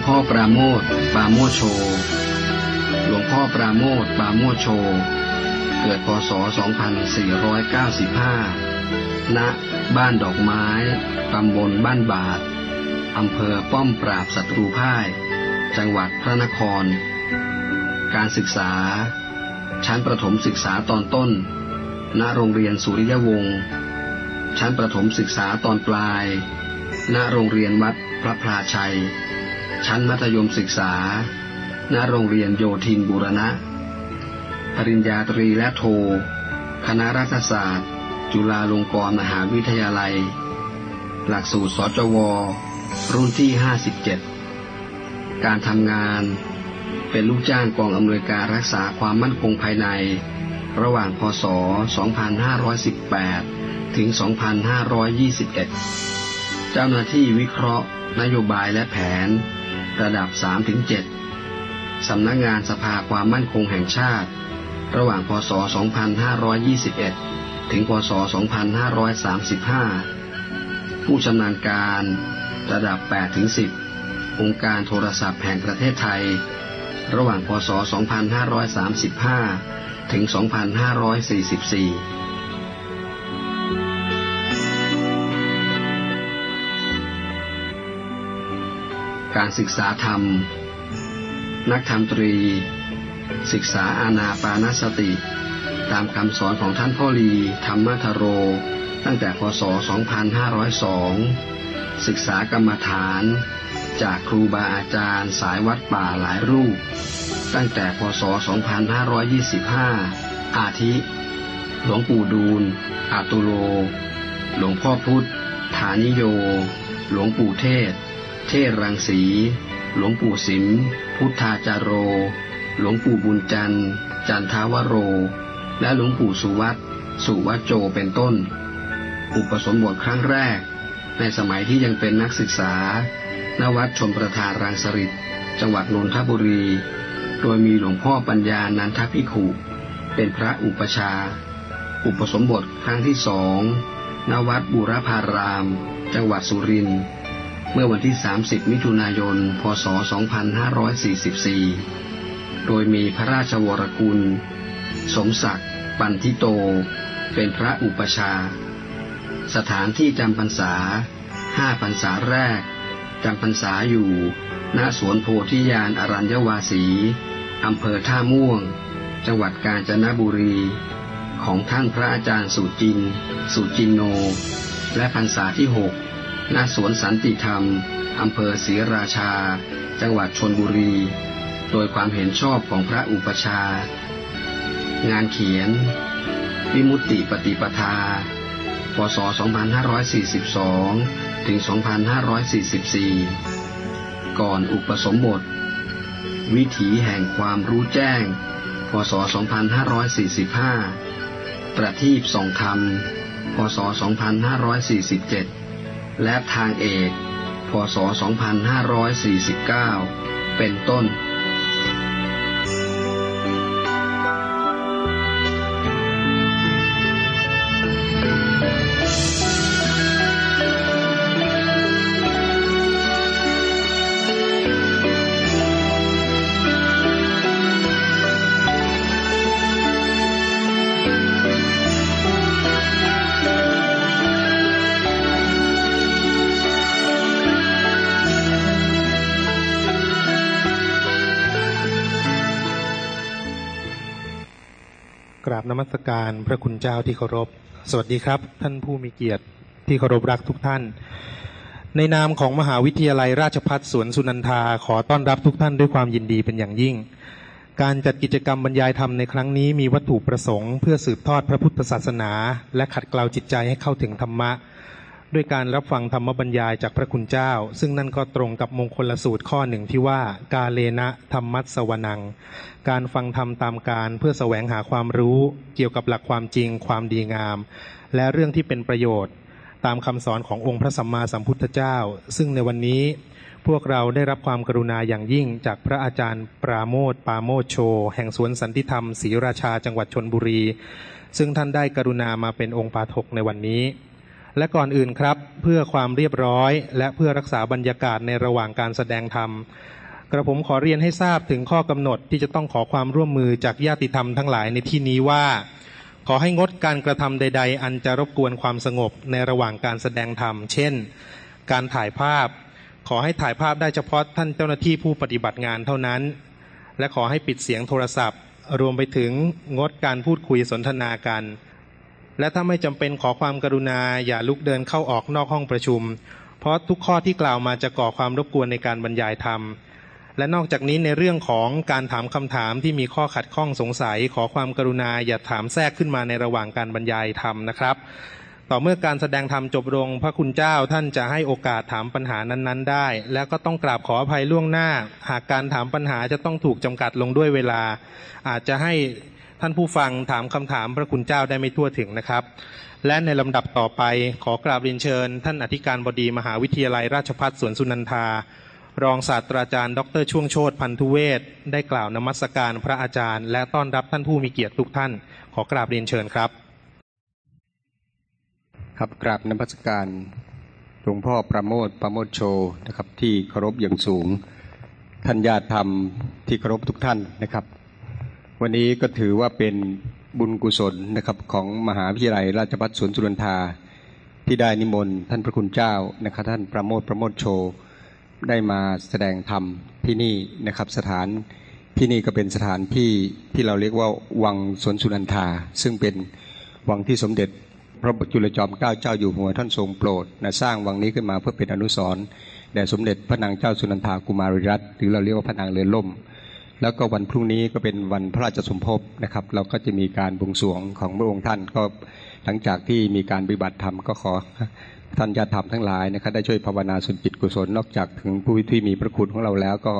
หลวงพ่อปราโมทปราโมชโช หลวงพ่อปราโมทปราโมชโช เกิดพศ 2495 ณ บ้านดอกไม้ ตำบลบ้านบาทอำเภอป้อมปราบศัตรูพ่าย จังหวัดพระนคร การศึกษา ชั้นประถมศึกษาตอนต้น ณ โรงเรียนสุริยวงศ์ ชั้นประถมศึกษาตอนปลาย ณ โรงเรียนวัดพระพลาชัย ชั้นมัธยมศึกษา ณ โรงเรียนโยธินบูรณะ ปริญญาตรีและโท คณะรัฐศาสตร์ จุฬาลงกรณ์มหาวิทยาลัย หลักสูตรสจว รุ่นที่ 57 การทำงาน เป็นลูกจ้างกองอำนวยการรักษาความมั่นคงภายใน ระหว่างพศ 2518 ถึง 2521 เจ้าหน้าที่วิเคราะห์นโยบายและแผน ระดับ 3-7 สำนักงงานสภาความมั่นคงแห่งชาติ ระหว่าง พศ 2521 ถึง พศ 2535 ผู้ชำนาญการ ระดับ 8-10 องค์การโทรศัพท์แห่งประเทศไทย ระหว่าง พศ 2535 ถึง 2544 การศึกษาธรรม นักธรรมตรี ศึกษาอาณาปานสติ ตามคำสอนของท่านพ่อลีธรรมทโร ตั้งแต่พศ 2502 ศึกษากรรมฐาน จากครูบาอาจารย์สายวัดป่าหลายรูป ตั้งแต่พศ 2525 อาทิ หลวงปู่ดูล อาตุโล หลวงพ่อพุทธ ฐานิโย หลวงปู่เทศ เทศรังสี หลวงปู่สิม พุทธาจารโร หลวงปู่บุญจันทร์ จันทาวโร และหลวงปู่สุวัตสุวัจโจเป็นต้น อุปสมบทครั้งแรก ในสมัยที่ยังเป็นนักศึกษา ณ วัดชมประทานรังสริตจังหวัดนนทบุรี โดยมีหลวงพ่อปัญญานันทพิขุ เป็นพระอุปชา อุปสมบทครั้งที่สองณวัดบูรพาราม จังหวัดสุรินทร์ เมื่อวันที่ 30 มิถุนายน พศ 2544 โดยมีพระราชวรกุลสมศักดิ์ ปันทิโต เป็นพระอุปชา สถานที่จำพรรษา ห้าพรรษาแรก จำพรรษาอยู่ ณ สวนโพธิญาณอรัญญวาสี อำเภอท่าม่วง จังหวัดกาญจนบุรี ของท่านพระอาจารย์สุจิน สุจินโน และพรรษาที่หก ณสวนสันติธรรม อำเภอศรีราชา จังหวัดชนบุรี โดยความเห็นชอบของพระอุปชา งานเขียน วิมุตติปฏิปทา พศ 2542 ถึง 2544 ก่อนอุปสมบท วิถีแห่งความรู้แจ้ง พศ 2545 ประทีปส่องธรรม พศ 2547 และทางเอก พศ 2549 เป็นต้น สการพระคุณเจ้าที่เคารพ สวัสดีครับ ท่านผู้มีเกียรติที่เคารพรักทุกท่าน ในนามของมหาวิทยาลัยราชพัฒสวนสุนันทาขอต้อนรับทุกท่านด้วยความยินดีเป็นอย่างยิ่ง การจัดกิจกรรมบรรยายธรรมในครั้งนี้มีวัตถุประสงค์เพื่อสืบทอดพระพุทธศาสนา และขัดเกลาจิตใจให้เข้าถึงธรรมะ ด้วยการรับฟังธรรมบรรยายจากพระคุณเจ้า ซึ่งนั่นก็ตรงกับมงคลสูตรข้อหนึ่งที่ว่ากาเลนะธรรมัสสวนัง การฟังธรรมตามการเพื่อแสวงหาความรู้เกี่ยวกับหลักความจริงความดีงาม และเรื่องที่เป็นประโยชน์ ตามคำสอนขององค์พระสัมมาสัมพุทธเจ้า ซึ่งในวันนี้พวกเราได้รับความกรุณาอย่างยิ่งจากพระอาจารย์ปราโมทปาโมโช แห่งสวนสันติธรรมศรีราชาจังหวัดชนบุรี ซึ่งท่านได้กรุณามาเป็นองค์ปาถกในวันนี้ และก่อนอื่นครับ เพื่อความเรียบร้อย และเพื่อรักษาบรรยากาศในระหว่างการแสดงธรรม กระผมขอเรียนให้ทราบถึงข้อกำหนดที่จะต้องขอความร่วมมือจากญาติธรรมทั้งหลายในที่นี้ว่า ขอให้งดการกระทำใด ๆ อันจะรบกวนความสงบในระหว่างการแสดงธรรม เช่น การถ่ายภาพ ขอให้ถ่ายภาพได้เฉพาะท่านเจ้าหน้าที่ผู้ปฏิบัติงานเท่านั้น และขอให้ปิดเสียงโทรศัพท์ รวมไปถึงงดการพูดคุยสนทนากัน และถ้าไม่จำเป็นขอความกรุณาอย่าลุกเดินเข้าออกนอกห้องประชุม เพราะทุกข้อที่กล่าวมาจะก่อความรบกวนในการบรรยายธรรม และนอกจากนี้ในเรื่องของการถามคำถามที่มีข้อขัดข้องสงสัย ขอความกรุณาอย่าถามแทรกขึ้นมาในระหว่างการบรรยายธรรมนะครับ ต่อเมื่อการแสดงธรรมจบลงพระคุณเจ้าท่านจะให้โอกาสถามปัญหานั้น ๆ ได้ แล้วก็ต้องกราบขออภัยล่วงหน้า หากการถามปัญหาจะต้องถูกจำกัดลงด้วยเวลา อาจจะให้ ท่านผู้ฟังถามคำถามพระคุณเจ้าได้ไม่ทั่วถึงนะครับ และในลำดับต่อไปขอกราบเรียนเชิญ ท่านอธิการบดีมหาวิทยาลัยราชภัฏสวนสุนันทา รองศาสตราจารย์ ดรช่วงโชตพันธุเวศได้กล่าวนมัสการพระอาจารย์ และต้อนรับท่านผู้มีเกียรติทุกท่าน ขอกราบเรียนเชิญครับ ครับกราบนมัสการหลวงพ่อประโมทประโมทโชนะครับที่เคารพอย่างสูงท่านญาติธรรมที่เคารพทุกท่านนะครับ วันนี้ก็ถือว่าเป็นบุญกุศลนะครับของมหาวิทยาลัยราชภัฏสวนสุรนทาที่ได้นิมนต์ท่านพระคุณเจ้านะครับท่านประโมทประโมทโชได้มาแสดงธรรมที่นี่นะครับ สถานที่นี่ก็เป็นสถานที่ที่เราเรียกว่าวังสวนสุนันทา ซึ่งเป็นวังที่สมเด็จ พระจุลจอมเกล้าเจ้าอยู่หัวท่านทรงโปรดนะสร้างวังนี้ขึ้นมาเพื่อเป็นอนุสรณ์แด่สมเด็จพระนางเจ้าสุนันทากุมารีรัตน์หรือเราเรียกว่าพระนางเรือนล่ม แล้วก็วันพรุ่งนี้ก็เป็นวันพระราชสมภพนะครับ เราก็จะมีการบวงสรวงของพระองค์ท่านก็หลังจากที่มีการปฏิบัติธรรมก็ขอท่านญาติธรรมทั้งหลายนะครับได้ช่วยภาวนาสุนจิตกุศล นอกจากถึงผู้ที่มีพระคุณของเราแล้วก็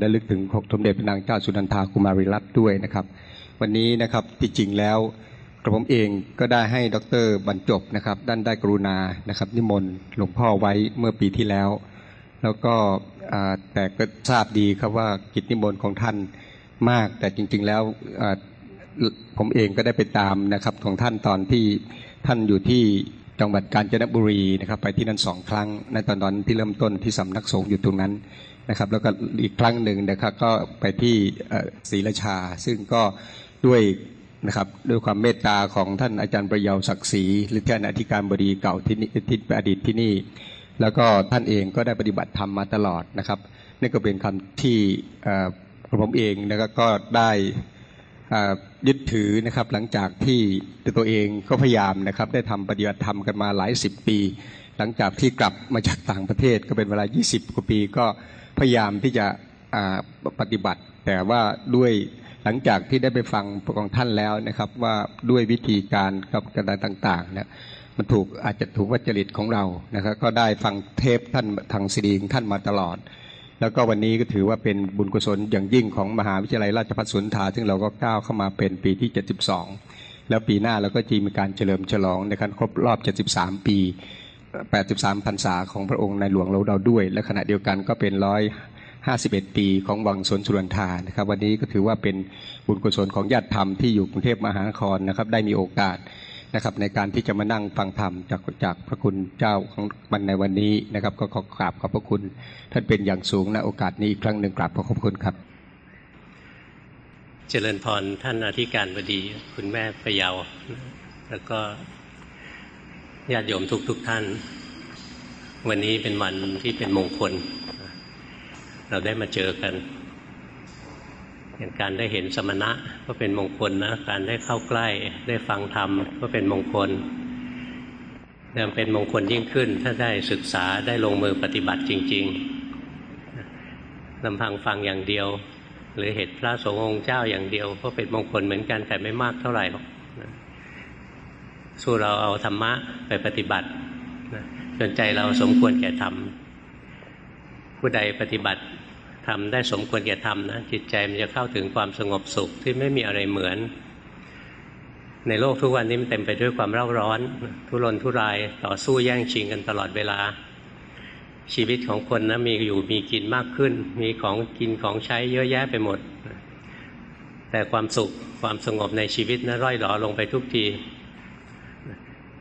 ได้ลึกถึงสมเด็จพระนางเจ้าสุนันทากุมารีรัตน์ด้วยนะครับ วันนี้นะครับที่จริงแล้วกระผมเองก็ได้ให้ดรบรรจบนะครับด้านได้กรุณานะครับนิมนต์หลวงพ่อไว้เมื่อปีที่แล้ว แล้วก็ แต่ก็ทราบดีครับว่ากิจนิมนต์ของท่านมาก แต่จริง ๆ แล้วผมเองก็ได้ไปตามนะครับของท่านตอนที่ท่านอยู่ที่จังหวัดกาญจนบุรีนะครับไปที่นั่นสองครั้งในตอนตอนที่เริ่มต้นที่สำนักสงฆ์อยู่ตรงนั้นนะครับ แล้วก็อีกครั้งหนึ่งนะครับก็ไปที่ศรีราชา ซึ่งก็ด้วยนะครับด้วยความเมตตาของท่านอาจารย์ประเยาศักดิ์ศรีหรือท่านอธิการบดีเก่าที่นี่ที่อดีตที่นี่ แล้วก็ท่านเองก็ได้ปฏิบัติธรรมมาตลอดนะครับนี่ก็เป็นคำที่ผมเองนะครับก็ได้ยึดถือนะครับ หลังจากที่ตัวเองก็พยายามนะครับ ได้ทำปฏิบัติธรรมกันมาหลายสิบปี หลังจากที่กลับมาจากต่างประเทศก็เป็นเวลา 20 กว่าปีก็พยายามที่จะปฏิบัติ แต่ว่าด้วยหลังจากที่ได้ไปฟังของท่านแล้วนะครับ ว่าด้วยวิธีการกับการต่างๆเนี่ย มันถูกอาจจะถูกวัจริตของเรานะครับ ก็ได้ฟังเทปท่านทางซีดีของท่านมาตลอด แล้วก็วันนี้ก็ถือว่าเป็นบุญกุศลอย่างยิ่งของมหาวิทยาลัยราชภัฏสุนทาซึ่งเราก็ก้าวเข้ามาเป็นปีที่ 72 แล้วปีหน้าเราก็จะมีการเฉลิมฉลองในการครบรอบ 73 ปี 83พรรษาของพระองค์ในหลวงเราเราด้วย และขณะเดียวกันก็เป็นร้อย51 ปีของวังสวนสุรนทานะครับ วันนี้ก็ถือว่าเป็นบุญกุศลของญาติธรรมที่อยู่กรุงเทพมหานครนะครับ ได้มีโอกาส นะครับ ในการที่จะมานั่งฟังธรรมจากจากพระคุณเจ้าของมันในวันนี้นะครับ ก็ขอกราบขอบพระคุณ ท่านเป็นอย่างสูงในโอกาสนี้อีกครั้งหนึ่งกราบขอบพระคุณครับ เจริญพรท่านอธิการบดีคุณแม่ประยาวแล้วก็ญาติโยมทุกทุกท่าน วันนี้เป็นวันที่เป็นมงคล เราได้มาเจอกัน อย่างการได้เห็นสมณะก็เป็นมงคลนะ การได้เข้าใกล้ ได้ฟังธรรมก็เป็นมงคลยังเป็นมงคลยิ่งขึ้น ถ้าได้ศึกษาได้ลงมือปฏิบัติจริงๆลำพังฟังอย่างเดียว หรือเหตุพระสงฆ์องค์เจ้าอย่างเดียว ก็เป็นมงคลเหมือนกันแต่ไม่มากเท่าไหร่หรอกสู้เราเอาธรรมะไปปฏิบัติจนใจเราสมควรแก่ธรรมผู้ใดปฏิบัติ ทำได้สมควรแก่ทำนะจิตใจมันจะเข้าถึงความสงบสุขที่ไม่มีอะไรเหมือน ในโลกทุกวันนี้มันเต็มไปด้วยความเร่าร้อน ทุรนทุรายต่อสู้แย่งชิงกันตลอดเวลา ชีวิตของคนนะมีอยู่มีกินมากขึ้น มีของกินของใช้เยอะแยะไปหมด แต่ความสุขความสงบในชีวิตนะร่อยหลอลงไปทุกที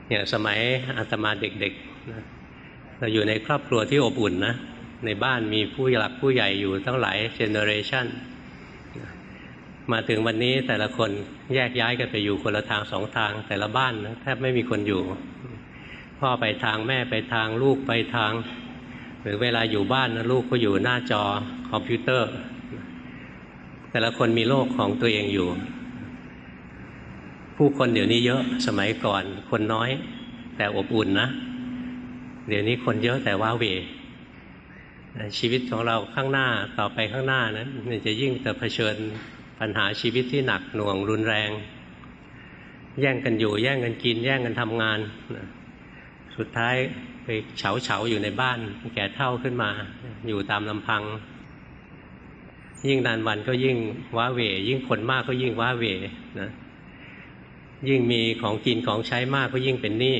อย่างสมัยอาตมาเด็กๆเราอยู่ในครอบครัวที่อบอุ่นนะ ในบ้านมีผู้หลักผู้ใหญ่อยู่ตั้งหลายเจเนอเรชันมาถึงวันนี้แต่ละคนแยกย้ายกันไปอยู่คนละทางสองทาง แต่ละบ้านนะแทบไม่มีคนอยู่ พ่อไปทางแม่ไปทางลูกไปทาง หรือเวลาอยู่บ้านนะลูกก็อยู่หน้าจอคอมพิวเตอร์ แต่ละคนมีโลกของตัวเองอยู่ ผู้คนเดี๋ยวนี้เยอะสมัยก่อนคนน้อย แต่อบอุ่นนะ เดี๋ยวนี้คนเยอะแต่ว้าเว ชีวิตของเราข้างหน้าต่อไปข้างหน้านะั้นจะยิ่งจะเผชิญปัญหาชีวิตที่หนักหน่วงรุนแรง แย่งกันอยู่ แย่งกันกิน แย่งกันทำงาน สุดท้ายไปเฉาเฉาอยู่ในบ้าน แก่เท่าขึ้นมา อยู่ตามลำพัง ยิ่งนานวันก็ยิ่งว้าเหวยิ่งคนมากก็ยิ่งว้าเหวนะยิ่งมีของกินของใช้มากก็ยิ่งเป็นหนี้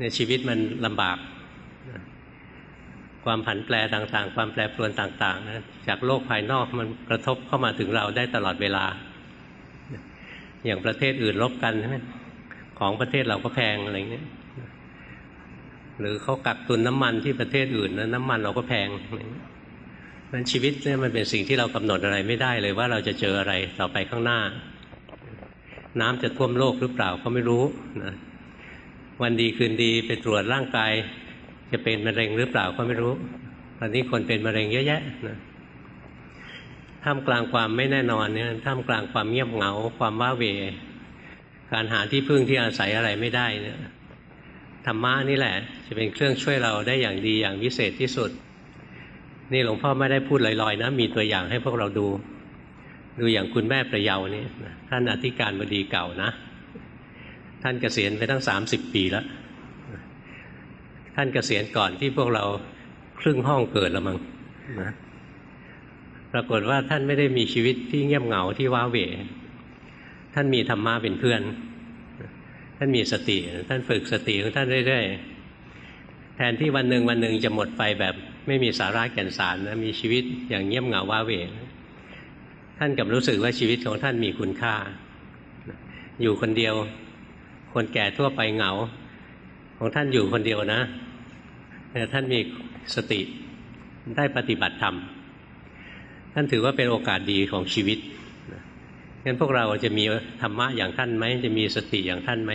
ในชีวิตมันลำบาก ความผันแปรต่างๆ ความแปรปรวนต่างๆนะจากโลกภายนอกมันกระทบเข้ามาถึงเราได้ตลอดเวลา อย่างประเทศอื่นลบกันใช่ไหมของประเทศเราก็แพงอะไรเงี้ยหรือเขากักตุนน้ำมันที่ประเทศอื่นนะน้ำมันเราก็แพงมันชีวิตเนี่ยมันเป็นสิ่งที่เรากำหนดอะไรไม่ได้เลยว่าเราจะเจออะไรต่อไปข้างหน้า น้ำจะท่วมโลกหรือเปล่าก็ไม่รู้นะวันดีคืนดีไปตรวจร่างกาย จะเป็นมะเร็งหรือเปล่าก็ไม่รู้ ตอนนี้คนเป็นมะเร็งเยอะแยะนะท่ามกลางความไม่แน่นอนเนี่ยท่ามกลางความเงียบเหงา ความว้าเว การหาที่พึ่งที่อาศัยอะไรไม่ได้เนี่ยธรรมะนี่แหละ จะเป็นเครื่องช่วยเราได้อย่างดีอย่างวิเศษที่สุด นี่หลวงพ่อไม่ได้พูดลอยๆนะมีตัวอย่างให้พวกเราดู ดูอย่างคุณแม่ประเยานี่ท่านอธิการบดีเก่านะ ท่านเกษียณไปตั้งสามสิบปีแล้ว ท่านเกษียณก่อนที่พวกเราครึ่งห้องเกิดละมั้งนะปรากฏว่าท่านไม่ได้มีชีวิตที่เงียบเหงาที่ว้าเหวท่านมีธรรมะเป็นเพื่อน ท่านมีสติ ท่านฝึกสติของท่านเรื่อยๆแทนที่วันหนึ่งวันหนึ่งจะหมดไปแบบไม่มีสาระแก่นสารนะมีชีวิตอย่างเงียบเหงาว้าเหวท่านกับรู้สึกว่าชีวิตของท่านมีคุณค่า อยู่คนเดียว คนแก่ทั่วไปเหงา ของท่านอยู่คนเดียวนะ แต่ท่านมีสติได้ปฏิบัติธรรม ท่านถือว่าเป็นโอกาสดีของชีวิตงั้นพวกเราจะมีธรรมะอย่างท่านไหม จะมีสติอย่างท่านไหม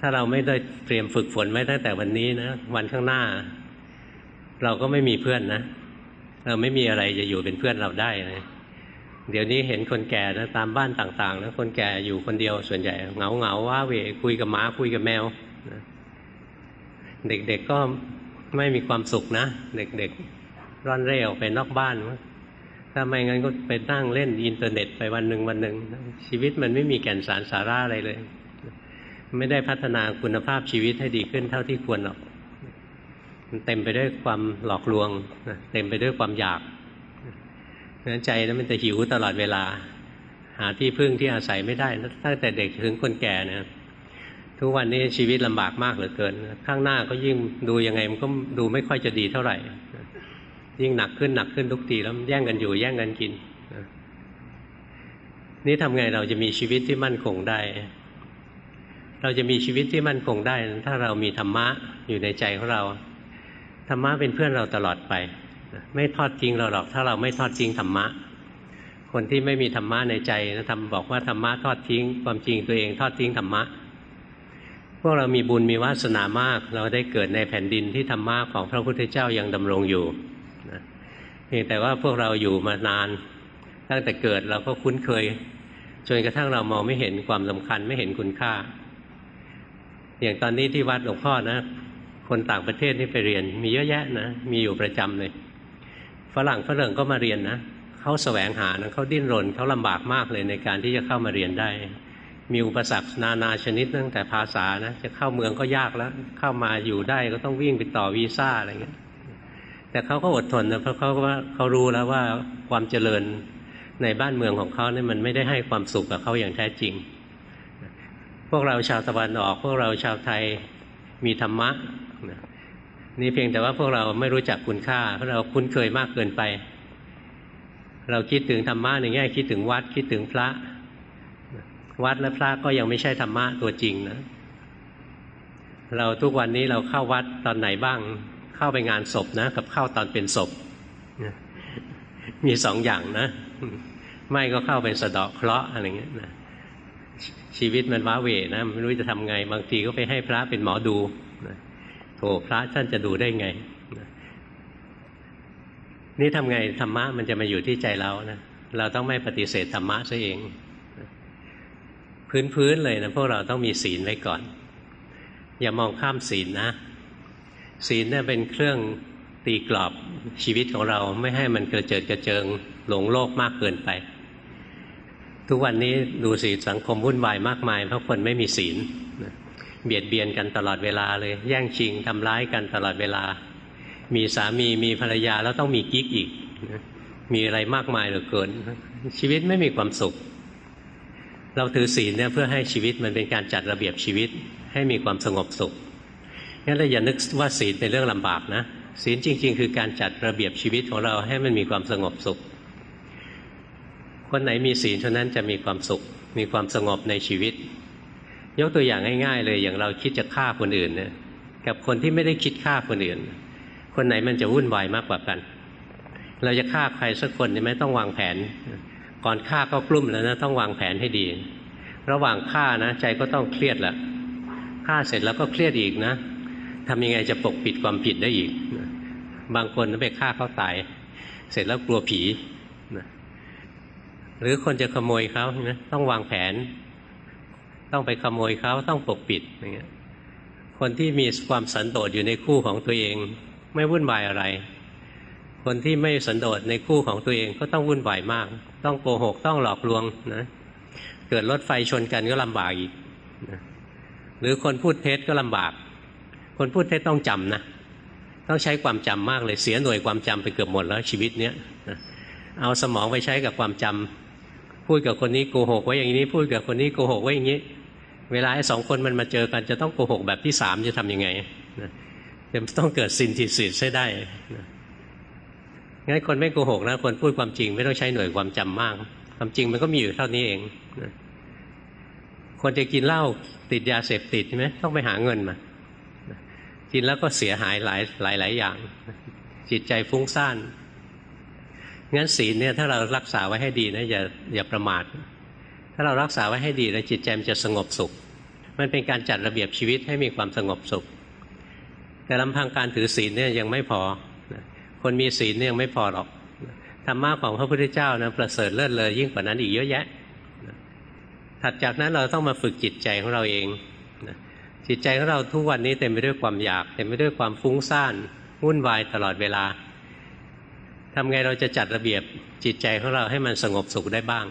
ถ้าเราไม่ได้เตรียมฝึกฝนไว้ตั้งแต่วันนี้นะ วันข้างหน้า เราก็ไม่มีเพื่อนนะ เราไม่มีอะไรจะอยู่เป็นเพื่อนเราได้นะเดี๋ยวนี้เห็นคนแก่นะตามบ้านต่างๆ แล้วคนแก่อยู่คนเดียวส่วนใหญ่เหงาเหงาว่าเวคุยกับหมาคุยกับแมว เด็กๆก็ไม่มีความสุขนะ เด็กๆร่อนเร่ออกไปนอกบ้านถ้าไม่งั้นก็ไปนั่งเล่นอินเทอร์เน็ตไปวันหนึ่งวันหนึ่งชีวิตมันไม่มีแก่นสารสาระอะไรเลย ไม่ได้พัฒนาคุณภาพชีวิตให้ดีขึ้นเท่าที่ควรหรอกมันเต็มไปด้วยความหลอกลวงเต็มไปด้วยความอยากนั้นใจนั้นมันจะหิวตลอดเวลา หาที่พึ่งที่อาศัยไม่ได้ตั้งแต่เด็กถึงคนแก่เนี่ย ทุกวันนี้ชีวิตลำบากมากเหลือเกิน ข้างหน้าก็ยิ่งดูยังไงมันก็ดูไม่ค่อยจะดีเท่าไหร่ ยิ่งหนักขึ้นหนักขึ้นทุกทีแล้วแย่งกันอยู่แย่งกันกิน นี่ทำไงเราจะมีชีวิตที่มั่นคงได้ เราจะมีชีวิตที่มั่นคงได้ ถ้าเรามีธรรมะอยู่ในใจของเราธรรมะเป็นเพื่อนเราตลอดไป ไม่ทอดทิ้งเราหรอก ถ้าเราไม่ทอดทิ้งธรรมะคนที่ไม่มีธรรมะในใจนะทำบอกว่าธรรมะทอดทิ้ง ความจริงตัวเองทอดทิ้งธรรมะ พวกเรามีบุญมีวาสนามาก เราได้เกิดในแผ่นดินที่ธรรมะของพระพุทธเจ้ายังดำรงอยู่เพียงแต่ว่าพวกเราอยู่มานาน ตั้งแต่เกิดเราก็คุ้นเคยจนกระทั่งเรามองไม่เห็นความสำคัญไม่เห็นคุณค่า อย่างตอนนี้ที่วัดหลวงพ่อนะ คนต่างประเทศนี่ไปเรียน มีเยอะแยะนะมีอยู่ประจำเลยฝรั่งฝรั่งก็มาเรียนนะเขาแสวงหานะเขาดิ้นรนเขาลำบากมากเลยในการที่จะเข้ามาเรียนได้ มีอุปสรรคนานาชนิดตั้งแต่ภาษานะจะเข้าเมืองก็ยากแล้ว เข้ามาอยู่ได้ก็ต้องวิ่งไปต่อวีซ่าอะไรเงี้ยแต่เขาก็อดทนนะเพราะเขาว่าเขารู้แล้วว่าความเจริญในบ้านเมืองของเขาเนี่ยมันไม่ได้ให้ความสุขกับเขาอย่างแท้จริง พวกเราชาวตะวันออก พวกเราชาวไทยมีธรรมะนี่เพียงแต่ว่าพวกเราไม่รู้จักคุณค่าเพราะเราคุ้นเคยมากเกินไป เราคิดถึงธรรมะในแง่คิดถึงวัดคิดถึงพระ วัดและพระก็ยังไม่ใช่ธรรมะตัวจริงนะ เราทุกวันนี้เราเข้าวัดตอนไหนบ้าง เข้าไปงานศพนะ กับเข้าตอนเป็นศพ มีสองอย่างนะ ไม่ก็เข้าเป็นสะเดาะเคราะห์อะไรเงี้ยนะชีวิตมันว้าเหวนะไม่รู้จะทำไง บางทีก็ไปให้พระเป็นหมอดูนะโถพระท่านจะดูได้ไงนะนี่ทำไงธรรมะมันจะมาอยู่ที่ใจเรานะเราต้องไม่ปฏิเสธธรรมะซะเอง พื้นๆเลยนะพวกเราต้องมีศีลไว้ก่อน อย่ามองข้ามศีลนะ ศีลเนี่ยเป็นเครื่องตีกรอบชีวิตของเราไม่ให้มันกระเจิดกระเจิงหลงโลกมากเกินไป ทุกวันนี้ดูสิสังคมวุ่นวายมากมาย เพราะคนไม่มีศีลเบียดเบียนกันตลอดเวลาเลย แย่งชิงทำร้ายกันตลอดเวลา มีสามีมีภรรยาแล้วต้องมีกิ๊กอีก มีอะไรมากมายเหลือเกิน ชีวิตไม่มีความสุข เราถือศีลเนี่ยเพื่อให้ชีวิตมันเป็นการจัดระเบียบชีวิตให้มีความสงบสุขงั้นเราอย่านึกว่าศีลเป็นเรื่องลำบากนะศีลจริง ๆ คือการจัดระเบียบชีวิตของเราให้มันมีความสงบสุข คนไหนมีศีลเท่านั้นจะมีความสุข มีความสงบในชีวิต ยกตัวอย่างง่าย ๆ เลยอย่างเราคิดจะฆ่าคนอื่นเนี่ยกับคนที่ไม่ได้คิดฆ่าคนอื่น คนไหนมันจะวุ่นวายมากกว่ากัน เราจะฆ่าใครสักคนใช่ไหมต้องวางแผน ก่อนฆ่าก็กลุ้มแล้วนะต้องวางแผนให้ดี ระหว่างฆ่านะ ใจก็ต้องเครียดแหละฆ่าเสร็จแล้วก็เครียดอีกนะทำยังไงจะปกปิดความผิดได้อีก บางคนไปฆ่าเขาตาย เสร็จแล้วกลัวผีหรือคนจะขโมยเขาต้องวางแผน ต้องไปขโมยเขาต้องปกปิดอย่างเงี้ยคนที่มีความสันโดษอยู่ในคู่ของตัวเอง ไม่วุ่นวายอะไร คนที่ไม่สันโดษในคู่ของตัวเองก็ต้องวุ่นวายมาก ต้องโกหกต้องหลอกลวงนะเกิดรถไฟชนกันก็ลำบากอีกนะหรือคนพูดเท็จก็ลำบาก คนพูดเท็จต้องจำนะต้องใช้ความจำมากเลยเสียหน่วยความจำไปเกือบหมดแล้วชีวิตเนี้ยเอาสมองไปใช้กับความจำพูดกับคนนี้โกหกไว้อย่างนี้ พูดกับคนนี้โกหกไว้อย่างนี้ เวลาไอ้สองคนมันมาเจอกันจะต้องโกหกแบบที่สามจะทํำยังไงจะต้องเกิดซินทิสิตใช้ได้ งั้นคนไม่โกหกนะคนพูดความจริงไม่ต้องใช้หน่วยความจำมาก ความจริงมันก็มีอยู่เท่านี้เองคนจะกินเหล้าติดยาเสพติดใช่ไหมต้องไปหาเงินมากินแล้วก็เสียหายหลายหลายหลายอย่าง จิตใจฟุ้งซ่านงั้นศีลเนี่ยถ้าเรารักษาไว้ให้ดีนะอย่าอย่าประมาทถ้าเรารักษาไว้ให้ดีแล้วจิตใจมันจะสงบสุข มันเป็นการจัดระเบียบชีวิตให้มีความสงบสุข แต่ลำพังการถือศีลเนี่ยยังไม่พอ คนมีศีลเนี่ยยังไม่พอหรอกธรรมะของพระพุทธเจ้านะประเสริฐเลิศเลยยิ่งกว่านั้นอีกเยอะแยะถัดจากนั้นเราต้องมาฝึกจิตใจของเราเองจิตใจของเราทุกวันนี้เต็มไปด้วยความอยากเต็มไปด้วยความฟุ้งซ่านวุ่นวายตลอดเวลาทำไงเราจะจัดระเบียบจิตใจของเราให้มันสงบสุขได้บ้าง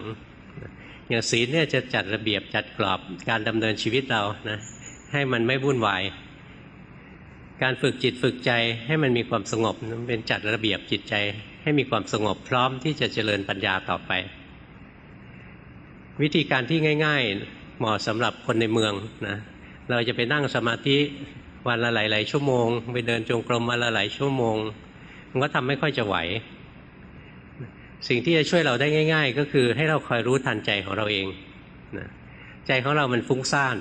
อย่างศีลเนี่ยจะจัดระเบียบจัดกรอบการดำเนินชีวิตเรานะให้มันไม่วุ่นวาย การฝึกจิตฝึกใจให้มันมีความสงบเป็นจัดระเบียบจิตใจ ให้มีความสงบพร้อมที่จะเจริญปัญญาต่อไป วิธีการที่ง่าย ๆเหมาะสำหรับคนในเมืองนะเราจะไปนั่งสมาธิวันละหลายๆชั่วโมง ไปเดินจงกรมวันละหลายชั่วโมง มันก็ทำไม่ค่อยจะไหว สิ่งที่จะช่วยเราได้ง่าย ๆ ก็คือให้เราคอยรู้ทันใจของเราเองนะใจของเรามันฟุ้งซ่าน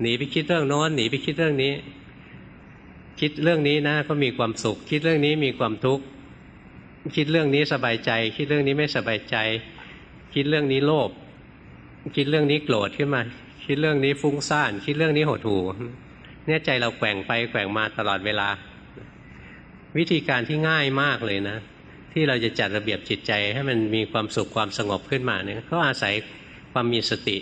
หนีไปคิดเรื่องโน้นหนีไปคิดเรื่องนี้ คิดเรื่องนี้นะก็มีความสุข คิดเรื่องนี้มีความทุกข์คิดเรื่องนี้สบายใจ คิดเรื่องนี้ไม่สบายใจ คิดเรื่องนี้โลภคิดเรื่องนี้โกรธขึ้นมา คิดเรื่องนี้ฟุ้งซ่าน คิดเรื่องนี้หดหู่เนี่ยใจเราแกว่งไปแกว่งมาตลอดเวลา วิธีการที่ง่ายมากเลยนะ ที่เราจะจัดระเบียบจิตใจให้มันมีความสุขความสงบขึ้นมาเนี่ยก็อาศัยความมีสติ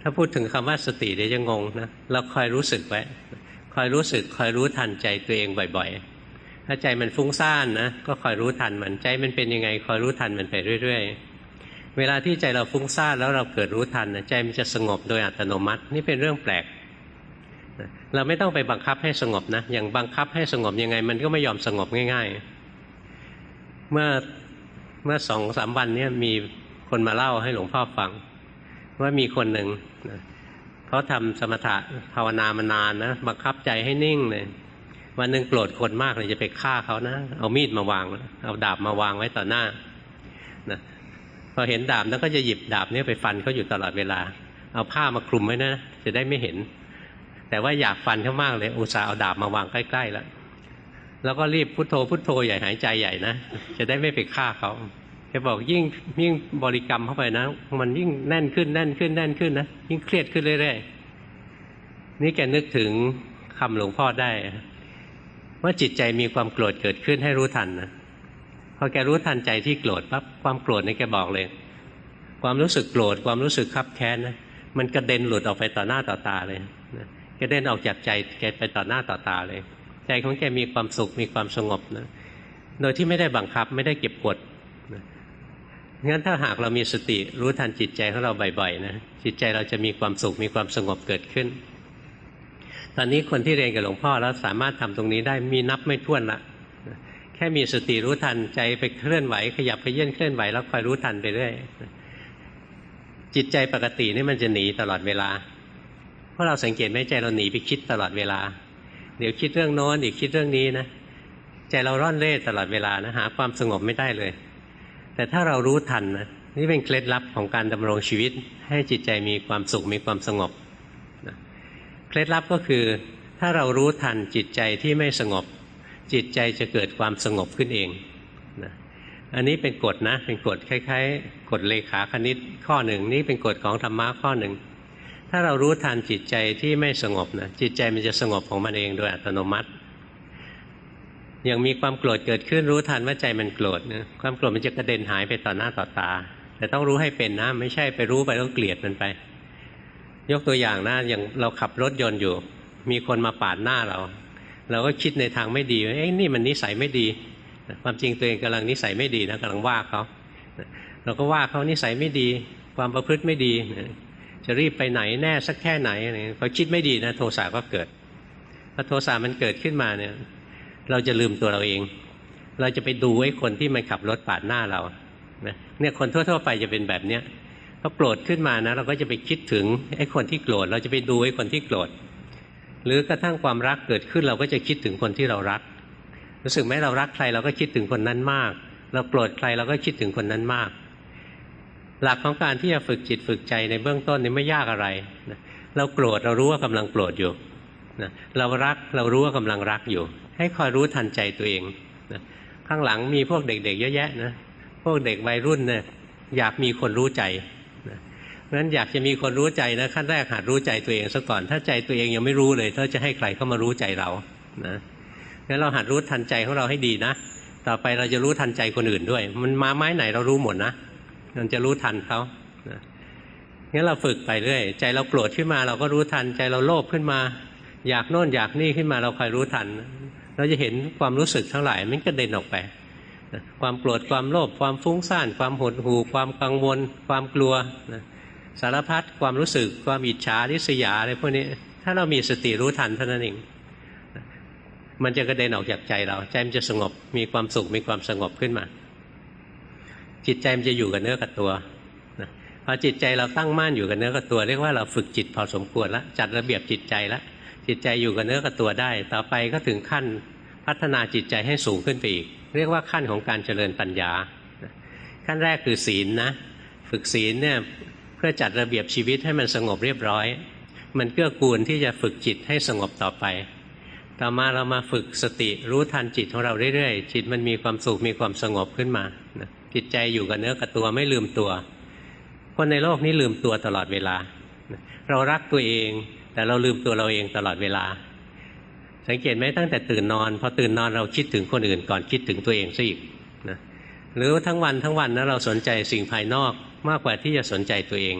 ถ้าพูดถึงคำว่าสติเดี๋ยวจะงงนะเราคอยรู้สึกไว้ คอยรู้สึกคอยรู้ทันใจตัวเองบ่อย ๆ ถ้าใจมันฟุ้งซ่านนะก็คอยรู้ทันมันใจมันเป็นยังไงคอยรู้ทันมันไปเรื่อย ๆ เวลาที่ใจเราฟุ้งซ่านแล้วเราเกิดรู้ทันใจมันจะสงบโดยอัตโนมัติ นี่เป็นเรื่องแปลกเราไม่ต้องไปบังคับให้สงบนะ อย่างบังคับให้สงบยังไง มันก็ไม่ยอมสงบง่าย ๆ เมื่อเมื่อสองสามวันนี้มีคนมาเล่าให้หลวงพ่อฟัง ว่ามีคนหนึ่ง เขาทำสมถะภาวนามานานนะบังคับใจให้นิ่งเลยวันหนึ่งโกรธคนมากเลยจะไปฆ่าเขานะเอามีดมาวาง เอาดาบมาวางไว้ต่อหน้านะพอเห็นดาบแล้วก็จะหยิบดาบนี้ไปฟันเขาอยู่ตลอดเวลา เอาผ้ามาคลุมไว้นะจะได้ไม่เห็น แต่ว่าอยากฟันเขามากเลยอุตส่าห์เอาดาบมาวางใกล้ๆแล้วแล้วก็รีบพุโทโธพุโทโธใหญ่หายใจใหญ่นะจะได้ไม่ไปฆ่าเขา แกบอกยิ่งยิ่งบริกรรมเข้าไปนะ มันยิ่งแน่นขึ้นแน่นขึ้นแน่นขึ้นนะยิ่งเครียดขึ้นเรื่อยๆนี่แกนึกถึงคำหลวงพ่อได้ว่าจิตใจมีความโกรธเกิดขึ้นให้รู้ทันนะพอแกรู้ทันใจที่โกรธปั๊บความโกรธนี่แกบอกเลย ความรู้สึกโกรธความรู้สึกคับแค้นนะมันกระเด็นหลุดออกไปต่อหน้าต่อตาเลยนะกระเด็นออกจากใจแกไปต่อหน้าต่อตาเลย ใจของแกมีความสุขมีความสงบนะโดยที่ไม่ได้บังคับไม่ได้เก็บกด งั้นถ้าหากเรามีสติรู้ทันจิตใจของเราบ่อยๆนะจิตใจเราจะมีความสุขมีความสงบเกิดขึ้น ตอนนี้คนที่เรียนกับหลวงพ่อแล้วสามารถทำตรงนี้ได้มีนับไม่ถ้วนละแค่มีสติรู้ทันใจไปเคลื่อนไหว ขยับไปเยื่นเคลื่อนไหวแล้วคอยรู้ทันไปเรื่อยจิตใจปกตินี่มันจะหนีตลอดเวลาเพราะเราสังเกตไหมใจเราหนีไปคิดตลอดเวลา เดี๋ยวคิดเรื่องโน้นอีกคิดเรื่องนี้นะใจเราร่อนเร่ตลอดเวลานะหาความสงบไม่ได้เลย แต่ถ้าเรารู้ทันนะนี่เป็นเคล็ดลับของการดำรงชีวิต ให้จิตใจมีความสุขมีความสงบนะเคล็ดลับก็คือ ถ้าเรารู้ทันจิตใจที่ไม่สงบ จิตใจจะเกิดความสงบขึ้นเองนะอันนี้เป็นกฎนะ เป็นกฎคล้ายๆกฎเลขาคณิตข้อหนึ่งนี่เป็นกฎของธรรมะข้อหนึ่งถ้าเรารู้ทันจิตใจที่ไม่สงบนะจิตใจมันจะสงบของมันเองโดยอัตโนมัติ ย่างมีความโกรธเกิดขึ้นรู้ทันว่าใจมันโกรธนะความโกรธมันจะกระเด็นหายไปต่อหน้าต่อตา แต่ต้องรู้ให้เป็นนะ ไม่ใช่ไปรู้ไปต้องเกลียดมันไป ยกตัวอย่างนะอย่างเราขับรถยนต์อยู่ มีคนมาปาดหน้าเรา เราก็คิดในทางไม่ดีเอ้ยนี่มันนิสัยไม่ดี ความจริงตัวเองกำลังนิสัยไม่ดีนะกำลังว่าเขาเราก็ว่าเขานิสัยไม่ดี ความประพฤติไม่ดี จะรีบไปไหนแน่สักแค่ไหนพอคิดไม่ดีนะ โทสะก็เกิดพอโทสะมันเกิดขึ้นมาเนี่ย เราจะลืมตัวเราเอง เราจะไปดูไอ้คนที่มันขับรถปาดหน้าเราเนี่ยคนทั่วๆไปจะเป็นแบบเนี้ยพอโกรธขึ้นมานะเราก็จะไปคิดถึงไอ้คนที่โกรธเราจะไปดูไอ้คนที่โกรธหรือกระทั่งความรักเกิดขึ้นเราก็จะคิดถึงคนที่เรารัก รู้สึกไหมเรารักใครเราก็คิดถึงคนนั้นมาก เราโกรธใครเราก็คิดถึงคนนั้นมาก หลักของการที่จะฝึกจิตฝึกใจในเบื้องต้นนี่ไม่ยากอะไรนะเราโกรธเรารู้ว่ากำลังโกรธอยู่นะเรารักเรารู้ว่ากำลังรักอยู่ ให้คอยรู้ทันใจตัวเองนะข้างหลังมีพวกเด็กๆเยอะแยะนะพวกเด็กวัยรุ่นเนี่ยอยากมีคนรู้ใจนั้นอยากจะมีคนรู้ใจนะขั้นแรกหัดรู้ใจตัวเองซะก่อน ถ้าใจตัวเองยังไม่รู้เลยถ้าจะให้ใครเข้ามารู้ใจเรานะงั้นเราหัดรู้ทันใจของเราให้ดีนะต่อไปเราจะรู้ทันใจคนอื่นด้วย มันมาไม้ไหนเรารู้หมดนะมันจะรู้ทันเขานะงั้นเราฝึกไปเรื่อยใจเราโกรธขึ้นมาเราก็รู้ทัน ใจเราโลภขึ้นมา อยากโน่นอยากนี่ขึ้นมาเราคอยรู้ทัน เราจะเห็นความรู้สึกทั้งหลายมันก็เด่นออกไป ความโกรธความโลภความฟุ้งซ่าน ความหดหู่ความกังวล ความกลัวสารพัดความรู้สึก ความอิจฉาริษยาอะไรพวกนี้ถ้าเรามีสติรู้ทันเท่านั้นเองมันจะกระเด็นออกจากใจเราใจมันจะสงบมีความสุขมีความสงบขึ้นมา จิตใจมันจะอยู่กับเนื้อกับตัวพอจิตใจเราตั้งมั่นอยู่กับเนื้อกับตัว เรียกว่าเราฝึกจิตพอสมควรแล้วจัดระเบียบจิตใจแล้ว จิตใจอยู่กับเนื้อกับตัวได้ ต่อไปก็ถึงขั้นพัฒนาจิตใจให้สูงขึ้นไปอีก เรียกว่าขั้นของการเจริญปัญญา ขั้นแรกคือศีลนะ ฝึกศีลเนี่ยเพื่อจัดระเบียบชีวิตให้มันสงบเรียบร้อย มันเกื้อกูลที่จะฝึกจิตให้สงบต่อไป ต่อมาเรามาฝึกสติรู้ทันจิตของเราเรื่อยๆ จิตมันมีความสุขมีความสงบขึ้นมาจิตใจอยู่กับเนื้อกับตัวไม่ลืมตัว คนในโลกนี้ลืมตัวตลอดเวลา เรารักตัวเอง แต่เราลืมตัวเราเองตลอดเวลา สังเกตไหมตั้งแต่ตื่นนอนพอตื่นนอนเราคิดถึงคนอื่นก่อนคิดถึงตัวเองซะอีกนะหรือทั้งวันทั้งวันนะเราสนใจสิ่งภายนอกมากกว่าที่จะสนใจตัวเอง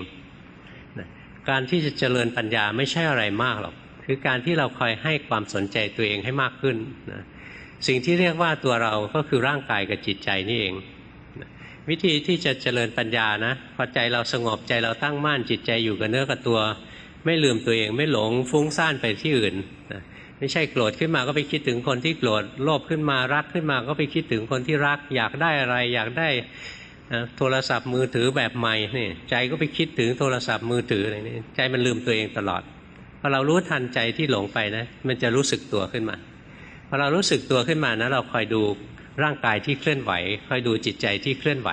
การที่จะเจริญปัญญาไม่ใช่อะไรมากหรอกคือการที่เราคอยให้ความสนใจตัวเองให้มากขึ้นนะสิ่งที่เรียกว่าตัวเราก็คือร่างกายกับจิตใจนี่เองวิธีที่จะเจริญปัญญานะพอใจเราสงบใจเราตั้งมั่นจิตใจอยู่กับเนื้อกับตัว ไม่ลืมตัวเองไม่หลงฟุ้งซ่านไปที่อื่นนะไม่ใช่โกรธขึ้นมาก็ไปคิดถึงคนที่โกรธโลภขึ้นมารักขึ้นมาก็ไปคิดถึงคนที่รัก อยากได้อะไร อยากได้โทรศัพท์มือถือแบบใหม่นี่ใจก็ไปคิดถึงโทรศัพท์มือถืออะไรนี่ใจมันลืมตัวเองตลอดพอเรารู้ทันใจที่หลงไปนะ มันจะรู้สึกตัวขึ้นมาพอเรารู้สึกตัวขึ้นมานะเราคอยดูร่างกายที่เคลื่อนไหว คอยดูจิตใจที่เคลื่อนไหว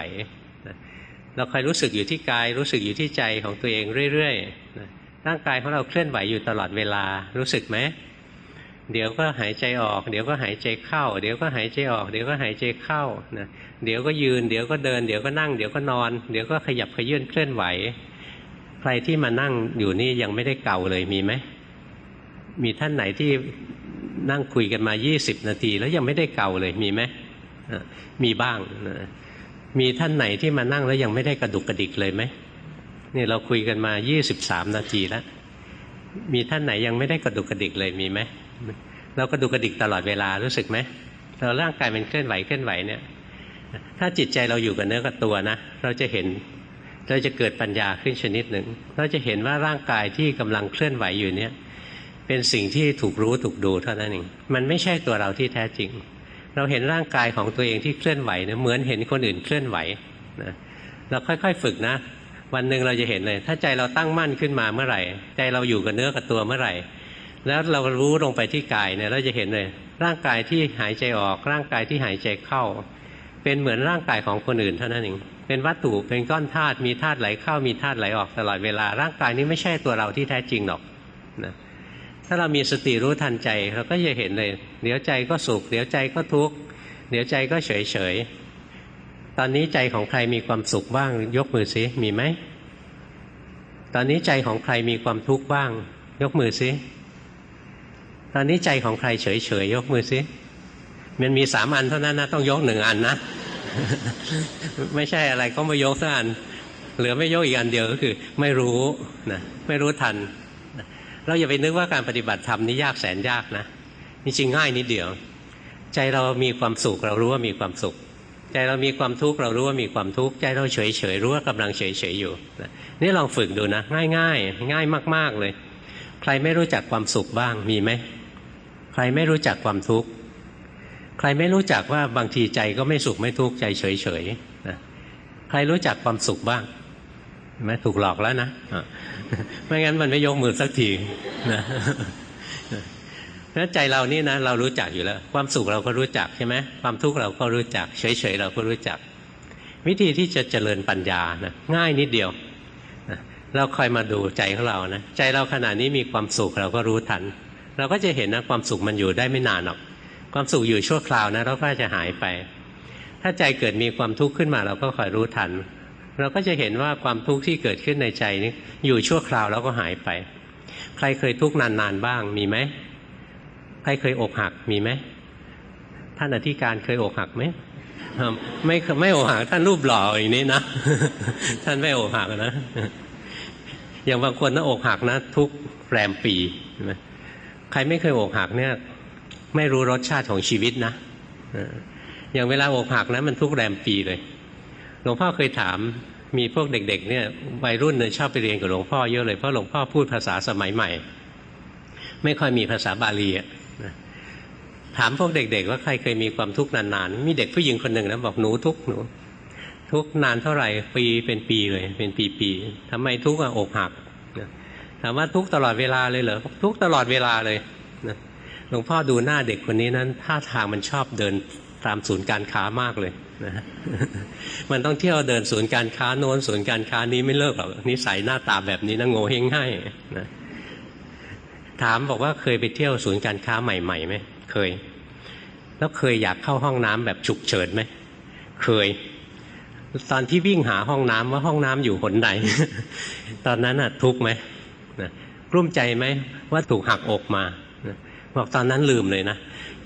เราคอยรู้สึกอยู่ที่กาย รู้สึกอยู่ที่ใจของตัวเองเรื่อยๆ ร่างกายของเราเคลื่อนไหวอยู่ตลอดเวลารู้สึกไหมเดี๋ยวก็หายใจออก เดี๋ยวก็หายใจเข้า เดี๋ยวก็หายใจออก เดี๋ยวก็หายใจเข้านะเดี๋ยวก็ยืน เดี๋ยวก็เดิน เดี๋ยวก็นั่ง เดี๋ยวก็นอน เดี๋ยวก็ขยับขยื่นเคลื่อนไหว ใครที่มานั่งอยู่นี่ยังไม่ได้เก่าเลยมีไหม มีท่านไหนที่นั่งคุยกันมายี่สิบนาที แล้วยังไม่ได้เก่าเลยมีไหมมีบ้าง มีท่านไหนที่มานั่งแล้วยังไม่ได้กระดุกกระดิกเลยไหม นี่เราคุยกันมายี่สิบสามนาทีแล้ว มีท่านไหนยังไม่ได้กระดุกกระดิกเลยมีไหม เรากระดุกกระดิกตลอดเวลารู้สึกไหม เราร่างกายมันเคลื่อนไหวเคลื่อนไหวเนี่ย ถ้าจิตใจเราอยู่กับเนื้อกับตัวนะ เราจะเห็น เราจะเกิดปัญญาขึ้นชนิดหนึ่ง เราจะเห็นว่าร่างกายที่กำลังเคลื่อนไหวอยู่เนี่ย เป็นสิ่งที่ถูกรู้ถูกดูเท่านั้นเอง มันไม่ใช่ตัวเราที่แท้จริง เราเห็นร่างกายของตัวเองที่เคลื่อนไหวเนี่ยเหมือนเห็นคนอื่นเคลื่อนไหวนะเราค่อยๆ ฝึกนะ วันหนึ่งเราจะเห็นเลย ถ้าใจเราตั้งมั่นขึ้นมาเมื่อไหร่ ใจเราอยู่กับเนื้อกับตัวเมื่อไหร่ แล้วเรารู้ลงไปที่กายเนี่ยเราจะเห็นเลย ร่างกายที่หายใจออก ร่างกายที่หายใจเข้า เป็นเหมือนร่างกายของคนอื่นเท่านั้นเองเป็นวัตถุเป็นก้อนธาตุมีธาตุไหลเข้ามีธาตุไหลออกตลอดเวลา ร่างกายนี้ไม่ใช่ตัวเราที่แท้จริงหรอกนะถ้าเรามีสติรู้ทันใจเราก็จะเห็นเลย เดี๋ยวใจก็สุข เดี๋ยวใจก็ทุกข์เดี๋ยวใจก็เฉยเฉย ตอนนี้ใจของใครมีความสุขบ้าง ยกมือซิมีไหม ตอนนี้ใจของใครมีความทุกข์บ้าง ยกมือซิตอนนี้ใจของใครเฉยเฉยยกมือซิมันมีสามอันเท่านั้นนะต้องยกหนึ่งอันนะ ไม่ใช่อะไรก็ไม่ยกสักอัน เหลือไม่ยกอีกอันเดียวก็คือ ไม่รู้นะไม่รู้ทัน เราอย่าไปนึกว่าการปฏิบัติธรรมนี่ยากแสนยากนะจริงง่ายนิดเดียว ใจเรามีความสุขเรารู้ว่ามีความสุข ใจเรามีความทุกข์เรารู้ว่ามีความทุกข์ใจเราเฉยเฉยรู้ว่ากำลังเฉยเฉยอยู่นี่ลองฝึกดูนะง่ายง่ายง่ายมาก ๆเลย ใครไม่รู้จักความสุขบ้างมีไหมใครไม่รู้จักความทุกข์ใครไม่รู้จักว่าบางทีใจก็ไม่สุขไม่ทุกข์ใจเฉยเฉยนะใครรู้จักความสุขบ้างไหมถูกหลอกแล้วนะไม่งั้นมันไม่ยกมือสักทีนะ แล้วใจเรานี่นะเรารู้จักอยู่แล้ว ความสุขเราก็รู้จักใช่ไหมความทุกข์เราก็รู้จัก เฉยเฉยเราก็รู้จัก วิธีที่จะเจริญปัญญานะง่ายนิดเดียวเราคอยมาดูใจของเรานะใจเราขณะนี้มีความสุขเราก็รู้ทัน เราก็จะเห็นนะความสุขมันอยู่ได้ไม่นานหรอก ความสุขอยู่ชั่วคราวนะเราก็จะหายไป ถ้าใจเกิดมีความทุกข์ขึ้นมา เราก็คอยรู้ทัน เราก็จะเห็นว่าความทุกข์ที่เกิดขึ้นในใจนี้อยู่ชั่วคราวแล้วก็หายไป ใครเคยทุกข์นานๆบ้างมีไหม ใครเคยอกหักมีไหมท่านอธิการเคยอกหักไหมไม่ไม่อกหักท่านรูปหล่ออย่างนี้นะท่านไม่อกหักนะอย่างบางคนนะอกหักนะ ทุกแรมปีใช่ไหมใครไม่เคยอกหักเนี่ย ไม่รู้รสชาติของชีวิตนะอย่างเวลาอกหักนะมันทุกแรมปีเลยหลวงพ่อเคยถามมีพวกเด็ก ๆ เนี่ยวัยรุ่นเนี่ยชอบไปเรียนกับหลวงพ่อเยอะเลยเพราะหลวงพ่อพูดภาษาสมัยใหม่ ไม่ค่อยมีภาษาบาลีอะ ถามพวกเด็ก ๆ ว่าใครเคยมีความทุกข์นานๆ มีเด็กผู้หญิงคนหนึ่งนะบอกหนูทุกหนู ทุกนานเท่าไหร่ปีเป็นปีเลย เป็นปีๆทำไมทุกข์อะอกหักถามว่าทุกตลอดเวลาเลยเหรอทุกตลอดเวลาเลยหลวงพ่อดูหน้าเด็กคนนี้นั้นท่าทางมันชอบเดินตามศูนย์การค้ามากเลยนะมันต้องเที่ยวเดินศูนย์การค้าโน้นศูนย์การค้านี้ไม่เลิกหรอกนิสัยหน้าตาแบบนี้นะโง่เฮงให้นะ ถามบอกว่าเคยไปเที่ยวศูนย์การค้าใหม่ๆไหมเคย แล้วเคยอยากเข้าห้องน้ำแบบฉุกเฉินไหมเคย ตอนที่วิ่งหาห้องน้ำว่าห้องน้ำอยู่หนไหนตอนนั้นอะทุกไหมนะกลุ้มใจไหมว่าถูกหักอกมานะบอกตอนนั้นลืมเลยนะ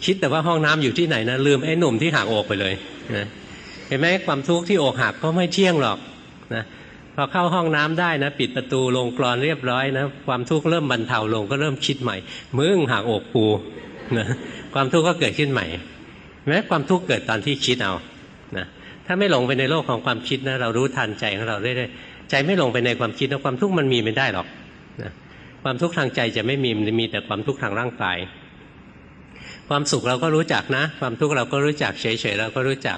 คิดแต่ว่าห้องน้ำอยู่ที่ไหนนะลืมไอ้หนุ่มที่หักอกไปเลยนะเห็นไหมความทุกข์ที่อกหักก็ไม่เที่ยงหรอกนะ พอเข้าห้องน้ำได้นะ ปิดประตูลงกรอนเรียบร้อยนะความทุกข์เริ่มบรรเทาลงก็เริ่มคิดใหม่ มึงหักอกกูนะความทุกข์ก็เกิดขึ้นใหม่ แม้ความทุกข์เกิดตอนที่คิดเอานะถ้าไม่หลงไปในโลกของความคิดนะเรารู้ทันใจของเราเรื่อยๆใจไม่หลงไปในความคิดนะความทุกข์มันมีไม่ได้หรอกนะความทุกข์ทางใจจะไม่มีมันมีแต่ความทุกข์ทางร่างกาย ความสุขเราก็รู้จักนะ ความทุกข์เราก็รู้จักเฉยๆเราก็รู้จัก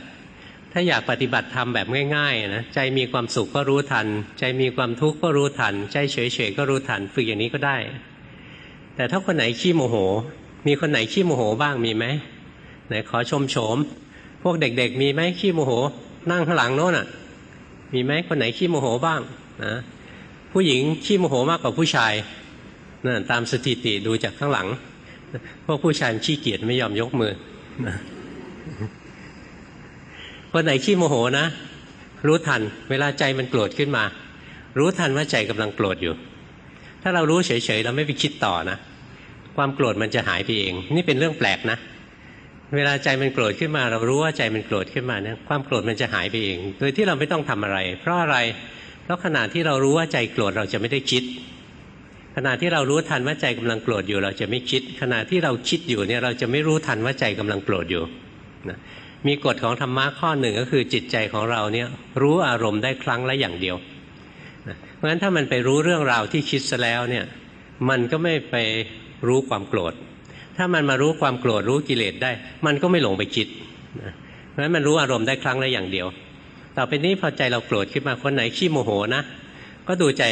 ถ้าอยากปฏิบัติธรรมแบบง่ายๆนะใจมีความสุขก็รู้ทัน ใจมีความทุกข์ก็รู้ทัน ใจเฉยๆก็รู้ทันฝึกอย่างนี้ก็ได้ แต่ถ้าคนไหนขี้โมโห มีคนไหนขี้โมโหบ้างมีไหมไหนขอชมโฉม พวกเด็กๆ มีไหมขี้โมโห นั่งข้างหลังโน้นอะ มีไหมคนไหนขี้โมโหบ้างนะผู้หญิงขี้โมโหมากกว่าผู้ชายนะตามสถิติดูจากข้างหลังพวกผู้ชายขี้เกียจไม่ยอมยกมือนะ คนไหนขี้โมโหนะ รู้ทัน เวลาใจมันโกรธขึ้นมา รู้ทันว่าใจกำลังโกรธอยู่ ถ้าเรารู้เฉยๆเราไม่ไปคิดต่อนะความโกรธมันจะหายไปเอง นี่เป็นเรื่องแปลกนะ เวลาใจมันโกรธขึ้นมา เรารู้ว่าใจมันโกรธขึ้นมาเนี่ยความโกรธมันจะหายไปเอง โดยที่เราไม่ต้องทำอะไร เพราะอะไรเพราะขณะที่เรารู้ว่าใจโกรธเราจะไม่ได้คิดขณะที่เรารู้ทันว่าใจกำลังโกรธอยู่ เราจะไม่คิด ขณะที่เราคิดอยู่เนี่ยเราจะไม่รู้ทันว่าใจกำลังโกรธอยู่นะ มีกฎของธรรมะข้อหนึ่งก็คือจิตใจของเราเนี่ยรู้อารมณ์ได้ครั้งละอย่างเดียวเพราะฉะนั้นถ้ามันไปรู้เรื่องราวที่คิดซะแล้วเนี่ยมันก็ไม่ไปรู้ความโกรธ ถ้ามันมารู้ความโกรธรู้กิเลสได้ มันก็ไม่หลงไปคิดเพราะฉะนั้นมันรู้อารมณ์ได้ครั้งละอย่างเดียว ต่อไปนี้พอใจเราโกรธขึ้นมาคนไหนขี้โมโหนะก็ดูใจ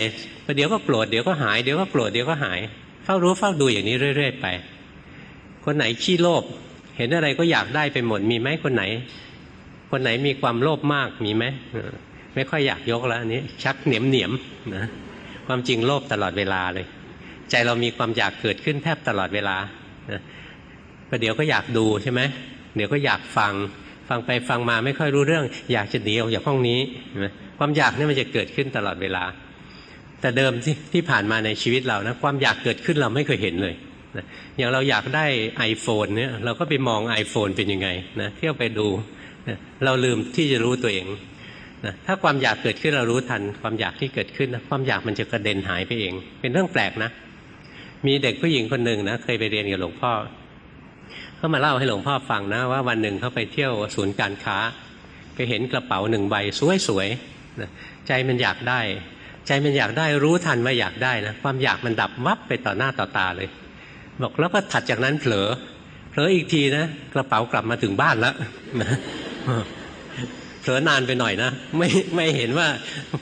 ประเดี๋ยวก็โกรธเดี๋ยวก็หายเดี๋ยวก็โกรธเดี๋ยวก็หายเฝ้ารู้เฝ้าดูอย่างนี้เรื่อย ๆ ไป คนไหนขี้โลภ เห็นอะไรก็อยากได้ไปหมดมีไหมคนไหน คนไหนมีความโลภมากมีไหมไม่ค่อยอยากยกแล้วอันนี้ ชักเหนียมเหนียมนะความจริงโลภตลอดเวลาเลย ใจเรามีความอยากเกิดขึ้นแทบตลอดเวลาประเดี๋ยวก็อยากดูใช่ไหมเดี๋ยวก็อยากฟัง ฟังไปฟังมาไม่ค่อยรู้เรื่อง อยากจะหนีออกจากห้องนี้ความอยากนี่มันจะเกิดขึ้นตลอดเวลา แต่เดิมที่ที่ผ่านมาในชีวิตเรานะความอยากเกิดขึ้นเราไม่เคยเห็นเลย อย่างเราอยากได้ iPhone เนี่ยเราก็ไปมอง iPhone เป็นยังไงนะเที่ยวไปดูนะเราลืมที่จะรู้ตัวเองนะถ้าความอยากเกิดขึ้นเรารู้ทัน ความอยากที่เกิดขึ้นนะความอยากมันจะกระเด็นหายไปเอง เป็นเรื่องแปลกนะ มีเด็กผู้หญิงคนหนึ่งนะเคยไปเรียนกับหลวงพ่อเขามาเล่าให้หลวงพ่อฟังนะว่าวันหนึ่งเขาไปเที่ยวศูนย์การค้า ไปเห็นกระเป๋าหนึ่งใบสวยๆนะใจมันอยากได้ ใจมันอยากได้รู้ทันว่าอยากได้นะความอยากมันดับวับไปต่อหน้าต่อตาเลย บอกแล้วก็ถัดจากนั้นเผลอเผลออีกทีนะกระเป๋ากลับมาถึงบ้านแล้วนะเผลอนานไปหน่อยนะไม่ไม่เห็นว่า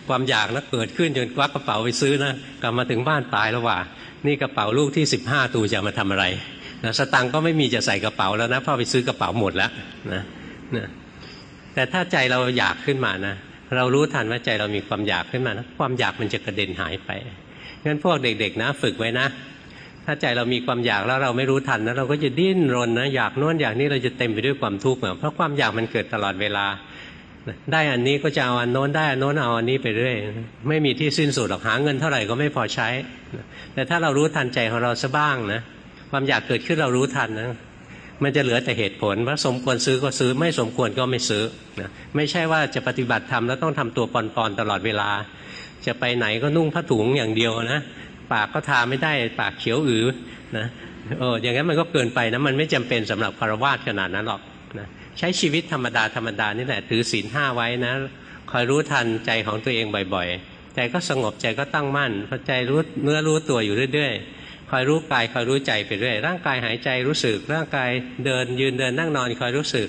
ความอยากนะเกิดขึ้นจนควักกระเป๋าไปซื้อนะกลับมาถึงบ้านตายแล้วว่า นี่กระเป๋าลูกที่สิบห้าตูจะมาทำอะไรนะสตังก็ไม่มีจะใส่กระเป๋าแล้วนะพ่อไปซื้อกระเป๋าหมดแล้วนะนะแต่ถ้าใจเราอยากขึ้นมานะเรารู้ทันว่าใจเรามีความอยากขึ้นมานะความอยากมันจะกระเด็นหายไปงั้นพวกเด็กๆนะ ฝึกไว้นะ ถ้าใจเรามีความอยากแล้วเราไม่รู้ทันนะเราก็จะดิ้นรนนะอยากโน้นอยากนี้เราจะเต็มไปด้วยความทุกข์เพราะความอยากมันเกิดตลอดเวลา ได้อันนี้ก็จะเอาอันโน้นได้อันโน้นเอาอันนี้ไปเรื่อยไม่มีที่สิ้นสุดหรอกหาเงินเท่าไหร่ก็ไม่พอใช้ แต่ถ้าเรารู้ทันใจของเราซะบ้างนะความอยากเกิดขึ้นเรารู้ทันนะมันจะเหลือแต่เหตุผลว่าสมควรซื้อก็ซื้อไม่สมควรก็ไม่ซื้อนะไม่ใช่ว่าจะปฏิบัติธรรมแล้วต้องทำตัวปอนๆตลอดเวลา จะไปไหนก็นุ่งผ้าถุงอย่างเดียวนะ ปากก็ทาไม่ได้ ปากเขียวอือนะโอ้อย่างนั้นมันก็เกินไปนะมันไม่จำเป็นสำหรับคารวะขนาดนั้นหรอกนะใช้ชีวิตธรรมดาธรรมดานี่แหละถือศีลห้าไว้นะคอยรู้ทันใจของตัวเองบ่อยๆ ใจก็สงบใจก็ตั้งมั่นพอใจรู้เนื้อรู้ตัวอยู่เรื่อยๆ คอยรู้กายคอยรู้ใจไปเรื่อย ร่างกายหายใจรู้สึก ร่างกายเดินยืนเดินนั่งนอนคอยรู้สึก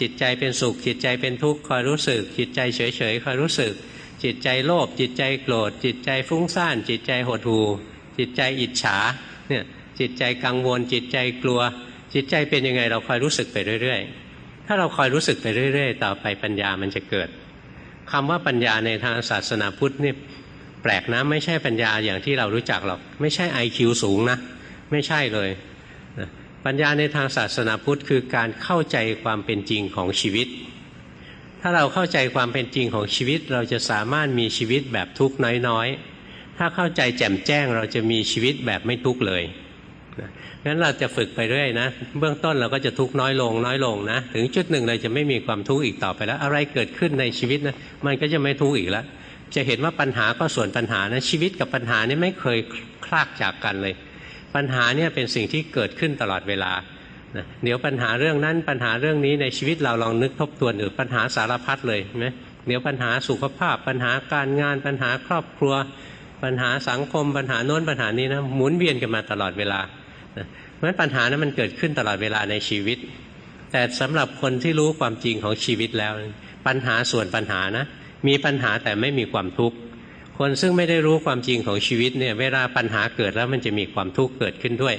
จิตใจเป็นสุข จิตใจเป็นทุกข์คอยรู้สึก จิตใจเฉยๆคอยรู้สึก จิตใจโลภจิตใจโกรธ จิตใจฟุ้งซ่าน จิตใจหดหู่จิตใจอิจฉาเนี่ยจิตใจกังวล จิตใจกลัว จิตใจเป็นยังไงเราคอยรู้สึกไปเรื่อย ๆ ถ้าเราคอยรู้สึกไปเรื่อย ๆ ต่อไปปัญญามันจะเกิดคำว่าปัญญาในทางศาสนาพุทธนี่แปลกนะไม่ใช่ปัญญาอย่างที่เรารู้จักหรอก ไม่ใช่ไอคิวสูงนะ ไม่ใช่เลยปัญญาในทางศาสนาพุทธคือการเข้าใจความเป็นจริงของชีวิต ถ้าเราเข้าใจความเป็นจริงของชีวิต เราจะสามารถมีชีวิตแบบทุกข์น้อยๆ ถ้าเข้าใจแจ่มแจ้งเราจะมีชีวิตแบบไม่ทุกข์เลยงั้นเราจะฝึกไปเรื่อยนะ เบื้องต้นเราก็จะทุกข์น้อยลงน้อยลงนะ ถึงจุดหนึ่งเราจะไม่มีความทุกข์อีกต่อไปแล้ว อะไรเกิดขึ้นในชีวิตนะมันก็จะไม่ทุกข์อีกแล้ว จะเห็นว่าปัญหาก็ส่วนปัญหานะชีวิตกับปัญหานี่ไม่เคยคลากจากกันเลย ปัญหาเนี่ยเป็นสิ่งที่เกิดขึ้นตลอดเวลา นะเดี๋ยวปัญหาเรื่องนั้นปัญหาเรื่องนี้ในชีวิตเราลองนึกทบทวนหรือปัญหาสารพัดเลยไหมเดี๋ยวปัญหาสุขภาพ ปัญหาการงานปัญหาครอบครัว ปัญหาสังคม ปัญหาโน้นปัญหานี้นะหมุนเวียนกันมาตลอดเวลาเพราะฉะนั้นปัญหานั้นมันเกิดขึ้นตลอดเวลาในชีวิต แต่สำหรับคนที่รู้ความจริงของชีวิตแล้ว ปัญหาส่วนปัญหานะมีปัญหาแต่ไม่มีความทุกข์คนซึ่งไม่ได้รู้ความจริงของชีวิตเนี่ยเวลาปัญหาเกิดแล้วมันจะมีความทุกข์เกิดขึ้นด้วย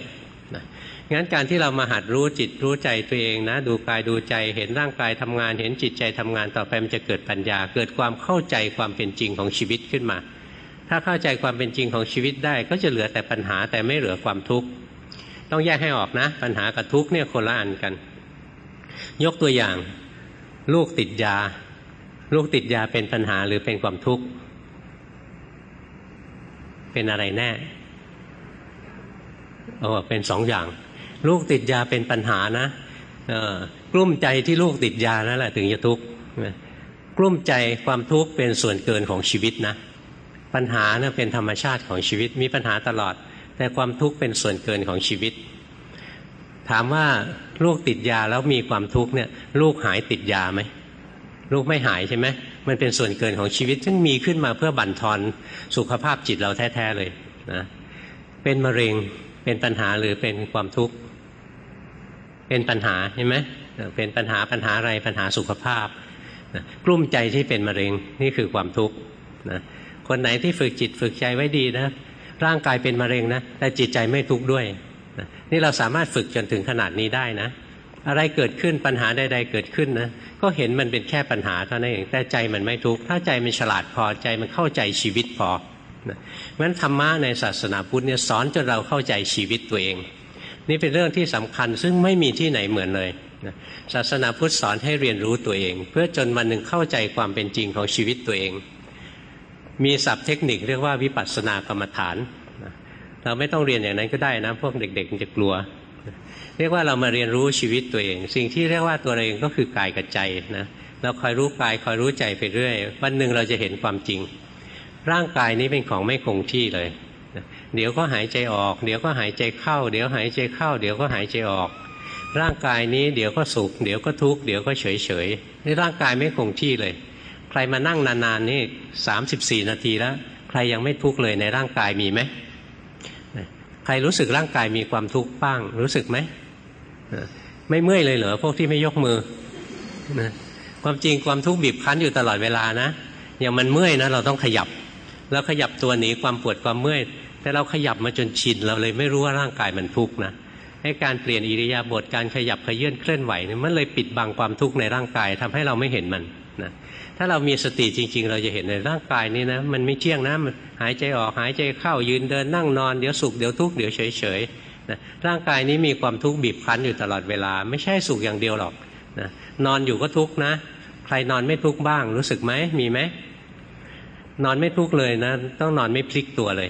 งั้นการที่เรามาหัดรู้จิตรู้ใจตัวเองนะ ดูกายดูใจเห็นร่างกายทำงาน เห็นจิตใจทำงานต่อไปมันจะเกิดปัญญา เกิดความเข้าใจความเป็นจริงของชีวิตขึ้นมา ถ้าเข้าใจความเป็นจริงของชีวิตได้ ก็จะเหลือแต่ปัญหาแต่ไม่เหลือความทุกข์ต้องแยกให้ออกนะ ปัญหากับทุกข์เนี่ยคนละอันกัน ยกตัวอย่าง ลูกติดยา ลูกติดยาเป็นปัญหาหรือเป็นความทุกข์เป็นอะไรแน่โอ้เป็นสองอย่าง ลูกติดยาเป็นปัญหานะกลุ้มใจที่ลูกติดยานั่นแหละถึงจะทุกข์กลุ้มใจความทุกข์เป็นส่วนเกินของชีวิตนะ ปัญหาเนะเป็นธรรมชาติของชีวิตมีปัญหาตลอด แต่ความทุกข์เป็นส่วนเกินของชีวิต ถามว่าลูกติดยาแล้วมีความทุกข์เนี่ย ลูกหายติดยาไหมลูกไม่หายใช่ไหมมันเป็นส่วนเกินของชีวิตซึ่งมีขึ้นมาเพื่อบั่นทอนสุขภาพจิตเราแท้ๆเลยนะเป็นมะเร็งเป็นปัญหาหรือเป็นความทุกข์ เป็นปัญหาใช่ไหมเป็นปัญหาปัญหาอะไรปัญหาสุขภาพนะกลุ้มใจที่เป็นมะเร็งนี่คือความทุกข์นะคนไหนที่ฝึกจิตฝึกใจไว้ดีนะร่างกายเป็นมะเร็งนะแต่จิตใจไม่ทุกข์ด้วยนะนี่เราสามารถฝึกจนถึงขนาดนี้ได้นะ อะไรเกิดขึ้นปัญหาใดๆเกิดขึ้นนะก็เห็นมันเป็นแค่ปัญหาเท่านั้นเองแต่ใจมันไม่ทุกข์ถ้าใจมันฉลาดพอใจมันเข้าใจชีวิตพอนะงั้นธรรมะในศาสนาพุทธเนี่ยสอนจนเราเข้าใจชีวิตตัวเอง นี่เป็นเรื่องที่สำคัญซึ่งไม่มีที่ไหนเหมือนเลยนะศาสนาพุทธสอนให้เรียนรู้ตัวเอง เพื่อจนวันหนึ่งเข้าใจความเป็นจริงของชีวิตตัวเอง มีศัพท์เทคนิคเรียกว่าวิปัสสนากรรมฐานเราไม่ต้องเรียนอย่างนั้นก็ได้นะพวกเด็กๆจะกลัว เรียกว่าเรามาเรียนรู้ชีวิตตัวเอง สิ่งที่เรียกว่าตัวเองก็คือกายกับใจนะเราคอยรู้กายคอยรู้ใจไปเรื่อย วันหนึ่งเราจะเห็นความจริง ร่างกายนี้เป็นของไม่คงที่เลย เดี๋ยวก็หายใจออก เดี๋ยวก็หายใจเข้า เดี๋ยวหายใจเข้า เดี๋ยวก็หายใจออก ร่างกายนี้เดี๋ยวก็สุข เดี๋ยวก็ทุกข์เดี๋ยวก็เฉยเฉยนี่ร่างกายไม่คงที่เลย ใครมานั่งนานๆนี่สามสิบสี่นาทีแล้วใครยังไม่ทุกข์เลยในร่างกายมีไหมใครรู้สึกร่างกายมีความทุกข์บ้าง รู้สึกไหมไม่เมื่อยเลยเหรอพวกที่ไม่ยกมือนะความจริงความทุกข์บีบคั้นอยู่ตลอดเวลานะอย่างมันเมื่อยนะเราต้องขยับ แล้วขยับตัวหนีความปวดความเมื่อย แต่เราขยับมาจนชินเราเลยไม่รู้ว่าร่างกายมันทุกข์นะให้การเปลี่ยนอิริยาบถการขยับขยื่นเคลื่อนไหวนี่มันเลยปิดบังความทุกข์ในร่างกายทำให้เราไม่เห็นมันนะถ้าเรามีสติจริง ๆ เราจะเห็นในร่างกายนี้นะมันไม่เที่ยงนะมันหายใจออกหายใจเข้ายืนเดินนั่งนอนเดี๋ยวสุขเดี๋ยวทุกข์เดี๋ยวเฉยๆนะร่างกายนี้มีความทุกข์บีบคั้นอยู่ตลอดเวลา ไม่ใช่สุขอย่างเดียวหรอกนะนอนอยู่ก็ทุกข์นะ ใครนอนไม่ทุกข์บ้าง รู้สึกไหมมีไหมนอนไม่ทุกข์เลยนะ ต้องนอนไม่พลิกตัวเลย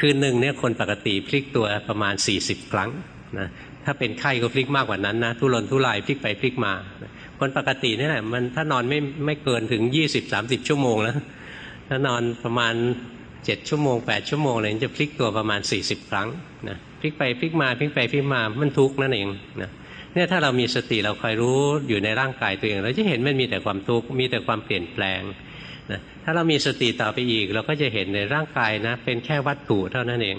คืนหนึ่งเนี่ยคนปกติพลิกตัวประมาณสี่สิบครั้งนะถ้าเป็นไข้ก็พลิกมากกว่านั้นนะทุรนทุรายพลิกไปพลิกมา คนปกตินี่แหละมันถ้านอนไม่ไม่เกินถึงยี่สิบสามสิบชั่วโมงแล้วถ้านอนประมาณเจ็ดชั่วโมงแปดชั่วโมงเลยจะพลิกตัวประมาณสี่สิบครั้งนะพลิกไปพลิกมาพลิกไปพลิกมามันทุกข์นั่นเองนะเนี่ยถ้าเรามีสติเราคอยรู้อยู่ในร่างกายตัวเอง เราจะเห็นมันมีแต่ความทุกข์มีแต่ความเปลี่ยนแปลงาเรามีสติต่อไปอีก เราก็จะเห็นในร่างกายนะ เป็นแค่วัตถุเท่านั้นเอง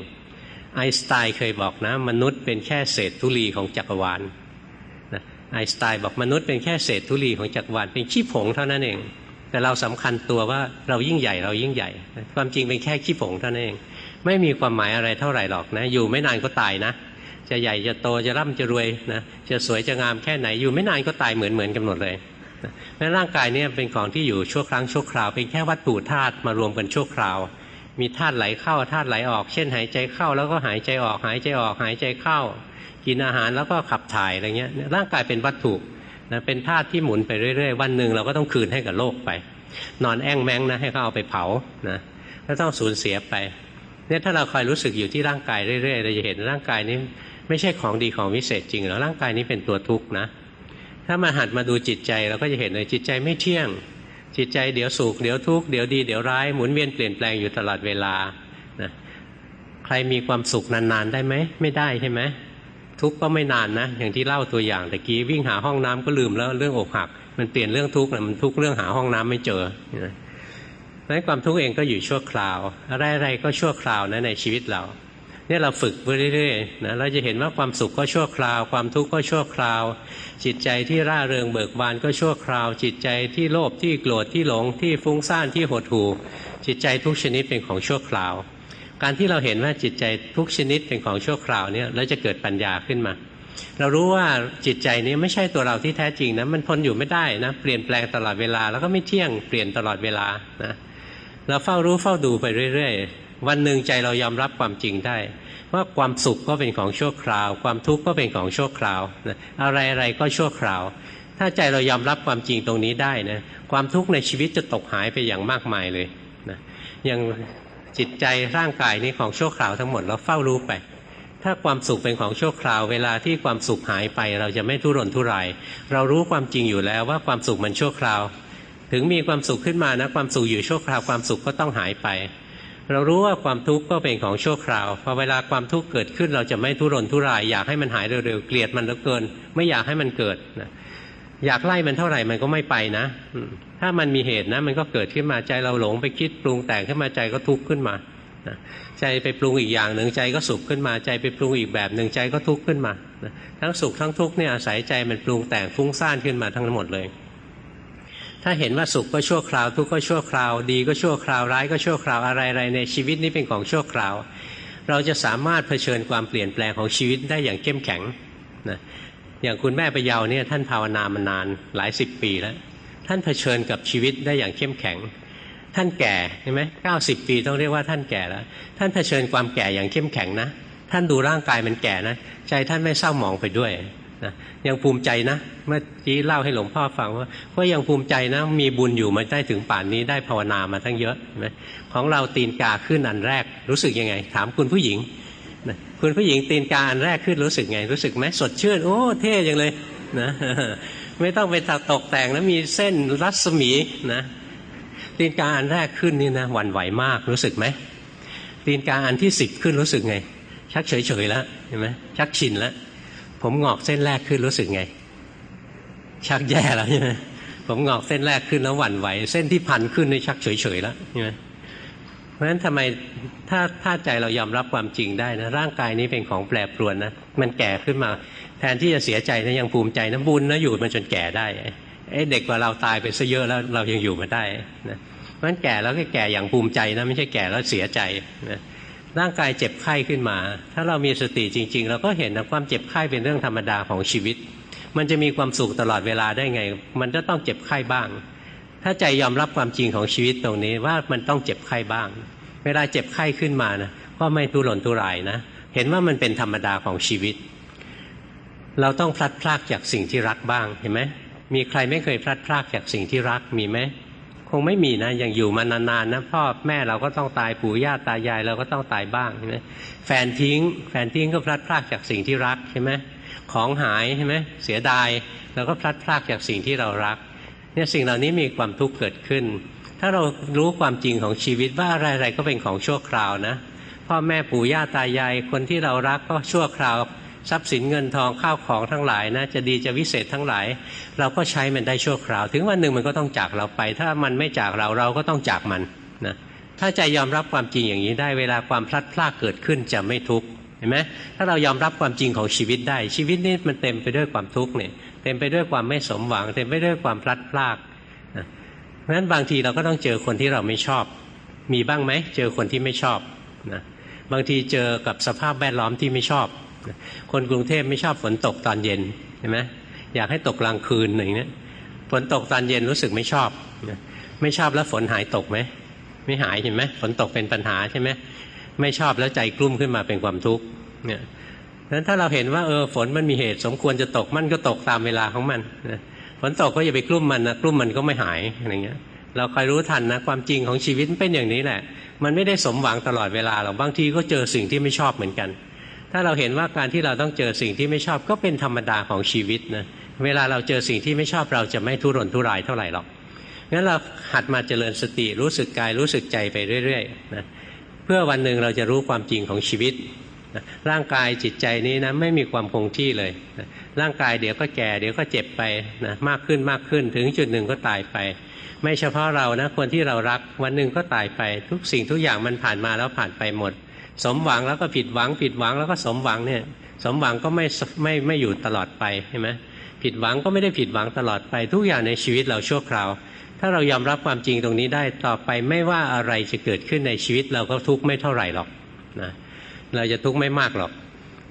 ไอน์สไตน์เคยบอกนะ มนุษย์เป็นแค่เศษธุลีของจักรวาลนะไอน์สไตน์บอกมนุษย์เป็นแค่เศษธุลีของจักรวาลเป็นขี้ผงเท่านั้นเอง แต่เราสำคัญตัวว่าเรายิ่งใหญ่เรายิ่งใหญ่ ความจริงเป็นแค่ขี้ผงเท่านั้นเอง ไม่มีความหมายอะไรเท่าไหร่หรอกนะ อยู่ไม่นานก็ตายนะ จะใหญ่จะโตจะร่ำจะรวยนะจะสวยจะงามแค่ไหนอยู่ไม่นานก็ตายเหมือนเหมือนกันหมดเลย เพราะร่างกายเนี่ยเป็นของที่อยู่ชั่วครั้งชั่วคราวเป็นแค่วัตถุธาตุมารวมกันชั่วคราว มีธาตุไหลเข้าธาตุไหลออก เช่นหายใจเข้าแล้วก็หายใจออกหายใจออกหายใจเข้า กินอาหารแล้วก็ขับถ่ายอะไรเงี้ยร่างกายเป็นวัตถุนะเป็นธาตุที่หมุนไปเรื่อยๆ วันหนึ่งเราก็ต้องคืนให้กับโลกไป นอนแอ่งแมงนะให้เขาเอาไปเผานะก็ต้องสูญเสียไปเนี่ยถ้าเราคอยรู้สึกอยู่ที่ร่างกายเรื่อยๆเราจะเห็นร่างกายนี้ไม่ใช่ของดีของวิเศษจริงแล้วร่างกายนี้เป็นตัวทุกข์นะ ถ้ามาหัดมาดูจิตใจเราก็จะเห็นเลยจิตใจไม่เที่ยง จิตใจเดี๋ยวสุขเดี๋ยวทุกข์เดี๋ยวดีเดี๋ยวร้ายหมุนเวียนเปลี่ยนแปลงอยู่ตลอดเวลานะใครมีความสุขนานๆได้ไหมไม่ได้ใช่ไหมทุกข์ก็ไม่นานนะอย่างที่เล่าตัวอย่างตะกี้วิ่งหาห้องน้ำก็ลืมแล้วเรื่องอกหัก มันเปลี่ยนเรื่องทุกข์นะมันทุกข์เรื่องหาห้องน้ำไม่เจอนะนั้นความทุกข์เองก็อยู่ชั่วคราว อะไรๆก็ชั่วคราวนะในชีวิตเรา นี่ยเราฝึกไปเรื่อยๆนะเราจะเห็นว่าความสุขก็ชั่วคราว ความทุกข์ก็ชั่วคราว จิตใจที่ร่าเริงเบิกบานก็ชั่วคราว จิตใจที่โลภที่โกรธที่หลงที่ฟุ้งซ่านที่หดหู่จิตใจทุกชนิดเป็นของชั่วคราว การที่เราเห็นว่าจิตใจทุกชนิดเป็นของชั่วคราวเนี่ยแล้วจะเกิดปัญญาขึ้นมา เรารู้ว่าจิตใจนี้ไม่ใช่ตัวเราที่แท้จริงนะมันทนอยู่ไม่ได้นะเปลี่ยนแปลงตลอดเวลาแล้วก็ไม่เที่ยงเปลี่ยนตลอดเวลานะเราเฝ้ารู้เฝ้าดูไปเรื่อย ๆ วันหนึ่งใจเรายอมรับความจริงได้ ว่าความสุขก็เป็นของชั่วคราว ความทุกข์ก็เป็นของชั่วคราวนะอะไรอะไรก็ชั่วคราว ถ้าใจเรายอมรับความจริงตรงนี้ได้นะความทุกข์ในชีวิตจะตกหายไปอย่างมากมายเลยนะอย่างจิตใจร่างกายนี้ของชั่วคราวทั้งหมดเราเฝ้ารู้ไปถ้าความสุขเป็นของชั่วคราวเวลาที่ความสุขหายไป เราจะไม่ทุรนทุราย เรารู้ความจริงอยู่แล้วว่าความสุขมันชั่วคราว ถึงมีความสุขขึ้นมานะความสุขอยู่ชั่วคราวความสุขก็ต้องหายไป เรารู้ว่าความทุกข์ก็เป็นของชั่วคราวพอเวลาความทุกข์เกิดขึ้นเราจะไม่ทุรนทุราย อยากให้มันหายเร็วๆเกลียดมันเหลือเกิน ไม่อยากให้มันเกิดนะอยากไล่มันเท่าไหร่มันก็ไม่ไปนะถ้ามันมีเหตุนะ มันก็เกิดขึ้นมาใจเราหลงไปคิดปรุงแต่งขึ้นมาใจก็ทุกข์ขึ้นมาใจไปปรุงอีกอย่างหนึ่งใจก็สุขขึ้นมาใจไปปรุงอีกแบบหนึ่งใจก็ทุกข์ขึ้นมาทั้งสุขทั้งทุกข์เนี่ยอาศัยใจมันปรุงแต่งฟุ้งซ่านขึ้นมาทั้งหมดเลย ถ้าเห็นว่าสุขก็ชั่วคราว ทุกข์ก็ชั่วคราว ดีก็ชั่วคราวร้ายก็ชั่วคราวอะไรอะไรในชีวิตนี้เป็นของชั่วคราว เราจะสามารถเผชิญความเปลี่ยนแปลงของชีวิตได้อย่างเข้มแข็งนะอย่างคุณแม่ประเยาเนี่ยท่านภาวนามานานหลายสิบปีแล้ว ท่านเผชิญกับชีวิตได้อย่างเข้มแข็ง ท่านแก่ใช่ไหมเก้าสิบปีต้องเรียกว่าท่านแก่แล้ว ท่านเผชิญความแก่อย่างเข้มแข็งนะ ท่านดูร่างกายมันแก่นะ ใจท่านไม่เศร้าหมองไปด้วย นะยังภูมิใจนะ เมื่อกี้เล่าให้หลวงพ่อฟังว่าก็ยังภูมิใจนะ มีบุญอยู่มาได้ถึงป่านนี้ได้ภาวนามาทั้งเยอะนะของเราตีนกาขึ้นอันแรกรู้สึกยังไง ถามคุณผู้หญิงคุณผู้หญิงตีนกาอันแรกขึ้นรู้สึกไง รู้สึกไหมสดชื่น โอ้เท่ยังเลยนะไม่ต้องไปตกแต่งแล้วมีเส้นรัศมีนะตีนกาอันแรกขึ้นนี่นะหวั่นไหวมากรู้สึกไหมตีนกาอันที่สิบขึ้นรู้สึกไง ชักเฉยเฉยแล้วเห็นไหมชักชินแล้ว ผมงอกเส้นแรกขึ้นรู้สึกไง ชักแย่แล้วใช่ไหมผมงอกเส้นแรกขึ้นแล้วหวั่นไหว เส้นที่พันขึ้นนี่ชักเฉยเฉยแล้วใช่ไหมเพราะฉะนั้นทำไมถ้าถ้าใจเรายอมรับความจริงได้นะ ร่างกายนี้เป็นของแปรปรวนนะมันแก่ขึ้นมา แทนที่จะเสียใจนะยังภูมิใจนะบุญนะอยู่มันจนแก่ได้ไอ้เด็กกว่าเราตายไปซะเยอะแล้วเรายังอยู่มาได้นะเพราะฉะนั้นแก่แล้วก็แก่อย่างภูมิใจนะไม่ใช่แก่แล้วเสียใจนะ ร่างกายเจ็บไข้ขึ้นมา ถ้าเรามีสติจริง ๆ เราก็เห็นนะความเจ็บไข้เป็นเรื่องธรรมดาของชีวิต มันจะมีความสุขตลอดเวลาได้ไง มันจะต้องเจ็บไข้บ้าง ถ้าใจยอมรับความจริงของชีวิตตรงนี้ว่ามันต้องเจ็บไข้บ้าง เวลาเจ็บไข้ขึ้นมานะก็ไม่ทุรนทุรายนะ เห็นว่ามันเป็นธรรมดาของชีวิต เราต้องพลัดพรากจากสิ่งที่รักบ้างเห็นไหมมีใครไม่เคยพลัดพรากจากสิ่งที่รักมีไหม คงไม่มีนะยังอยู่มานานๆนะพ่อแม่เราก็ต้องตายปู่ย่าตายาย เราก็ต้องตายบ้างใช่ไหมแฟนทิ้ง แฟนทิ้งก็พลัดพรากจากสิ่งที่รักใช่ไหมของหายใช่ไหมเสียดายเราก็พลัดพรากจากสิ่งที่เรารักเนี่ยสิ่งเหล่านี้มีความทุกข์เกิดขึ้น ถ้าเรารู้ความจริงของชีวิตว่าอะไรๆก็เป็นของชั่วคราวนะพ่อแม่ปู่ย่าตายายคนที่เรารักก็ชั่วคราว ทรัพย์สินเงินทองข้าวของทั้งหลายนะจะดีจะวิเศษทั้งหลาย เราก็ใช้มันได้ชั่วคราว ถึงวันหนึ่งมันก็ต้องจากเราไป ถ้ามันไม่จากเราเราก็ต้องจากมันนะถ้าใจยอมรับความจริงอย่างนี้ได้เวลาความพลัดพรากเกิดขึ้นจะไม่ทุกข์เห็นไหมถ้าเรายอมรับความจริงของชีวิตได้ ชีวิตนี้มันเต็มไปด้วยความทุกข์เนี่ยเต็มไปด้วยความไม่สมหวัง เต็มไปด้วยความพลัดพรากนะเพราะฉะนั้นบางทีเราก็ต้องเจอคนที่เราไม่ชอบ มีบ้างไหมเจอคนที่ไม่ชอบนะบางทีเจอกับสภาพแวดล้อมที่ไม่ชอบ คนกรุงเทพไม่ชอบฝนตกตอนเย็นเห็นไหมอยากให้ตกกลางคืนอย่างนี้ฝนตกตอนเย็นรู้สึกไม่ชอบ ไม่ชอบแล้วฝนหายตกไหมไม่หายเห็นไหมฝนตกเป็นปัญหาใช่ไหมไม่ชอบแล้วใจกลุ้มขึ้นมาเป็นความทุกข์เนี่ยนั้นถ้าเราเห็นว่าเออฝนมันมีเหตุ สมควรจะตกมันก็ตกตามเวลาของมันฝนตกก็อย่าไปกลุ้มมันนะกลุ้มมันก็ไม่หายอะไรเงี้ย เราคอยรู้ทันนะความจริงของชีวิตเป็นอย่างนี้แหละ มันไม่ได้สมหวังตลอดเวลาหรอกบางทีก็เจอสิ่งที่ไม่ชอบเหมือนกัน ถ้าเราเห็นว่าการที่เราต้องเจอสิ่งที่ไม่ชอบก็เป็นธรรมดาของชีวิตนะเวลาเราเจอสิ่งที่ไม่ชอบเราจะไม่ทุรนทุรายเท่าไหร่หรอกงั้นเราหัดมาเจริญสติรู้สึกกายรู้สึกใจไปเรื่อยๆนะเพื่อวันหนึ่งเราจะรู้ความจริงของชีวิตนะร่างกายจิตใจนี้นะไม่มีความคงที่เลยนะร่างกายเดี๋ยวก็แก่เดี๋ยวก็เจ็บไปนะมากขึ้นมากขึ้นถึงจุดหนึ่งก็ตายไป ไม่เฉพาะเรานะคนที่เรารักวันหนึ่งก็ตายไป ทุกสิ่งทุกอย่างมันผ่านมาแล้วผ่านไปหมด สมหวังแล้วก็ผิดหวัง ผิดหวังแล้วก็สมหวังเนี่ย สมหวังก็ไม่ไม่ไม่อยู่ตลอดไปใช่ไหมผิดหวังก็ไม่ได้ผิดหวังตลอดไป ทุกอย่างในชีวิตเราชั่วคราว ถ้าเรายอมรับความจริงตรงนี้ได้ต่อไปไม่ว่าอะไรจะเกิดขึ้นในชีวิตเราก็ทุกข์ไม่เท่าไหร่หรอกนะเราจะทุกข์ไม่มากหรอก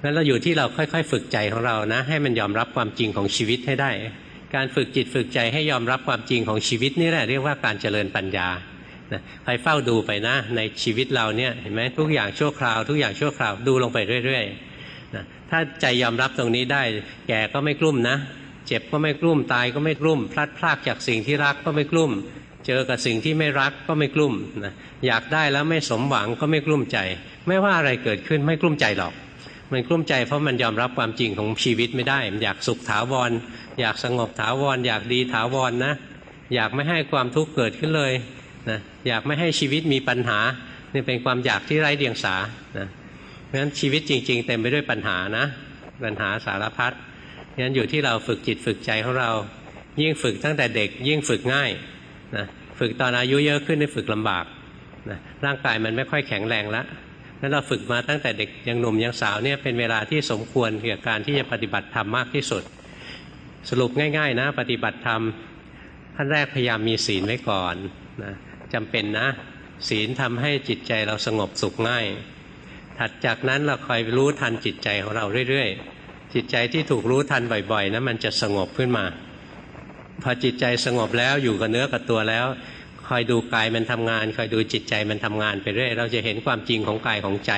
นั้นเราอยู่ที่เราค่อย ๆ ฝึกใจของเรานะ ให้มันยอมรับความจริงของชีวิตให้ได้ การฝึกจิตฝึกใจให้ยอมรับความจริงของชีวิตนี่แหละเรียกว่าการเจริญปัญญา นะคอยเฝ้าดูไปนะ ในชีวิตเราเนี่ยเห็นไหมทุกอย่างชั่วคราว ทุกอย่างชั่วคราวดูลงไปเรื่อยๆนะถ้าใจยอมรับตรงนี้ได้ แก่ก็ไม่กลุ้มนะ เจ็บก็ไม่กลุ้มตายก็ไม่กลุ้ม พลัดพรากจากสิ่งที่รักก็ไม่กลุ้ม เจอกับสิ่งที่ไม่รักก็ไม่กลุ้มนะอยากได้แล้วไม่สมหวังก็ไม่กลุ้มใจ ไม่ว่าอะไรเกิดขึ้นไม่กลุ้มใจหรอกมันกลุ้มใจเพราะมันยอมรับความจริงของชีวิตไม่ได้ มันอยากสุขถาวร อยากสงบถาวร อยากดีถาวรนนะ อยากไม่ให้ความทุกข์เกิดขึ้นเลย นะอยากไม่ให้ชีวิตมีปัญหานี่เป็นความอยากที่ไร้เดียงสานะเพราะฉะนั้นชีวิตจริง ๆ เต็มไปด้วยปัญหานะ ปัญหาสารพัดเพราะฉะนั้นอยู่ที่เราฝึกจิตฝึกใจของเรา ยิ่งฝึกตั้งแต่เด็ก ยิ่งฝึกง่ายนะฝึกตอนอายุเยอะขึ้นได้ฝึกลำบากนะร่างกายมันไม่ค่อยแข็งแรงแล้วนั้นเราฝึกมาตั้งแต่เด็กยังหนุ่มยังสาวเนี่ยเป็นเวลาที่สมควรเกี่ยวกับการที่จะปฏิบัติธรรมมากที่สุด สรุปง่าย ๆ นะ ปฏิบัติธรรมขั้นแรกพยายามมีศีลไว้ก่อนนะ จำเป็นนะ ศีลทำให้จิตใจเราสงบสุขง่าย ถัดจากนั้นเราคอยรู้ทันจิตใจของเราเรื่อยๆ จิตใจที่ถูกรู้ทันบ่อยๆนะมันจะสงบขึ้นมา พอจิตใจสงบแล้วอยู่กับเนื้อกับตัวแล้วคอยดูกายมันทำงานคอยดูจิตใจมันทำงานไปเรื่อยเราจะเห็นความจริงของกายของใจ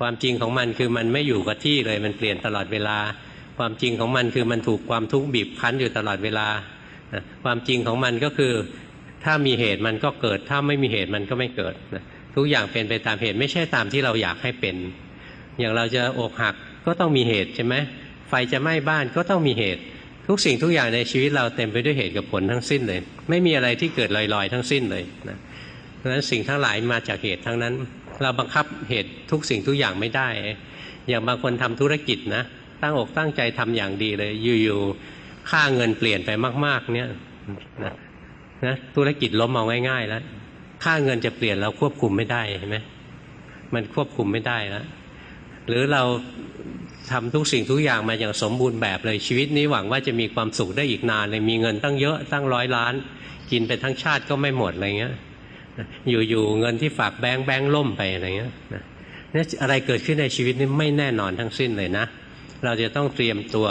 ความจริงของมันคือมันไม่อยู่กับที่เลยมันเปลี่ยนตลอดเวลา ความจริงของมันคือมันถูกความทุกข์บีบคั้นอยู่ตลอดเวลา ความจริงของมันก็คือ ถ้ามีเหตุมันก็เกิด ถ้าไม่มีเหตุมันก็ไม่เกิดนะทุกอย่างเป็นไปตามเหตุไม่ใช่ตามที่เราอยากให้เป็น อย่างเราจะอกหักก็ต้องมีเหตุใช่ไหมไฟจะไหม้บ้านก็ต้องมีเหตุ ทุกสิ่งทุกอย่างในชีวิตเราเต็มไปด้วยเหตุกับผลทั้งสิ้นเลย ไม่มีอะไรที่เกิดลอยๆ ทั้งสิ้นเลยนะเพราะฉะนั้นสิ่งทั้งหลายมาจากเหตุทั้งนั้น เราบังคับเหตุทุกสิ่งทุกอย่างไม่ได้ อย่างบางคนทำธุรกิจนะตั้งอกตั้งใจทำอย่างดีเลยอยู่ๆค่าเงินเปลี่ยนไปมาก ๆ เนี่ยนะ นะธุรกิจล้มเอาง่ายๆแล้วค่าเงินจะเปลี่ยนเราควบคุมไม่ได้เห็นไหมมันควบคุมไม่ได้แล้วหรือเราทำทุกสิ่งทุกอย่างมาอย่างสมบูรณ์แบบเลยชีวิตนี้หวังว่าจะมีความสุขได้อีกนานเลยมีเงินตั้งเยอะตั้งร้อยล้าน กินไปทั้งชาติก็ไม่หมดอะไรเงี้ยอยู่ๆเงินที่ฝากแบงค์แบงค์ล่มไปอะไรเงี้ยนี่อะไรเกิดขึ้นในชีวิตนี้ไม่แน่นอนทั้งสิ้นเลยนะ เราจะต้องเตรียมตัว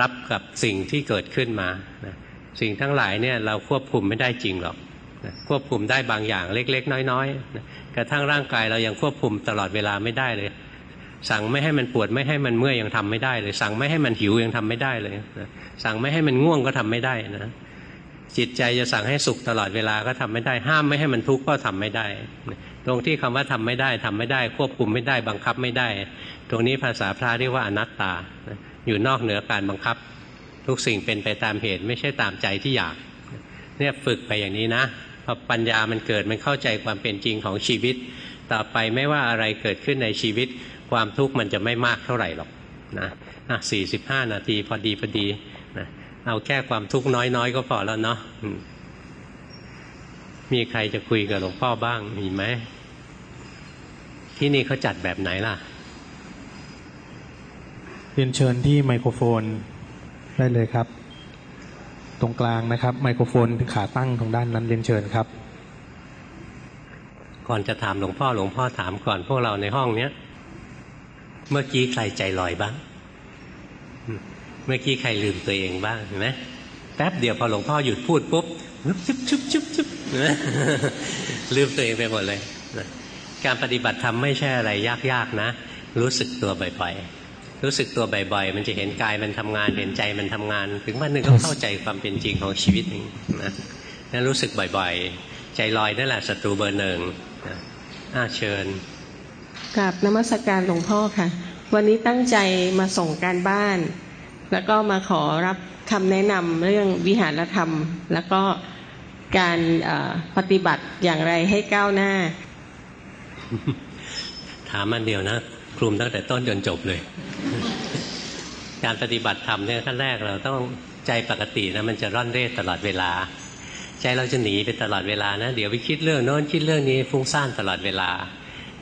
รับกับสิ่งที่เกิดขึ้นมานะ สิ่งทั้งหลายเนี่ยเราควบคุมไม่ได้จริงหรอกควบคุมได้บางอย่างเล็ก ๆ น้อยๆกระทั่งร่างกายเรายังควบคุมตลอดเวลาไม่ได้เลย สั่งไม่ให้มันปวดไม่ให้มันเมื่อยยังทำไม่ได้เลย สั่งไม่ให้มันหิวยังทำไม่ได้เลยสั่งไม่ให้มันง่วงก็ทำไม่ได้นะจิตใจจะสั่งให้สุขตลอดเวลาก็ทำไม่ได้ ห้ามไม่ให้มันทุกข์ก็ทำไม่ได้ ตรงที่คำว่าทำไม่ได้ทำไม่ได้ ควบคุมไม่ได้บังคับไม่ได้ ตรงนี้ภาษาพระเรียกว่าอนัตตาอยู่นอกเหนือการบังคับ ทุกสิ่งเป็นไปตามเหตุ ไม่ใช่ตามใจที่อยาก เนี่ยฝึกไปอย่างนี้นะพอปัญญามันเกิดมันเข้าใจความเป็นจริงของชีวิต ต่อไปไม่ว่าอะไรเกิดขึ้นในชีวิต ความทุกข์มันจะไม่มากเท่าไหร่หรอกนะอะสี่สิบห้านาทีพอดีพอดีนะเอาแค่ความทุกข์น้อยๆ ก็พอแล้วเนาะมีใครจะคุยกับหลวงพ่อบ้างมีไหมที่นี่เขาจัดแบบไหนล่ะเรียนเชิญที่ไมโครโฟน ได้เลยครับ ตรงกลางนะครับ ไมโครโฟนขาตั้งตรงด้านนั้นเรียนเชิญครับ ก่อนจะถามหลวงพ่อหลวงพ่อถามก่อนพวกเราในห้องเนี้ยเมื่อกี้ใครใจลอยบ้าง เมื่อกี้ใครลืมตัวเองบ้างเห็นไหมแป๊บเดียวพอหลวงพ่อหยุดพูดปุ๊บชุบชุบชุบชุบลืมตัวเองไปหมดเลย การปฏิบัติธรรมไม่ใช่อะไรยากๆนะ รู้สึกตัวบ่อยๆ รู้สึกตัวบ่อยๆ มันจะเห็นกายมันทำงานเห็นใจมันทำงาน ถึงวันหนึ่งก็เข้าใจความเป็นจริงของชีวิตนะนั่นรู้สึกบ่อยๆ ใจลอยนั่นแหละศัตรูเบอร์หนึ่งน่าเชิญกราบนมัสการหลวงพ่อค่ะ วันนี้ตั้งใจมาส่งการบ้าน แล้วก็มาขอรับคำแนะนำเรื่องวิหารธรรม แล้วก็การปฏิบัติอย่างไรให้ก้าวหน้า ถามมันเดียวนะ คลุมตั้งแต่ต้นจนจบเลย การปฏิบัติธรรมเนี่ยขั้นแรกเราต้องใจปกตินะมันจะร่อนเร่ตลอดเวลา ใจเราจะหนีไปตลอดเวลานะเดี๋ยวไปคิดเรื่องโน้นคิดเรื่องนี้ฟุ้งซ่านตลอดเวลา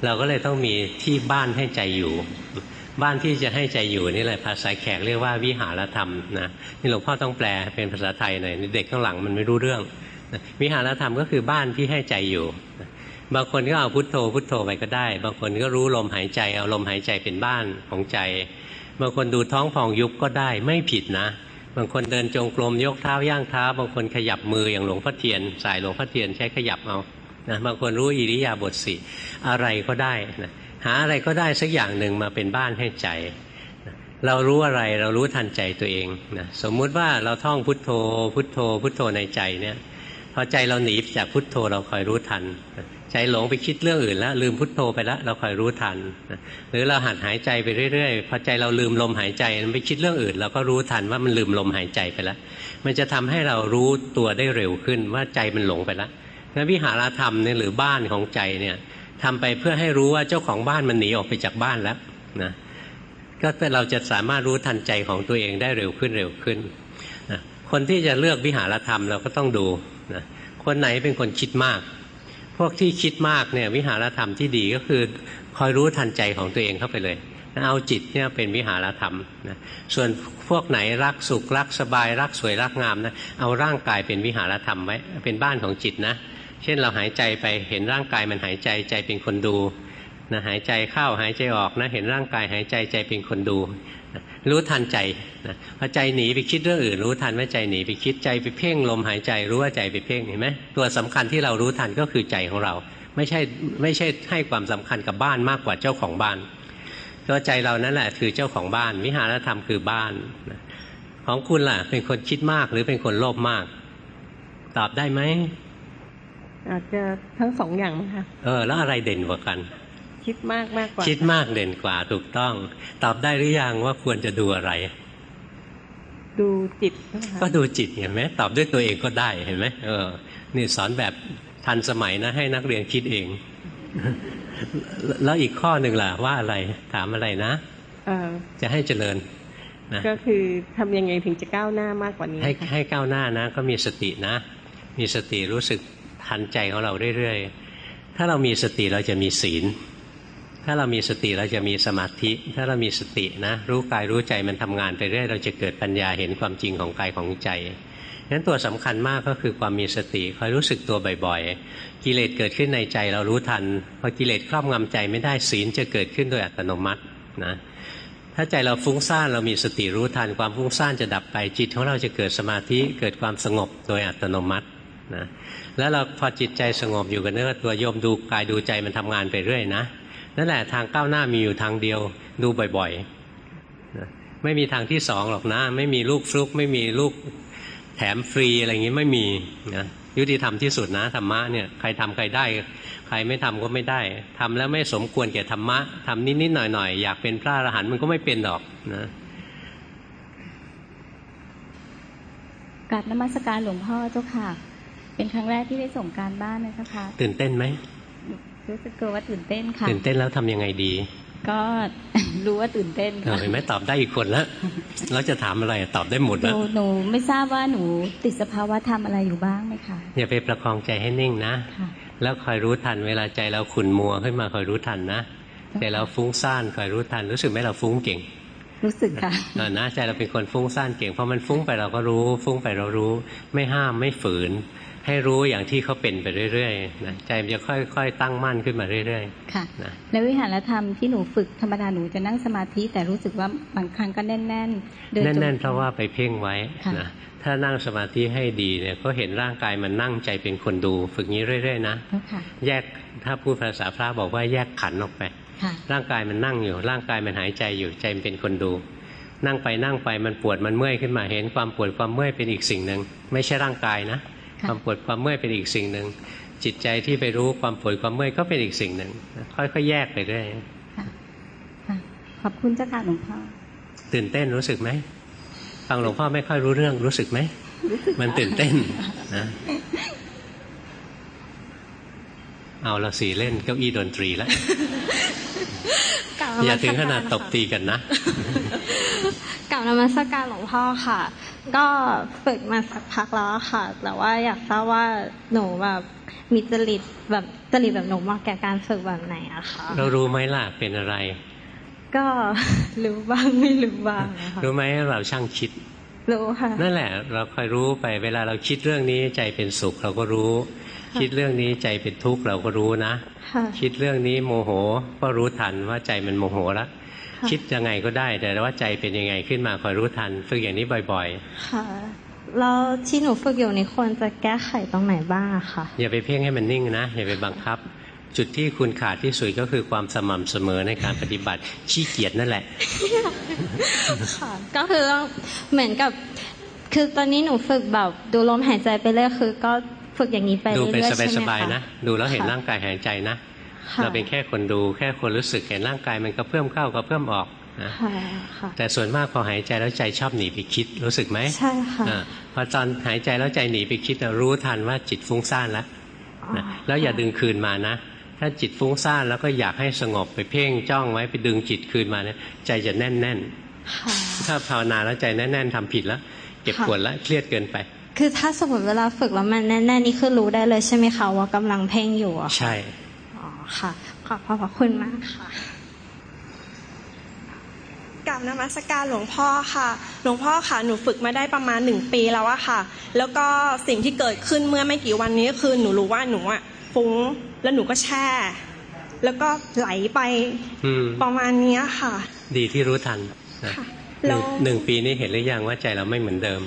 เราก็เลยต้องมีที่บ้านให้ใจอยู่ บ้านที่จะให้ใจอยู่นี่แหละภาษาแขกเรียกว่าวิหารธรรมนะนี่หลวงพ่อต้องแปลเป็นภาษาไทยหน่อยเด็กข้างหลังมันไม่รู้เรื่องวิหารธรรมก็คือบ้านที่ให้ใจอยู่ บางคนก็เอาพุทโธพุทโธไปก็ได้ บางคนก็รู้ลมหายใจ เอาลมหายใจเป็นบ้านของใจ บางคนดูท้องพองยุบก็ได้ไม่ผิดนะ บางคนเดินจงกรมยกเท้าย่างเท้า บางคนขยับมืออย่างหลวงพ่อเทียน สายหลวงพ่อเทียนใช้ขยับเอานะบางคนรู้อิริยาบถสี่อะไรก็ได้นะหาอะไรก็ได้สักอย่างหนึ่งมาเป็นบ้านให้ใจ เรารู้อะไรเรารู้ทันใจตัวเองนะสมมุติว่าเราท่องพุทโธ พุทโธ พุทโธในใจเนี่ยพอใจเราหนีจากพุทโธเราคอยรู้ทัน ใจหลงไปคิดเรื่องอื่นแล้วลืมพุทโธไปแล้วเราคอยรู้ทัน หรือเราหัดหายใจไปเรื่อยๆพอใจเราลืมลมหายใจมันไปคิดเรื่องอื่น เราก็รู้ทันว่ามันลืมลมหายใจไปแล้วมันจะทำให้เรารู้ตัวได้เร็วขึ้นว่าใจมันหลงไปแล้วงั้นวิหารธรรมเนี่ยหรือบ้านของใจเนี่ยทำไปเพื่อให้รู้ว่าเจ้าของบ้านมันหนีออกไปจากบ้านแล้วนะก็เราจะสามารถรู้ทันใจของตัวเองได้เร็วขึ้นเร็วขึ้นนะคนที่จะเลือกวิหารธรรมเราก็ต้องดูนะคนไหนเป็นคนคิดมาก พวกที่คิดมากเนี่ยวิหารธรรมที่ดีก็คือคอยรู้ทันใจของตัวเองเข้าไปเลยเอาจิตเนี่ยเป็นวิหารธรรมนะส่วนพวกไหนรักสุขรักสบายรักสวยรักงามนะเอาร่างกายเป็นวิหารธรรมไว้เป็นบ้านของจิตนะ เช่นเราหายใจไปเห็นร่างกายมันหายใจใจเป็นคนดูนะหายใจเข้าหายใจออกนะเห็นร่างกายหายใจใจเป็นคนดู รู้ทันใจนะพอใจหนีไปคิดเรื่องอื่น รู้ทันว่าใจหนีไปคิดใจไปเพ่งลมหายใจรู้ว่าใจไปเพ่งเห็นไหมตัวสำคัญที่เรารู้ทันก็คือใจของเรา ไม่ใช่ไม่ใช่ให้ความสำคัญกับบ้านมากกว่าเจ้าของบ้านตัวใจเรานั่นแหละคือเจ้าของบ้าน วิหารธรรมคือบ้านของคุณล่ะ เป็นคนคิดมากหรือเป็นคนโลภมาก ตอบได้ไหมอาจจะทั้งสองอย่างมั้งคะเออ แล้วอะไรเด่นกว่ากัน คิดมากมากกว่า คิดมากเด่นกว่าถูกต้อง ตอบได้หรือยังว่าควรจะดูอะไร ดูจิต ก็ดูจิตเห็นไหมตอบด้วยตัวเองก็ได้เห็นไหมเออนี่สอนแบบทันสมัยนะ ให้นักเรียนคิดเอง แล้วอีกข้อหนึ่งล่ะว่าอะไรถามอะไรนะจะให้เจริญนะก็คือทำยังไงถึงจะก้าวหน้ามากกว่านี้ ให้ให้ก้าวหน้านะ ก็มีสตินะ มีสติรู้สึกทันใจของเราเรื่อยๆ ถ้าเรามีสติเราจะมีศีล ถ้าเรามีสติเราจะมีสมาธิ ถ้าเรามีสตินะรู้กายรู้ใจมันทำงานไปเรื่อยเราจะเกิดปัญญาเห็นความจริงของกายของใจนั้นตัวสำคัญมากก็คือความมีสติคอยรู้สึกตัวบ่อยๆ กิเลสเกิดขึ้นในใจเรารู้ทันพอกิเลสครอบงำใจไม่ได้ศีลจะเกิดขึ้นโดยอัตโนมัตินะถ้าใจเราฟุ้งซ่านเรามีสติรู้ทันความฟุ้งซ่านจะดับไปจิตของเราจะเกิดสมาธิเกิดความสงบโดยอัตโนมัตินะแล้วเราพอจิตใจสงบอยู่กันเนื้อตัวโยมดูกายดูใจมันทำงานไปเรื่อยนะ นั่นแหละทางก้าวหน้ามีอยู่ทางเดียว ดูบ่อยๆไม่มีทางที่สองหรอกนะ ไม่มีลูกฟลุก ไม่มีลูกแถมฟรีอะไรอย่างนี้ไม่มีนะยุติธรรมที่สุดนะธรรมะเนี่ยใครทำใครได้ ใครไม่ทำก็ไม่ได้ทำแล้วไม่สมควรแก่ธรรมะทำนิดๆหน่อยๆอยากเป็นพระอรหันต์มันก็ไม่เป็นหรอกนะกราบนมัสการหลวงพ่อเจ้าค่ะ เป็นครั้งแรกที่ได้ส่งการบ้านนะเจ้าค่ะตื่นเต้นไหม รู้สึกตัวว่าตื่นเต้นค่ะ ตื่นเต้นแล้วทำยังไงดี ก็รู้ว่าตื่นเต้นค่ะเห็นไหมตอบได้อีกคนแล้วแล้วจะถามอะไรตอบได้หมดแล้วหนูไม่ทราบว่าหนูติดสภาวะทำอะไรอยู่บ้างไหมคะอย่าไปประคองใจให้นิ่งนะแล้วคอยรู้ทันเวลาใจเราขุ่นมัวขึ้นมาคอยรู้ทันนะใจเราฟุ้งซ่านคอยรู้ทัน รู้สึกไหมเราฟุ้งเก่ง รู้สึกค่ะนะใจเราเป็นคนฟุ้งซ่านเก่งเพราะมันฟุ้งไปเราก็รู้ ฟุ้งไปเรารู้ ไม่ห้ามไม่ฝืน ให้รู้อย่างที่เขาเป็นไปเรื่อยๆนะใจมันจะค่อย ๆ ตั้งมั่นขึ้นมาเรื่อยๆ ค่ะนะในวิหารธรรมที่หนูฝึกธรรมดาหนูจะนั่งสมาธิแต่รู้สึกว่าบางครั้งก็แน่นๆเดินแน่นๆเพราะว่าไปเพ่งไว้นะถ้านั่งสมาธิให้ดีเนี่ยก็เห็นร่างกายมันนั่งใจเป็นคนดู ฝึกนี้เรื่อย ๆ นะแยกถ้าพูดภาษาพระบอกว่าแยกขันออกไป ร่างกายมันนั่งอยู่ ร่างกายมันหายใจอยู่ใจมันเป็นคนดู นั่งไปนั่งไปมันปวดมันเมื่อยขึ้นมาเห็นความปวดความเมื่อยเป็นอีกสิ่งหนึ่งไม่ใช่ร่างกายนะ ความปวดความเมื่อยเป็นอีกสิ่งหนึ่งจิตใจที่ไปรู้ความปวดความเมื่อยก็เป็นอีกสิ่งหนึ่งค่อยๆแยกไปเรื่อยขอบคุณเจ้าค่ะหลวงพ่อตื่นเต้นรู้สึกไหมฟังหลวงพ่อไม่ค่อยรู้เรื่องรู้สึกไหมมันตื่นเต้นนะเอาละสีเล่นเก้าอี้ดนตรีแล้วอย่าถึงขนาดตบตีกันนะกล่าวนมัสการหลวงพ่อค่ะ ก็ฝึกมาสักพักแล้วค่ะ แต่ว่าอยากทราบว่าหนูแบบมีจริตแบบจริตแบบหนูมาแก่การฝึกแบบไหนอะคะเรารู้ไหมล่ะเป็นอะไร ก็รู้บ้างไม่รู้บ้างรู้ไหมเราช่างคิดรู้ค่ะนั่นแหละ เราคอยรู้ไปเวลาเราคิดเรื่องนี้ใจเป็นสุขเราก็รู้ คิดเรื่องนี้ใจเป็นทุกข์เราก็รู้นะค่ะคิดเรื่องนี้โมโห ก็รู้ทันว่าใจมันโมโหแล้ว ค่ะคิดยังไงก็ได้ แต่ว่าใจเป็นยังไงขึ้นมาคอยรู้ทัน ฝึกอย่างนี้บ่อยค่ะแล้วที่หนูฝึกอยู่นี้ควรจะแก้ไขตรงไหนบ้างอะคะๆอย่าไปเพ่งให้มันนิ่งนะอย่าไปบังคับ จุดที่คุณขาดที่สุดก็คือความสม่ำเสมอในการปฏิบัติขี้เกียจนั่นแหละค่ะก็คือต้องเหมือนกับ คือตอนนี้หนูฝึกแบบดูลมหายใจไปเรื่อยคือ ก็ฝึกอย่างนี้ไปดูเรื่ไปอยๆใช่ไหมสบายคะๆนะ ดูแล้วเห็นค่ะร่างกายหายใจนะค่ะ เราเป็นแค่คนดูแค่คนรู้สึกเห็นร่างกายมันก็เพิ่มเข้าก็เพิ่มออกนะค่ะค่ะแต่ส่วนมากพอหายใจแล้วใจชอบหนีไปคิดรู้สึกไหมใช่ค่ะอาพอตอนหายใจแล้วใจหนีไปคิดน่ะรู้ทันว่าจิตฟุ้งซ่านแล้วนะแล้วอย่าดึงคืนมานะ ถ้าจิตฟุ้งซ่านแล้วก็อยากให้สงบไปเพ่งจ้องไว้ไปดึงจิตคืนมาเนี่ยใจจะแน่นแน่นค่ะๆถ้าภาวนาแล้วใจแน่นๆทำผิดแล้ว เก็บค่ะกดแล้วเครียดเกินไป คือถ้าสมมติเวลาฝึกแล้วมันแน่นๆนี่คือรู้ได้เลยใช่ไหมคะว่ากำลังเพ่งอยู่อะค่ะใช่อ๋อ ค่ะ ขอบพระคุณมากค่ะกับนมัสการหลวงพ่อค่ะ หลวงพ่อค่ะ หนูฝึกมาได้ประมาณหนึ่งปีแล้วอะค่ะ แล้วก็สิ่งที่เกิดขึ้นเมื่อไม่กี่วันนี้ก็คือหนูรู้ว่าหนูอะฟุ้งแล้วหนูก็แช่ แล้วก็ไหลไปอืมประมาณเนี้ยค่ะ ดีที่รู้ทันนะค่ะหแล้นึ่วงหนึ่งปีนี้เห็นหรือยังว่าใจเราไม่เหมือนเดิม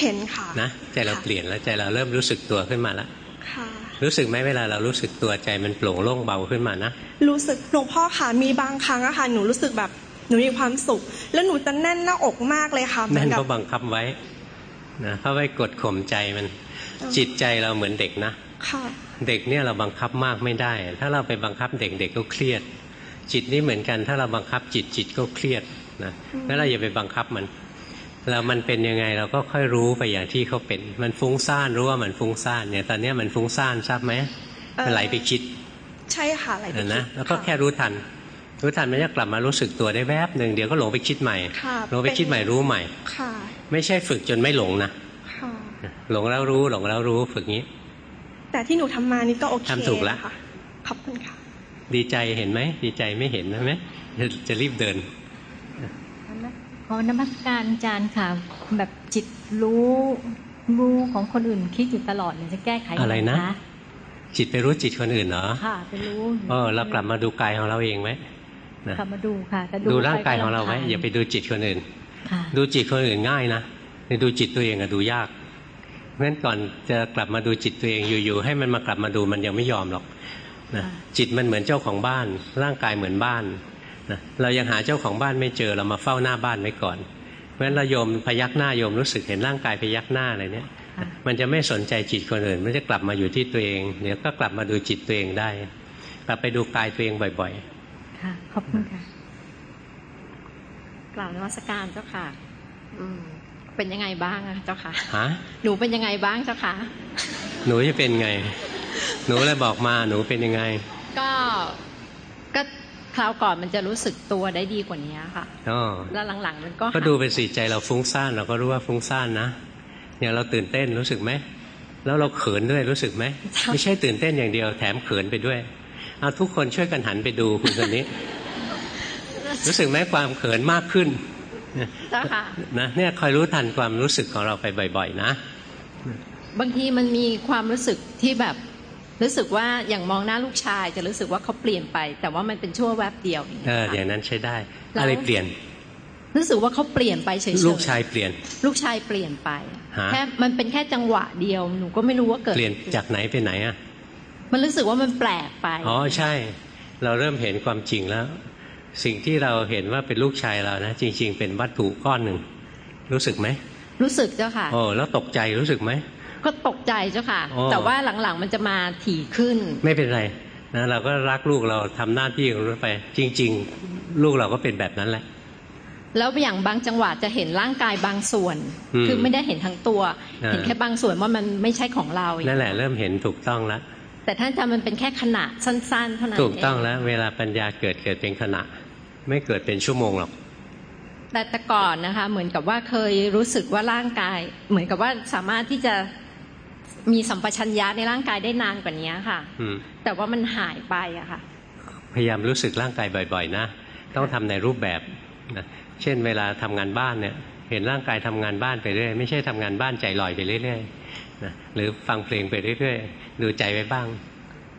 เห็นค่ะนะใจเราค่ะเปลี่ยนแล้วใจเราเริ่มรู้สึกตัวขึ้นมาแล้วค่ะ รู้สึกไหมเวลาเรารู้สึกตัวใจมันโปร่งโล่งเบาขึ้นมานะ รู้สึกหลวงพ่อค่ะมีบางครั้งอะค่ะหนูรู้สึกแบบหนูมีความสุข แล้วหนูจะแน่นหน้าอกมากเลยค่ะเหมือนั่นนกับก็บังคับไว้นะเพราะไว้กดข่มใจมันจิตใจเราเหมือนเด็กนะค่ะเด็กเนี่ยเราบังคับมากไม่ได้ ถ้าเราไปบังคับเด็กเด็กก็เครียด จิตนี่เหมือนกัน ถ้าเราบังคับจิตจิตก็เครียดนะแล้วเราอย่าไปบังคับมัน เรามันเป็นยังไงเราก็ค่อยรู้ไปอย่างที่เขาเป็น มันฟุ้งซ่านรู้ว่ามันฟุ้งซ่านเนี่ยตอนเนี้ยมันฟุ้งซ่านทราบไหมเอ่อมันไหลไปคิด ใช่ค่ะไหลไปนะนะคิดแล้วก็ะแค่รู้ทัน รู้ทันมันจะกลับมารู้สึกตัวได้แวบหนึ่งเดี๋ยวก็หลงไปคิดใหม่ค่ะหลงไปคิดใหม่รู้ใหม่ค่ะ ไม่ใช่ฝึกจนไม่หลงนะค่ะหลงแล้วรู้หลงแล้วรู้ฝึกงี้ แต่ที่หนูทำมานี่ก็โอเคทำถูกแล้วค่ะขอบคุณค่ะ ดีใจเห็นไหมดีใจไม่เห็นใช่ไหมจะจะรีบเดิน ขอนมัสการอาจารย์ค่ะแบบจิตรู้รู้ของคนอื่นคิดอยู่ตลอดเนี่ยจะแก้ไขยังงอะไรนะ จิตไปรู้จิตคนอื่นเหรอค่ะไปรู้เออเรากลับมาดูกายของเราเองไหมนะกลับมาดูค่ะแต่ดูร่างกายของเราไหมอย่าไปดูจิตคนอื่นค่ะดูจิตคนอื่นง่ายนะแต่ดูจิตตัวเองอะดูยากเพราะฉะนั้นก่อนจะกลับมาดูจิตตัวเองอยู่ๆให้มันมากลับมาดูมันยังไม่ยอมหรอกนะจิตมันเหมือนเจ้าของบ้าน ร่างกายเหมือนบ้าน นะเรายังหาเจ้าของบ้านไม่เจอเรามาเฝ้าหน้าบ้านไว้ก่อนเพราะฉะนั้นเราโยมพยักหน้าโยมรู้สึกเห็นร่างกายพยักหน้าอะไรเนี่ยมันจะไม่สนใจจิตคนอื่น มันจะกลับมาอยู่ที่ตัวเองเดี๋ยวก็กลับมาดูจิตตัวเองได้ กลับไปดูกายตัวเองบ่อยค่ะ ขอบคุณค่ะ กล่าวนมัสการเจ้าค่ะ อืมเป็นยังไงบ้างอะเจ้าค่ะๆฮะหนูเป็นยังไงบ้างเจ้าค่ะ หนูจะเป็นไง หนูเลยบอกมาหนูเป็นยังไง ก็ก็ คราวก่อนมันจะรู้สึกตัวได้ดีกว่านี้ค่ะอ๋อแล้วหลังๆมันก็ก็ดูไปสิใจเราฟุ้งซ่านเราก็รู้ว่าฟุ้งซ่านนะอย่างเราตื่นเต้นรู้สึกไหมแล้วเราเขินด้วยรู้สึกไหมไม่ใช่ตื่นเต้นอย่างเดียวแถมเขินไปด้วยเอาทุกคนช่วยกันหันไปดูคุณคนนี้ รู้สึกไหมความเขินมากขึ้นเจ้าค่ะนะเนี่ยคอยรู้ทันความรู้สึกของเราไปบ่อย ๆ นะ บางทีมันมีความรู้สึกที่แบบ รู้สึกว่าอย่างมองหน้าลูกชายจะรู้สึกว่าเขาเปลี่ยนไป แต่ว่ามันเป็นชั่วแวบเดียวอย่างเอเงี้ยออย่าค่ะงนั้นใช้ได้แล้วอะไรเปลี่ยน รู้สึกว่าเขาเปลี่ยนไปเฉยๆลูกชายเปลี่ยน ลูกชายเปลี่ยนไปฮะแค่มันเป็นแค่จังหวะเดียวหนูก็ไม่รู้ว่าเกิดเปลี่ยนจากไหนไปไหนอะมันรู้สึกว่ามันแปลกไปอ๋อใช่ เราเริ่มเห็นความจริงแล้ว สิ่งที่เราเห็นว่าเป็นลูกชายเรานะจริง ๆ เป็นวัตถุก้อนหนึ่งรู้สึกไหมรู้สึกเจ้าค่ะโอ้แล้วตกใจรู้สึกไหม ก็ตกใจเจ้าค่ะอ๋อแต่ว่าหลังๆมันจะมาถี่ขึ้น ไม่เป็นไรนะเราก็รักลูกเราทำหน้าที่ของเราไป จริง ๆ ลูกเราก็เป็นแบบนั้นแหละ แล้วอย่างบางจังหวะจะเห็นร่างกายบางส่วนอืมคือไม่ได้เห็นทั้งตัวอ่าเห็นแค่บางส่วนว่ามันไม่ใช่ของเรานั่นแหละเริ่มเห็นถูกต้องแล้วแต่ท่านอาจารย์มันเป็นแค่ขณะสั้น ๆ เท่านั้นถูกต้องเแล้ว เวลาปัญญาเกิดเกิดเป็นขณะ ไม่เกิดเป็นชั่วโมงหรอกแต่แต่ก่อนนะคะ เหมือนกับว่าเคยรู้สึกว่าร่างกาย เหมือนกับว่าสามารถที่จะ มีสัมปชัญญะในร่างกายได้นานกว่านี้ค่ะอืมแต่ว่ามันหายไปอะค่ะ พยายามรู้สึกร่างกายบ่อยๆนะต้องทำในรูปแบบนะเช่นเวลาทำงานบ้านเนี่ย เห็นร่างกายทำงานบ้านไปเรื่อยไม่ใช่ทำงานบ้านใจลอยไปเรื่อยๆนะหรือฟังเพลงไปเรื่อยๆดูใจไว้บ้าง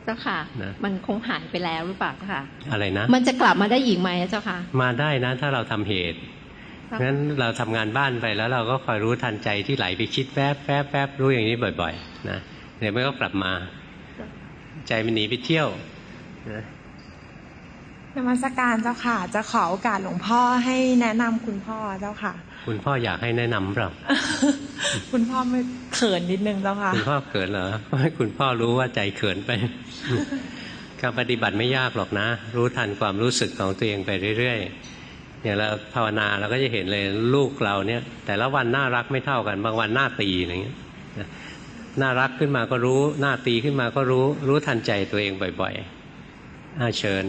เจ้าค่ะนะมันคงหายไปแล้วหรือเปล่าเจ้าค่ะ อะไรนะ มันจะกลับมาได้อีกไหมเจ้าค่ะ มาได้นะ ถ้าเราทำเหตุ งั้นเราทำงานบ้านไปแล้วเราก็คอยรู้ทันใจที่ไหลไปคิดแวบแวบแวบรู้อย่างนี้บ่อย ๆ นะเดี๋ยวมันก็กลับมา ใจมันหนีไปเที่ยวนะนมัสการเจ้าค่ะ จะขอโอกาสหลวงพ่อให้แนะนำคุณพ่อเจ้าค่ะ คุณพ่ออยากให้แนะนำเปล่าคุณพ่อไม่เขินนิดนึงเจ้าค่ะ คุณพ่อเขินเหรอให้คุณพ่อรู้ว่าใจเขินไป การปฏิบัติไม่ยากหรอกนะ รู้ทันความรู้สึกของตัวเองไปเรื่อยๆ อย่างเราภาวนาเราก็จะเห็นเลยลูกเราเนี่ย แต่ละวันน่ารักไม่เท่ากัน บางวันหน้าตีอย่างเงี้ยนะน่ารักขึ้นมาก็รู้หน้าตีขึ้นมาก็รู้รู้ทันใจตัวเองบ่อยๆอาเชิญ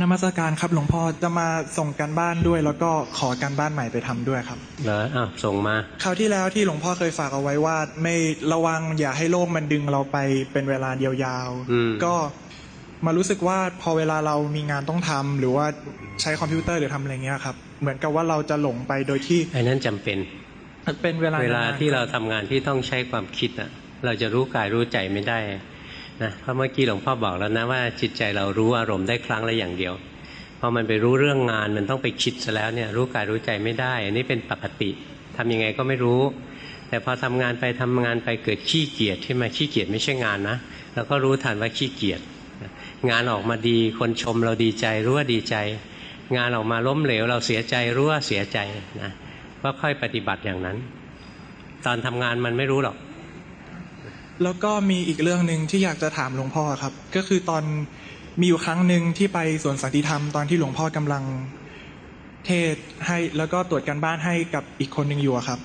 นมัสการครับหลวงพ่อจะมาส่งการบ้านด้วย แล้วก็ขอการบ้านใหม่ไปทำด้วยครับเหรออ้าวส่งมาคราวที่แล้วที่หลวงพ่อเคยฝากเอาไว้ว่า ไม่ระวังอย่าให้โลกมันดึงเราไปเป็นเวลาเดียวยาวอืมก็มารู้สึกว่าพอเวลาเรามีงานต้องทำหรือว่า ใช้คอมพิวเตอร์หรือทำอะไรเงี้ยครับ เหมือนกับว่าเราจะหลงไปโดยที่ไอ้นั้นจำเป็นเป็นเวลาเวลานนที่เราทำงานที่ต้องใช้ความคิดอะ เราจะรู้กายรู้ใจไม่ได้นะเพราะเมื่อกี้หลวงพ่อบอกแล้วนะว่าจิตใจเรารู้อารมณ์ได้ครั้งละอย่างเดียวพอมันไปรู้เรื่องงานมันต้องไปคิดซะแล้วเนี่ยรู้กายรู้ใจไม่ได้ อันนี้เป็นปกติทำยังไงก็ไม่รู้ แต่พอทำงานไปทำงานไปเกิดขี้เกียจขึ้นมาขี้เกียจไม่ใช่งานนะเราก็รู้ทันว่าขี้เกียจงานออกมาดีคนชมเราดีใจรู้ว่าดีใจ งานออกมาล้มเหลว เราเสียใจรู้ว่าเสียใจนะก็ค่อยปฏิบัติอย่างนั้น ตอนทำงานมันไม่รู้หรอก แล้วก็มีอีกเรื่องหนึ่งที่อยากจะถามหลวงพ่อครับ ก็คือตอนมีอยู่ครั้งหนึ่งที่ไปสวนสันติธรรมตอนที่หลวงพ่อกำลังเทศน์ให้แล้วก็ตรวจการบ้านให้กับอีกคนหนึ่งอยู่อะครับ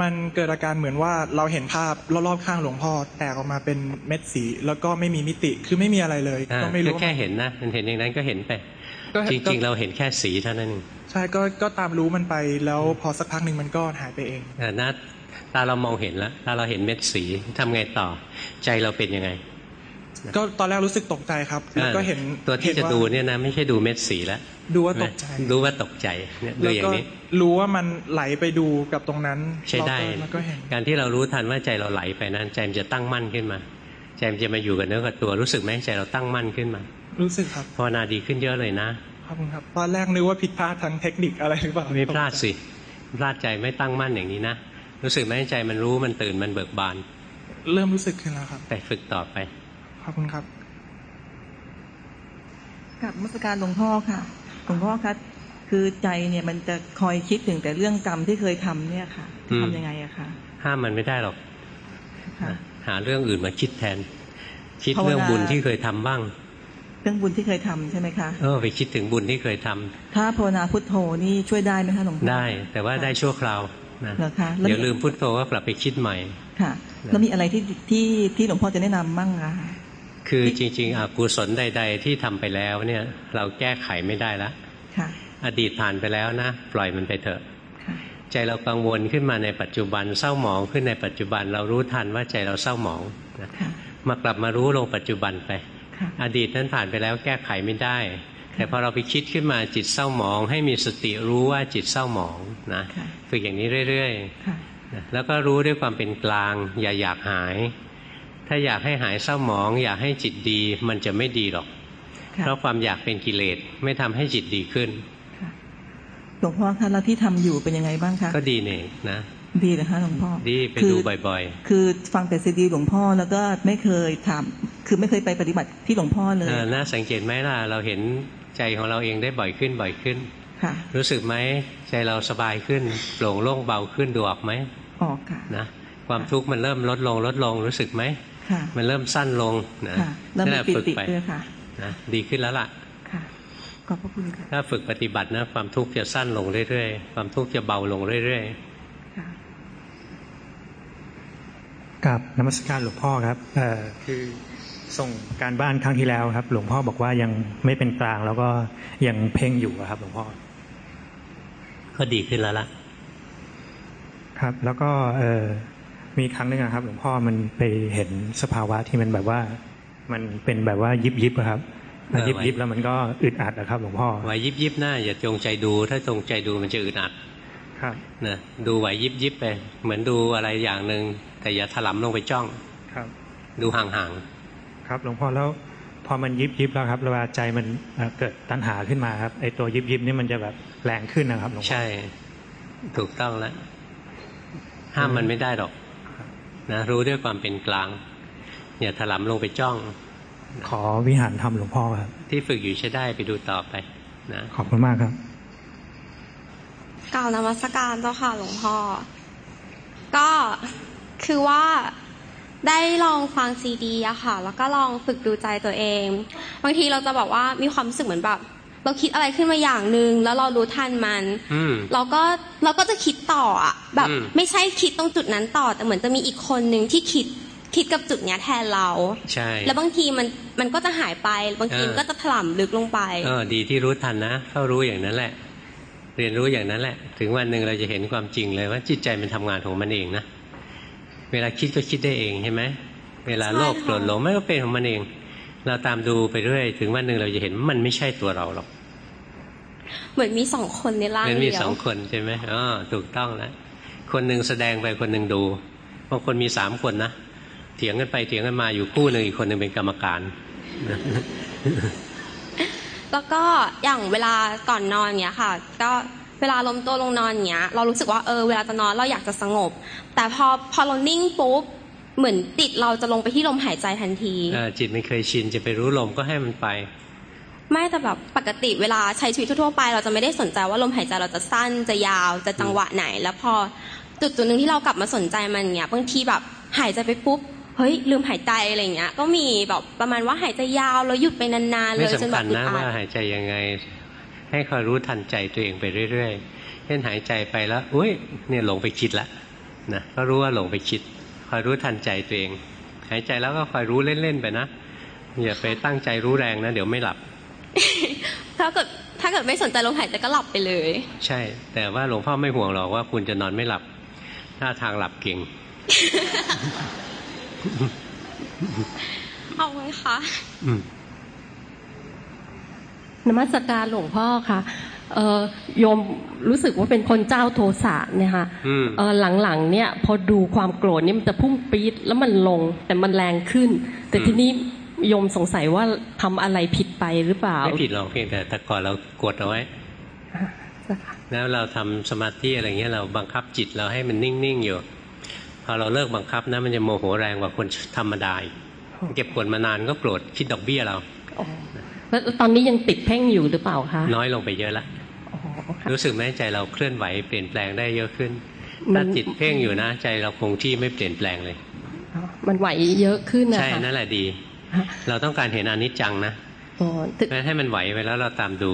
มันเกิดอาการเหมือนว่าเราเห็นภาพรอบๆข้างหลวงพ่อแตกออกมาเป็นเม็ดสี แล้วก็ไม่มีมิติคือไม่มีอะไรเลยอ่าก็ไม่รู้ก็แค่เห็นนะมันเห็นอย่างนั้นก็เห็นไปก็ จก็ริงๆ เราเห็นแค่สีเท่านั้นเองใช่ก็ก็ตามรู้มันไปแล้วพอสักพักหนึ่งมันก็หายไปเองอ่านะตาเรามองเห็นแล้วตาเราเห็นเม็ดสีทำไงต่อ ใจเราเป็นยังไง ก็ตอนแรกรู้สึกตกใจครับแล้วก็เห็นตัวที่ห็จะว่าดูเนี่ยนะไม่ใช่ดูเม็ดสีแล้วดูว่าตกใจรู้ว่าตกใจเนี่ยดูแล้วอย่าก็งนี้รู้ว่ามันไหลไปดูกับตรงนั้นใช้ได้เราก็แล้วก็เห็นการที่เรารู้ทันว่าใจเราไหลไปนั้นใจมันจะตั้งมั่นขึ้นมา ใจมันจะมาอยู่กับเนื้อกับตัวรู้สึกไหมใจเราตั้งมั่นขึ้นมา รู้สึกครับภาวนาดีขึ้นเยอะเลยนะ ขอบคุณครับตอนแรกนึกว่าผิดพลาดทางเทคนิคอะไรหรือเปล่าไม่พลาดสิพลาดใจไม่ตั้งมั่นอย่างนี้นะรู้สึกไหมใจมันรู้มันตื่นมันเบิกบาน เริ่มรู้สึกขึ้นแล้วครับไปฝึกต่อไปขอบคุณครับกับมรสการหลวงพ่อค่ะหลวงพ่อคะคือใจเนี่ยมันจะคอยคิดถึงแต่เรื่องกรรมที่เคยทำเนี่ยค่ะอืมทำยังไงอะคะห้ามมันไม่ได้หรอกค่ะหาเรื่องอื่นมาคิดแทน คิดภาวนาเรื่องบุญที่เคยทำบ้าง เรื่องบุญที่เคยทำใช่ไหมคะเออไปคิดถึงบุญที่เคยทำถ้าภาวนาพุทโธนี่ช่วยได้ไหมคะหลวงพ่อได้ แต่ว่าได้ชั่วคราวนะเหรอคะแล้วเดี๋ยวลืมพุทโธก็กลับไปคิดใหม่ค่ะแล้วมีอะไรที่ที่ที่หลวงพ่อจะแนะนำมั่งอะคือจริง ๆอกุศลใด ๆ ที่ทำไปแล้วเนี่ย เราแก้ไขไม่ได้ละค่ะ อดีตผ่านไปแล้วนะปล่อยมันไปเถอะค่ะใจเรากังวลขึ้นมาในปัจจุบันเศร้าหมองขึ้นในปัจจุบันเรารู้ทันว่าใจเราเศร้าหมองนะค่ะมากลับมารู้ลงปัจจุบันไปค่ะ อดีตนั้นผ่านไปแล้วแก้ไขไม่ได้ แต่พอเราไปคิดขึ้นมาจิตเศร้าหมอง ให้มีสติรู้ว่าจิตเศร้าหมองนะค่ะฝึกอย่างนี้เรื่อยค่ะๆนะแล้วก็รู้ด้วยความเป็นกลาง อย่าอยากหาย ถ้าอยากให้หายเศร้าหมอง อยากให้จิตดีมันจะไม่ดีหรอกค่ะเพราะความอยากเป็นกิเลสไม่ทำให้จิตดีขึ้นหลวงพ่อคะแล้วที่ทำอยู่เป็นยังไงบ้างคะก็ดีเนี่ยนะดีเหรอคะหลวงพ่อ ดีไปคือดูบ่อยคือฟังแต่ซีดีหลวงพ่อแล้วก็ไม่เคยถาม คือไม่เคยไปปฏิบัติที่หลวงพ่อๆเลยเออน่าสังเกตไหมล่ะ เราเห็นใจของเราเองได้บ่อยขึ้นบ่อยขึ้นค่ะรู้สึกไหมใจเราสบายขึ้นโปร่งโล่งเบาขึ้นดูออกไหมออกค่ะนะความทุกข์มันเริ่มลดลงลดลงรู้สึกไหมค่ะมันเริ่มสั้นลงนะค่ะแล้วนั่นมีแหละปิฝึกติไปด้วยค่ะนะดีขึ้นแล้วล่ะค่ะขอบพระคุณค่ะถ้าฝึกปฏิบัตินะ ความทุกข์จะสั้นลงเรื่อยๆ ความทุกข์จะเบาลงเรื่อยกับนมัสการหลวงพ่อครับ เอ่อคือ ส่งการบ้านครั้งที่แล้วครับ หลวงพ่อบอกว่ายังไม่เป็นกลาง แล้วก็ยังเพ่งอยู่อะครับ หลวงพ่อๆก็ดีขึ้นแล้วล่ะ ครับ แล้วก็เออมีครั้งหนึงอะครับ หลวงพ่อมันไปเห็นสภาวะที่มันแบบว่า มันเป็นแบบว่ายิบยิบอะครับเออยิบยิบแล้วมันก็อึดอัดอะครับ หลวงพ่อไหวยิบยิบหน้าอย่าจงใจดู ถ้าจงใจดูมันจะอึดอัด ครับนะดูไหวยิบยิบไป เหมือนดูอะไรอย่างหนึ่งแต่อย่าถลำลงไปจ้อง ครับ ดูห่าง ครับ หลวงพ่อแล้วพอมันยิบยิบแล้วครับเวลาใจมันเอ่อเกิดตัณหาขึ้นมาครับไอตัวยิบยิบนี่มันจะแบบแรงขึ้นนะครับหลวงพ่อๆใช่ ถูกต้องแล้วห้ามมันไม่ได้หรอกนะรู้ด้วยความเป็นกลางอย่าถลำลงไปจ้อง ขอวิหารธรรมหลวงพ่อครับ ที่ฝึกอยู่ใช้ได้ไปดูต่อไปนะขอบคุณมากครับกล่าวนมัสการเจ้าค่ะหลวงพ่อ ก็คือว่า ได้ลองฟังซีดีอะค่ะ แล้วก็ลองฝึกดูใจตัวเอง บางทีเราจะบอกว่ามีความรู้สึกเหมือนแบบ เราคิดอะไรขึ้นมาอย่างหนึ่งแล้วเรารู้ทันมันอืมเราก็เราก็จะคิดต่ออะแบบอืมไม่ใช่คิดตรงจุดนั้นต่อ แต่เหมือนจะมีอีกคนหนึ่งที่คิดคิดกับจุดเนี้ยแทนเรา ใช่ แล้วบางทีมันมันก็จะหายไป บางทีเออมันก็จะถล่ำลึกลงไป เออ ดีที่รู้ทันนะเข้ารู้อย่างนั้นแหละ เรียนรู้อย่างนั้นแหละ ถึงวันหนึ่งเราจะเห็นความจริงเลยว่าจิตใจมันทำงานของมันเองนะ เวลาคิดก็คิดได้เองใช่ไหมเวลาโลภใช่ค่ะโกรธหลงมันก็เป็นของมันเอง เราตามดูไปเรื่อยถึงวันหนึ่งเราจะเห็นว่ามันไม่ใช่ตัวเราหรอก เหมือนมีสองคนในร่างมันเดีมียวสองคนใช่ไหมอ๋อถูกต้องแล้วคนหนึ่งแสดงไปคนหนึ่งดูบางคนมีสามคนนะเถียงกันไปเถียงกันมาอยู่คู่หนึ่งอีกคนหนึ่งเป็นกรรมการแล้วก็อย่างเวลาก่อนนอนเนี้ยค่ะ ก็ เวลาล้มตัวลงนอนเนี้ย เรารู้สึกว่าเออเวลาจะนอนเราอยากจะสงบ แต่พอพอเรานิ่งปุ๊บเหมือนติดเราจะลงไปที่ลมหายใจทันทีเออจิตมันเคยชินจะไปรู้ลมก็ให้มันไป ไม่แต่แบบปกติเวลาใช้ชีวิตทั่วๆไป เราจะไม่ได้สนใจว่าลมหายใจเราจะสั้นจะยาวจะจังหวะไหน แล้วพอจุดจุดหนึ่งที่เรากลับมาสนใจมันเนี้ยบางทีแบบหายใจไปปุ๊บเฮ้ยลืมหายใจอะไรเงี้ย ก็มีแบบประมาณว่าหายใจยาวแล้วหยุดไปนานๆเลไม่ยจนสำแบคับญอึดนะอัว่าดหายใจยังไง ให้คอยรู้ทันใจตัวเองไปเรื่อยๆเช่นหายใจไปแล้วอุ้ยเนี่ยหลงไปคิดละนะก็รู้ว่าหลงไปคิด คอยรู้ทันใจตัวเอง หายใจแล้วก็คอยรู้เล่นๆไปนะอย่าไปตั้งใจรู้แรงนะ เดี๋ยวไม่หลับถ้าเกิดถ้าเกิดไม่สนใจลมหายใจก็หลับไปเลย ใช่ แต่ว่าหลวงพ่อไม่ห่วงหรอกว่าคุณจะนอนไม่หลับถ้าทางหลับเก่งเอาไว้ค่ะอืม นมัสการหลวงพ่อค่ะเอ่อโยมรู้สึกว่าเป็นคนเจ้าโทสะเนี่ยค่ะอืมเอ่อหลังๆเนี่ยพอดูความโกรธนี่มันจะพุ่งปี๊ดแล้วมันลงแต่มันแรงขึ้น แต่ทีนี้โยมสงสัยว่าทำอะไรผิดไปหรือเปล่าไม่ผิดหรอกเพียงแต่แต่ก่อนเรากดเอาไว้แล้วเราทำสมาธิอะไรเงี้ยเราบังคับจิตเราให้มันนิ่งๆอยู่พอเราเลิกบังคับนะมันจะโมโหแรงกว่าคนธรรมดาอีกเก็บกดมานานก็โกรธคิดดอกเบี้ยเราแล้ว ตอนนี้ยังติดเพ่งอยู่หรือเปล่าคะน้อยลงไปเยอะละรู้สึกไหมใจเราเคลื่อนไหวเปลี่ยนแปลงได้เยอะขึ้นมันถ้าจิตเพ่งอยู่นะ ใจเราคงที่ไม่เปลี่ยนแปลงเลย มันไหวเยอะขึ้นนะใช่คะนั่นแหละดี เราต้องการเห็นอนิจจังนะอ๋อแต่งั้นให้มันไหวไปแล้วเราตามดู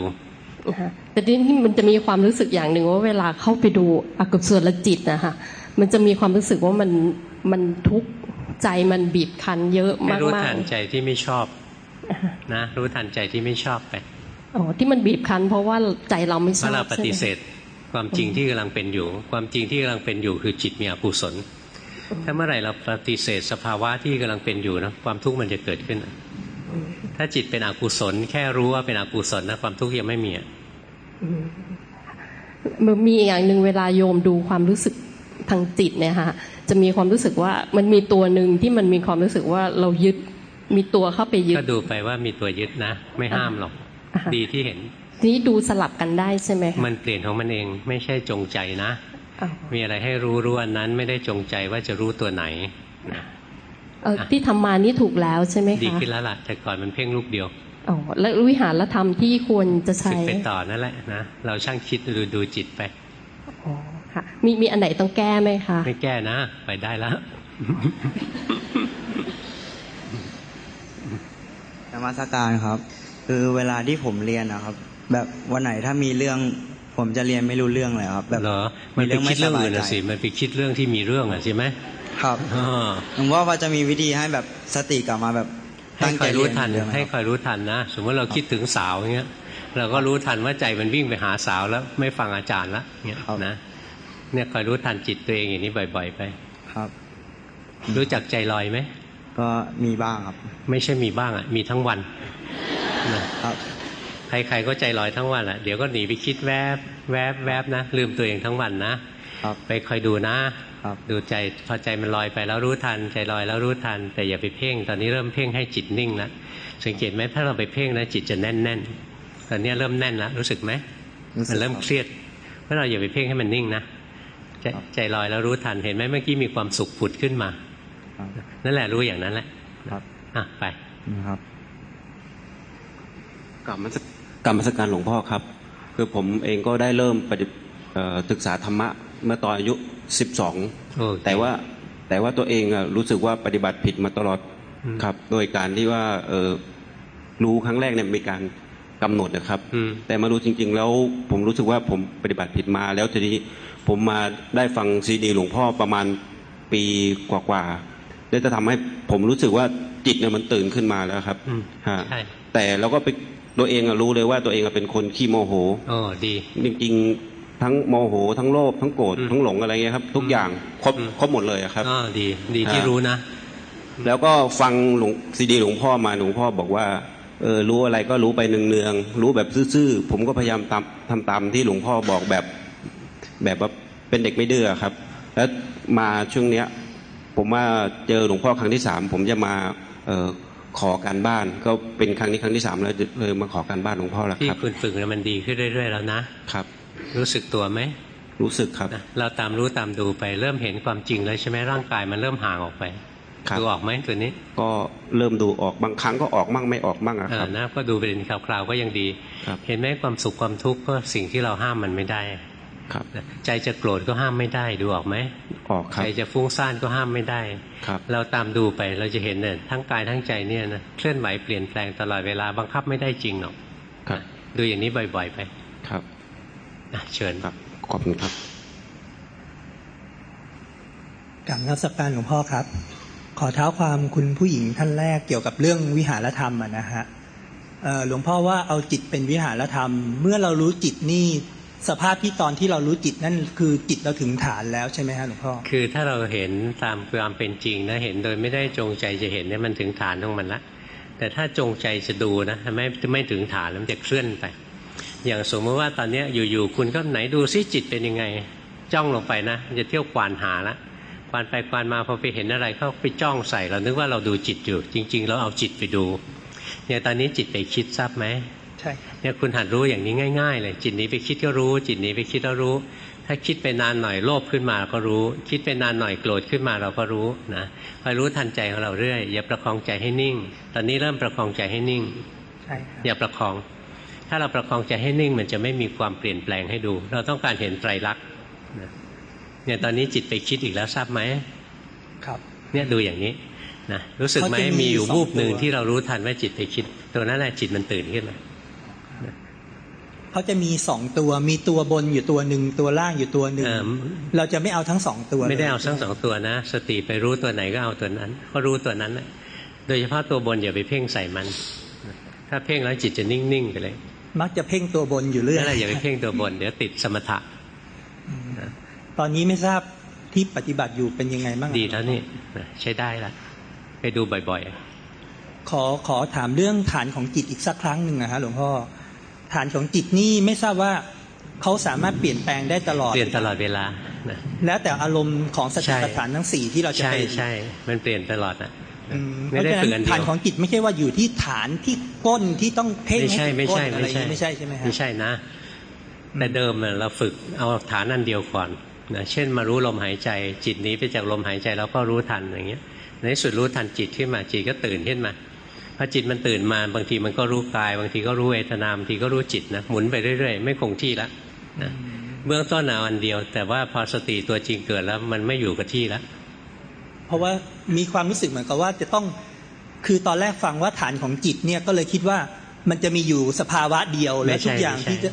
นะคะแต่ทีนี้มันจะมีความรู้สึกอย่างหนึ่งว่าเวลาเข้าไปดูอกุศลจิตนะคะมันจะมีความรู้สึกว่ามันมันทุกข์ใจมันบีบคั้นเยอะให้มากรู้มากทันใจที่ไม่ชอบ นะรู้ทันใจที่ไม่ชอบไปอ๋อที่มันบีบคั้นเพราะว่าใจเราไม่ชเมื่ออบเราปใช่ไหมฏิเสธความจริงที่กำลังเป็นอยู่ ความจริงที่กำลังเป็นอยู่คือจิตมีอกุศล ถ้าเมื่อไหร่เราปฏิเสธสภาวะที่กำลังเป็นอยู่นะความทุกข์มันจะเกิดขึ้น ถ้าจิตเป็นอกุศล แค่รู้ว่าเป็นอกุศลนะความทุกข์ยังไม่มีอะอืมมันมีอีกอย่างหนึ่งเวลาโยมดูความรู้สึกทางจิตเนี่ยค่ะจะมีความรู้สึกว่ามันมีตัวหนึ่งที่มันมีความรู้สึกว่าเรายึด มีตัวเข้าไปยึดก็ดูไปว่ามีตัวยึดนะ ไม่ห้ามหรอกอ่าฮะดีที่เห็นทีนี้ดูสลับกันได้ใช่ไหมคะมันเปลี่ยนของมันเองไม่ใช่จงใจนะอ้าวมีอะไรให้รู้รู้อันนั้นไม่ได้จงใจว่าจะรู้ตัวไหนนะเออที่ทำมานี่ถูกแล้วใช่ไหมดีคะขึ้นแล้วล่ะแต่ก่อนมันเพ่งลูกเดียวอ๋อแล้ววิหารธรรมที่ควรจะฝึใช้กไปต่อนั่นแหละนะเราช่างคิดดูดูจิตไปอ๋อค่ะ มีมีอันไหนต้องแก้ไหมคะไม่แก้นะ ไปได้แล้วน มัสการครับ คือเวลาที่ผมเรียนนะครับ แบบวันไหนถ้ามีเรื่องผมจะเรียนไม่รู้เรื่องเลยครับ แบบเหรอมันไปคิดเรื่องอื่นใจนะสิมันไปคิดเรื่องที่มีเรื่องอะใช่ไหมครับอ่าหลวงพ่อพอจะมีวิธีให้แบบสติกลับมาแบบให้ตั้งคใจอยเรีรู้ยนทันเหมือเดิมให้คอยรู้ทันนะสมมติเราคิดถึงสาวอย่างเงี้ยเราก็รู้ทันว่าใจมันวิ่งไปหาสาวแล้วไม่ฟังอาจารย์ละเงี้ยนะเนี่ยคอยรู้ทันจิตตัวเองอย่างนี้บ่อย ๆ ไป ครับ รู้จักใจลอยไหม ก็มีบ้างครับ ไม่ใช่มีบ้างอะ มีทั้งวันนะครับใครๆก็ใจลอยทั้งวันอะ เดี๋ยวก็หนีไปคิดแวบแวบแวบนะลืมตัวเองทั้งวันนะไปคอยดูนะดูใจพอใจมันลอยไปแล้วรู้ทัน ใจลอยแล้วรู้ทัน แต่อย่าไปเพ่ง ตอนนี้เริ่มเพ่งให้จิตนิ่งแล้วสังเกตไหมถ้าเราไปเพ่งนะจิตจะแน่นแน่นตอนนี้เริ่มแน่นแล้วรู้สึกไหมมันเริ่มเครียดเพราะเราอย่าไปเพ่งให้มันนิ่งนะใจใจลอยแล้วรู้ทันเห็นไหมเมื่อกี้มีความสุขผุดขึ้นมา นั่นแหละรู้อย่างนั้นแหละครับอะไปครับกลับมากลับมาสการหลวงพ่อครับ คือผมเองก็ได้เริ่มปฏิศึกษาธรรมะเมื่อตอนอายุสิบสองแต่ว่าแต่ว่าตัวเองรู้สึกว่าปฏิบัติผิดมาตลอดครับ โดยการที่ว่าเออรู้ครั้งแรกเนี่ยมีการกำหนดนะครับ แต่มารู้จริง ๆ แล้วผมรู้สึกว่าผมปฏิบัติผิดมา แล้วทีนี้ผมมาได้ฟังซีดีหลวงพ่อประมาณปีกว่าๆ ได้จะทำให้ผมรู้สึกว่าจิตเนี่ยมันตื่นขึ้นมาแล้วครับฮะแต่เราก็ไปตัวเองรู้เลยว่าตัวเองเป็นคนขี้โมโหอ๋อดี จริงๆทั้งโมโห ทั้งโลภทั้งโกรธทั้งหลงอะไรเงี้ยครับ ทุกอย่างครบครบหมดเลยครับอ๋อดี ดีที่รู้นะ แล้วก็ฟังหลวงซีดีหลวงพ่อมาหลวงพ่อบอกว่าเออรู้อะไรก็รู้ไปเนืองๆรู้แบบซื่อๆผมก็พยายามทำทำตามที่หลวงพ่อบอกแบบ แบบว่าเป็นเด็กไม่ดื้อครับ แล้วมาช่วงเนี้ย ผมว่าเจอหลวงพ่อครั้งที่สามผมจะมาเออขอการบ้าน ก็เป็นครั้งนี้ครั้งที่สามแล้วเลยมาขอการบ้านหลวงพ่อแล้วครับที่คุณฝึกมันดีขึ้นเรื่อยๆแล้วนะครับ รู้สึกตัวไหมรู้สึกครับ เราตามรู้ตามดูไปเริ่มเห็นความจริงแล้วใช่ไหมร่างกายมันเริ่มห่างออกไปดูออกไหมตัวนี้ ก็เริ่มดูออกบางครั้งก็ออกมั่งไม่ออกมั่งอะครับนะก็ดูเป็นคราวๆก็ยังดี เห็นไหมความสุขความทุกข์ก็สิ่งที่เราห้ามมันไม่ได้ ครับใจจะโกรธก็ห้ามไม่ได้ดูออกไหมออกครับใจจะฟุ้งซ่านก็ห้ามไม่ได้ครับเราตามดูไปเราจะเห็นเนี่ยทั้งกายทั้งใจเนี่ยนะเคลื่อนไหวเปลี่ยนแปลงตลอดเวลาบังคับไม่ได้จริงหรอกครับดูอย่างนี้บ่อย ๆ ไปครับเชิญครับขอบคุณครับกับนักสัการหลวงพ่อครับ ขอเท้าความคุณผู้หญิงท่านแรกเกี่ยวกับเรื่องวิหารธรรมนะฮะหลวงพ่อว่าเอาจิตเป็นวิหารธรรม เมื่อเรารู้จิตนี่ สภาพที่ตอนที่เรารู้จิตนั่นคือจิตเราถึงฐานแล้วใช่ไหมฮะหลวงพ่อคือถ้าเราเห็นตามความเป็นจริงนะเห็นโดยไม่ได้จงใจจะเห็นเนี่ยมันถึงฐานของมันละแต่ถ้าจงใจจะดูนะไม่ไม่ถึงฐานแล้วมันจะเคลื่อนไป อย่างสมมติว่าตอนนี้อยู่ๆคุณก็ไหนดูซิจิตเป็นยังไง จ้องลงไปนะจะเที่ยวควานหาละควานไปควานมาพอไปเห็นอะไรเขาไปจ้องใส่เรานึกว่าเราดูจิตอยู่ จริง ๆ เราเอาจิตไปดูเนี่ยตอนนี้จิตไปคิดทราบไหม ใช่เนี่ยคุณหัดรู้อย่างนี้ง่าย ๆ เลย จิตนี้ไปคิดก็รู้ จิตนี้ไปคิดก็รู้ ถ้าคิดไปนานหน่อยโลภขึ้นมาก็รู้ คิดไปนานหน่อยโกรธขึ้นมาเราก็รู้นะคอยรู้ทันใจของเราเรื่อยอย่าประคองใจให้นิ่ง ตอนนี้เริ่มประคองใจให้นิ่งใช่อย่าประคอง ถ้าเราประคองใจให้นิ่ง มันจะไม่มีความเปลี่ยนแปลงให้ดู เราต้องการเห็นไตรลักษณ์เนี่ยตอนนี้จิตไปคิดอีกแล้วทราบไหมครับเนี่ยดูอย่างนี้นะรู้สึกไหมมีอยู่วูบหนึ่งที่เรารู้ทันว่าจิตไปคิด ตัวนั้นแหละจิตมันตื่นขึ้นมา เขาจะมีสองตัวมีตัวบนอยู่ตัวหนึ่งตัวล่างอยู่ตัวหนึ่งเราจะไม่เอาทั้งสองตัว ไม่ได้เอาทั้งสองตัวนะ สติไปรู้ตัวไหนก็เอาตัวนั้น ก็รู้ตัวนั้นโดยเฉพาะตัวบนอย่าไปเพ่งใส่มัน ถ้าเพ่งแล้วจิตจะนิ่งๆไปเลย มักจะเพ่งตัวบนอยู่เรื่อยนั่นแหละอย่าไปเพ่งตัวบนเดี๋ยวติดสมถะตอนนี้ไม่ทราบที่ปฏิบัติอยู่เป็นยังไงบ้างดีแล้วนี่ใช้ได้ละไปดูบ่อยๆขอขอถามเรื่องฐานของจิตอีกสักครั้งหนึ่งนะฮะหลวงพ่อ ฐานของจิตนี่ไม่ทราบว่าเขาสามารถเปลี่ยนแปลงได้ตลอด เปลี่ยนตลอดเวลาแล้วแต่อารมณ์ของสติปัฏฐานทั้งสี่ที่เราจะไปใช่ใช่มันเปลี่ยนตลอดอะไม่ได้ฝึกอันเดียวฐานของจิตไม่ใช่ว่าอยู่ที่ฐานที่ก้นที่ต้องเพ่งไม่ใช่ไม่ใช่ไม่ใช่ไม่ใช่ใช่ไหมฮะไม่ใช่นะแต่เดิมเราฝึกเอาฐานอันเดียวก่อนนะเช่นมารู้ลมหายใจจิตนี้ไปจากลมหายใจแล้วก็รู้ทันอย่างเงี้ยในสุดรู้ทันจิตขึ้นมาจิตก็ตื่นขึ้นมา พอจิตมันตื่นมาบางทีมันก็รู้กาย บางทีก็รู้เวทนาบางทีก็รู้จิตนะหมุนไปเรื่อย ๆ ไม่คงที่แล้วนะเบื้องต้นเอาอันเดียว แต่ว่าพอสติตัวจริงเกิดแล้วมันไม่อยู่กับที่แล้วเพราะว่ามีความรู้สึกเหมือนกับว่าจะต้องคือตอนแรกฟังว่าฐานของจิตเนี่ยก็เลยคิดว่ามันจะมีอยู่สภาวะเดียวและทุกอย่างที่จะ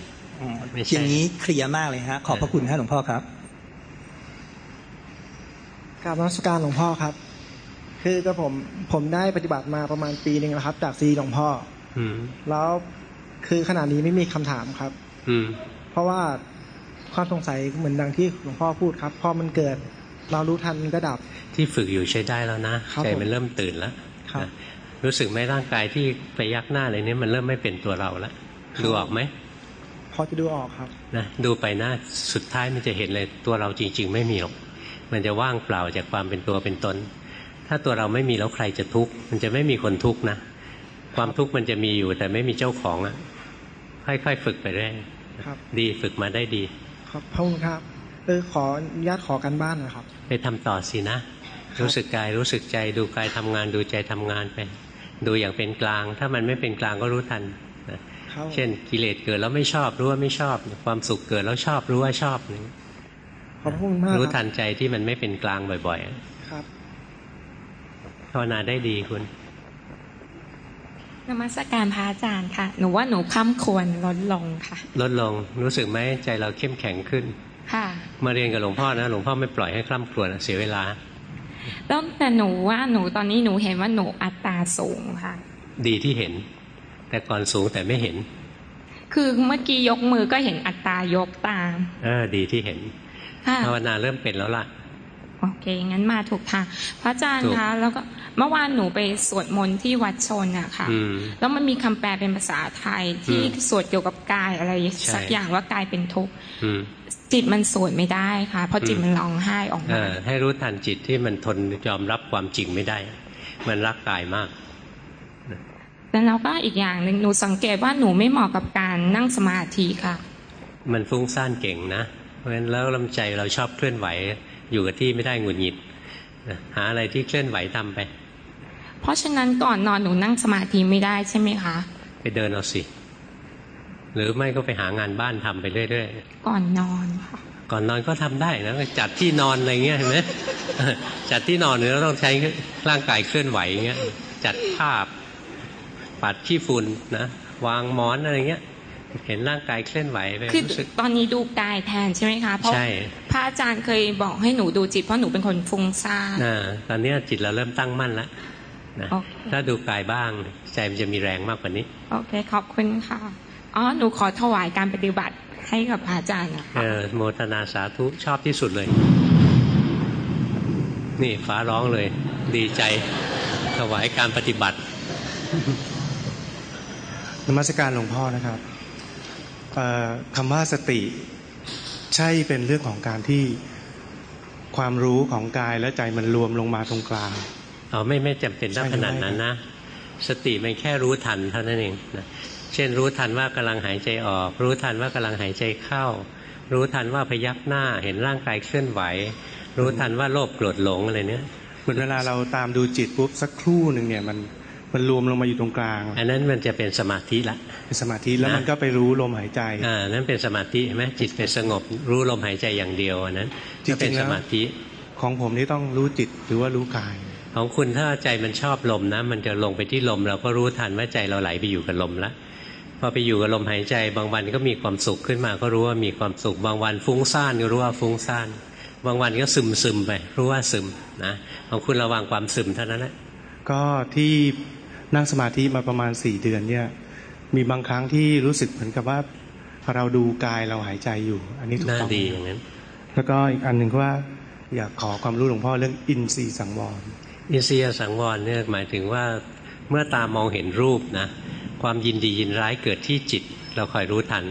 อย่างนี้เคลียร์มากเลยฮะขอบพระคุณท่านหลวงพ่อครับกราบนมัสการหลวงพ่อครับ คือก็ผมผมได้ปฏิบัติมาประมาณปีหนึ่งแล้วครับ จากซีหลวงพ่อ อืแล้วคือขนาดนี้ไม่มีคำถามครับ อืเพราะว่าความสงสัยเหมือนดังที่หลวงพ่อพูดครับ พอมันเกิด เรารู้ทันมันก็ดับ ที่ฝึกอยู่ใช้ได้แล้วนะใจมันเริ่มตื่นแล้วรู้สึกไหมร่างกายที่ไปยักหน้าอะไรนี้มันเริ่มไม่เป็นตัวเราแล้วดูออกไหมพอจะดูออกครับนะดูไปหน้าสุดท้ายมันจะเห็นเลยตัวเราจริง ๆ ไม่มีหรอกมันจะว่างเปล่าจากความเป็นตัวเป็นตน ถ้าตัวเราไม่มีแล้วใครจะทุกข์มันจะไม่มีคนทุกข์นะความทุกข์มันจะมีอยู่แต่ไม่มีเจ้าของอะค่อยๆฝึกไปเรื่อยครับดีฝึกมาได้ดี ครับพระคุณครับเออขออนุญาตขอกันบ้านหนะครับ ไปทำต่อสินะ รู้สึกกายรู้สึกใจดูกายทำงานดูใจทำงานไป ดูอย่างเป็นกลาง ถ้ามันไม่เป็นกลางก็รู้ทันนะครับเช่นกิเลสเกิดแล้วไม่ชอบรู้ว่าไม่ชอบ ความสุขเกิดแล้วชอบรู้ว่าชอบนี่ขอบคุณมากรู้คทัรับนใจที่มันไม่เป็นกลางบ่อยครับๆภาวนาได้ดีคุณนมัสการพระอาจารย์ค่ะ หนูว่าหนูข้ามควรลดลงค่ะ ลดลงรู้สึกไหมใจเราเข้มแข็งขึ้น ค่ะ มาเรียนกับหลวงพ่อนะหลวงพ่อไม่ปล่อยให้คล่ำครวญเสียเวลาแล้วแต่หนูว่าหนูตอนนี้หนูเห็นว่าหนูอัตราสูงค่ะ ดีที่เห็น แต่ก่อนสูงแต่ไม่เห็น คือเมื่อกี้ยกมือก็เห็นอัตรายกตามเออดีที่เห็นค่ะภาวนาเริ่มเป็นแล้วล่ะ โอเคงั้นมาถูกทางพระอาจารย์ถูกคะแล้วก็เมื่อวานหนูไปสวดมนต์ที่วัดชนอะค่ะอืมแล้วมันมีคำแปลเป็นภาษาไทยที่อืมสวดเกี่ยวกับกายอะไรใช่สักอย่างว่ากายเป็นทุกข์อืมจิตมันสวดไม่ได้ค่ะ เพราะจิตอืมมันร้องไห้ออกเอมาอให้รู้ทันจิตที่มันทนยอมรับความจริงไม่ได้ มันรักกายมากแต่แล้วก็อีกอย่างหนึ่งหนูสังเกตว่าหนูไม่เหมาะกับการนั่งสมาธิค่ะ มันฟุ้งซ่านเก่งนะ เพราะฉะนั้นแล้วลำใจเราชอบเคลื่อนไหว อยู่กับที่ไม่ได้หงุดหงิดนะหาอะไรที่เคลื่อนไหวทำไป เพราะฉะนั้นก่อนนอนหนูนั่งสมาธิไม่ได้ใช่ไหมคะ ไปเดินเอาสิ หรือไม่ก็ไปหางานบ้านทำไปเรื่อยก่อนนอนค่ะๆก่อนนอนก็ทำได้นะจัดที่นอนอะไรเงี้ยเห็นไหมจัดที่นอนเนี่ยเราต้องใช้ร่างกายเคลื่อนไหวเงี้ย จัดภาพ ปัดขี้ฝุ่นนะ วางหมอนอะไรเงี้ย เห็นร่างกายเคลื่อนไหวไปคือรู้สึกตอนนี้ดูกายแทนใช่ไหมคะเพราะใช่พระอาจารย์เคยบอกให้หนูดูจิตเพราะหนูเป็นคนฟุ้งซ่านอ่าตอนเนี้ยจิตเราเริ่มตั้งมั่นแล้วนะโอเคถ้าดูกายบ้างใจมันจะมีแรงมากกว่านี้ โอเค ขอบคุณค่ะอ๋อหนูขอถวายการปฏิบัติให้กับพระอาจารย์นะคะเออโมทนาสาธุชอบที่สุดเลย นี่ฟ้าร้องเลย ดีใจ ถวายการปฏิบัตินมัสการหลวงพ่อนะครับเอ่อ คำว่าสติ ใช่เป็นเรื่องของการที่ความรู้ของกายและใจมันรวมลงมาตรงกลางเอาไม่ไม่จำเป็นต้องขนาดนั้นนะ สติมันแค่รู้ทันเท่านั้นเองนะเช่นรู้ทันว่ากำลังหายใจออก รู้ทันว่ากำลังหายใจเข้า รู้ทันว่าพยักหน้าเห็นร่างกายเคลื่อนไหว รู้ทันว่าโลภโกรธหลงอะไรเนี้ยเหมือนเวลาเราตามดูจิตปุ๊บสักครู่หนึ่งเนี่ยมัน มันรวมลงมาอยู่ตรงกลาง อันนั้นมันจะเป็นสมาธิละเป็นสมาธิแล้วนะมันก็ไปรู้ลมหายใจอ่านั่นเป็นสมาธิเห็นไหมจิตเป็นสงบรู้ลมหายใจอย่างเดียวอันนั้นจริก็งๆเป็นสมาธิของผมนี่ต้องรู้จิตหรือว่ารู้กาย ของคุณถ้าใจมันชอบลมนะ มันจะลงไปที่ลม เราก็รู้ทันว่าใจเราไหลไปอยู่กับลมละพอไปอยู่กับลมหายใจ บางวันก็มีความสุขขึ้นมา ก็รู้ว่ามีความสุข บางวันฟุ้งซ่านก็รู้ว่าฟุ้งซ่านบางวันก็ซึมซึมๆไป รู้ว่าซึมนะของคุณระวังความซึมเท่านั้นแหละก็ที่ นั่งสมาธิมาประมาณสี่เดือนเนี่ย มีบางครั้งที่รู้สึกเหมือนกับว่าเราดูกายเราหายใจอยู่ อันนี้ถูกน่าต้องดีอย่างนั้น แล้วก็อีกอันหนึ่งก็ว่า อยากขอความรู้หลวงพ่อเรื่องอินทรีย์สังวร อินทรียสังวรเนี่ยหมายถึงว่าเมื่อตามองเห็นรูปนะ ความยินดียินร้ายเกิดที่จิต เราคอยรู้ทัน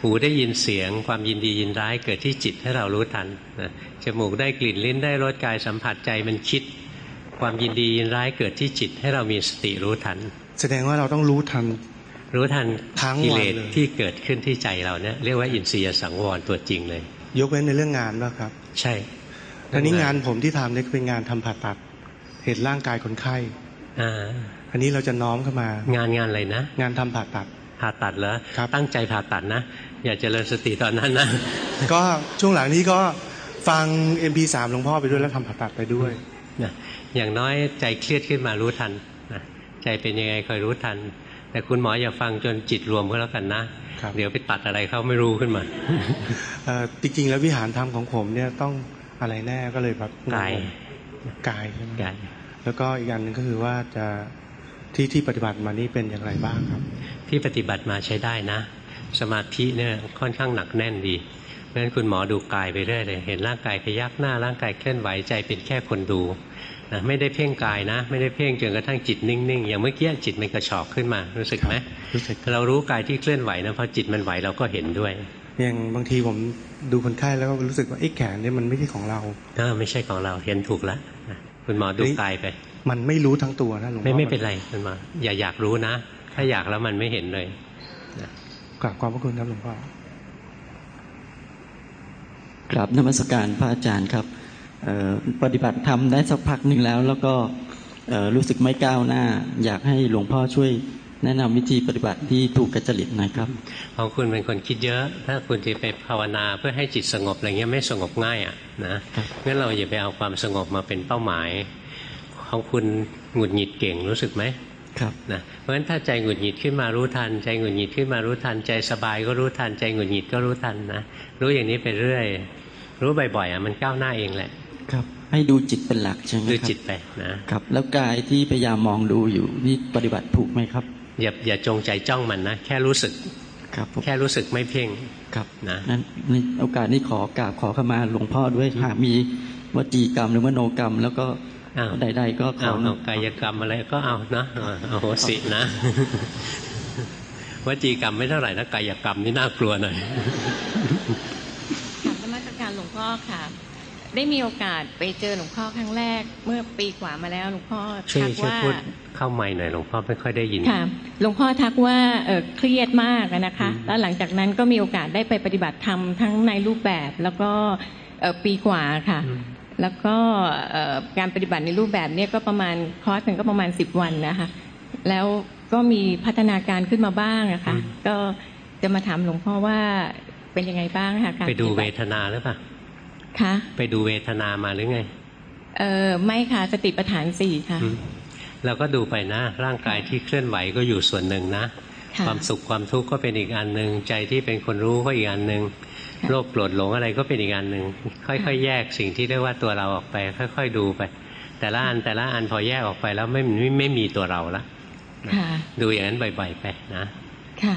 หูได้ยินเสียง ความยินดียินร้ายเกิดที่จิตให้เรารู้ทันนะจมูกได้กลิ่นลิ้นได้รสกายสัมผัสใจมันคิด ความยินดียินร้ายเกิดที่จิตให้เรามีสติรู้ทัน แสดงว่าเราต้องรู้ทัน รู้ทันทั้งกิวัเลนสเลยที่เกิดขึ้นที่ใจเราเนี่ยเรียกว่าอินทรียสังวรตัวจริงเลย ยกเว้นในเรื่องงานด้วยครับ ใช่อันนี้งานผมที่ทำเนี่ยเป็นงานทำผ่าตัด เห็นร่างกายคนไข้อ่าอันนี้เราจะน้อมเข้ามา งานงานอะไรนะ งานทำผ่าตัดผ่าตัดเหรอตั้งใจผ่าตัดนะ อย่าเจริญสติตอนนั้นนะก็ช่วงหลังนี้ก็ฟัง MP3 หลวงพ่อไปด้วยแล้วทำผ่าตัดไปด้วยนะ อย่างน้อยใจเครียดขึ้นมารู้ทันนะใจเป็นยังไงคอยรู้ทัน แต่คุณหมออย่าฟังจนจิตรวมก็แล้วกันนะเดี๋ยวไปตัดอะไรเขาไม่รู้ขึ้นมาเอ่อจริงๆแล้ววิหารธรรมของผมเนี่ยต้องอะไรแน่ก็เลยแบบกายกายใช่ไหมกายแล้วก็อีกอันหนึ่งก็คือว่าจะที่ที่ปฏิบัติมานี่เป็นอย่างไรบ้างครับ ที่ปฏิบัติมาใช้ได้นะ สมาธิเนี่ยค่อนข้างหนักแน่นดีเพราะฉะนั้นคุณหมอดูกายไปเรื่อยเลยเห็นร่างกายขยักหน้าร่างกายเคลื่อนไหวใจเป็นแค่คนดู นะไม่ได้เพ่งกายนะ ไม่ได้เพ่งจนกระทั่งจิตนิ่งๆอย่างเมื่อกี้จิตมันกระชอกขึ้นมา รู้สึกไหมรู้สึกเรารู้กายที่เคลื่อนไหวนะพอจิตมันไหวเราก็เห็นด้วยอย่างบางทีผมดูคนไข้แล้วก็รู้สึกว่าไอ้แขนเนี่ยมันไม่ใช่ของเราเออไม่ใช่ของเราเห็นถูกแล้วคุณหมอดูกายไป มันไม่รู้ทั้งตัวนะหลวงพ่อไม่ไม่เป็นไรคุณหมออย่าอยากรู้นะ ถ้าอยากแล้วมันไม่เห็นเลยนะกราบขอบพระคุณครับหลวงพ่อกราบนมัสการพระอาจารย์ครับ ปฏิบัติธรรมได้สักพักหนึ่งแล้ว แล้วก็รู้สึกไม่ก้าวหน้า อยากให้หลวงพ่อช่วยแนะนำวิธีปฏิบัติที่ถูกกระจริตนะครับของคุณเป็นคนคิดเยอะ ถ้าคุณจะไปภาวนาเพื่อให้จิตสงบอะไรเงี้ยไม่สงบง่ายอะนะงั้นเราอย่าไปเอาความสงบมาเป็นเป้าหมาย ของคุณหงุดหงิดเก่งรู้สึกไหมครับนะเพราะฉะนั้นถ้าใจหงุดหงิดขึ้นมารู้ทัน ใจหงุดหงิดขึ้นมารู้ทัน ใจสบายก็รู้ทัน ใจหงุดหงิดก็รู้ทันนะรู้อย่างนี้ไปเรื่อย รู้บ่อยๆอะมันก้าวหน้าเองแหละ ครับ ให้ดูจิตเป็นหลักใช่ไหมครับดูจิตไปนะครับ แล้วกายที่พยายามมองดูอยู่นี่ปฏิบัติถูกไหมครับอย่าอย่าจงใจจ้องมันนะแค่รู้สึกครับแค่รู้สึกไม่เพ่งครับนะนั้นในโอกาสนี้ขอกราบขอขมาหลวงพ่อด้วยหากมีวจีกรรมหรือมโนกรรม แล้วก็ใดๆก็ขอเอาเอากายกรรมอะไรก็เอานะเอาโหสินะวจีกรรมไม่เท่าไหร่นะกายกรรมนี่น่ากลัวหน่อยกลับนมัสการหลวงพ่อค่ะ ได้มีโอกาสไปเจอหลวงพ่อครั้งแรก เมื่อปีกว่ามาแล้วหลวงพ่อช่วยทักช่วยว่าพูดเข้าไมค์หน่อยหลวงพ่อไม่ค่อยได้ยินค่ะหลวงพ่อทักว่าเอ่อเครียดมากอะนะคะ แล้วหลังจากนั้นก็มีโอกาสได้ไปปฏิบัติธรรมทั้งในรูปแบบแล้วก็เอ่อปีกว่าค่ะ แล้วก็เอ่อการปฏิบัติในรูปแบบเนี้ยก็ประมาณคอร์สหนึ่งก็ประมาณสิบวันนะคะแล้วก็มีพัฒนาการขึ้นมาบ้างนะคะ ก็จะมาถามหลวงพ่อว่าเป็นยังไงบ้างคะการไปดูปฏิเวบัติทนาหรือเปล่า คะไปดูเวทนามาหรือไง เออไม่ค่ะสติปัฏฐานสี่ค่ะเราก็ดูไปนะ ร่างกายที่เคลื่อนไหวก็อยู่ส่วนหนึ่งนะค่ะความสุขความทุกข์ก็เป็นอีกอันหนึ่งใจที่เป็นคนรู้ก็อีกอันหนึ่งโลภโกรธหลงอะไรก็เป็นอีกอันหนึ่งค่อย ๆ แยกสิ่งที่เรียกว่าตัวเราออกไป ค่อย ๆ ดูไป แต่ละอันแต่ละอันพอแยกออกไปแล้วไม่ไม่ไม่มีตัวเราละค่ะดูอย่างนั้นบ่อยๆไปนะค่ะ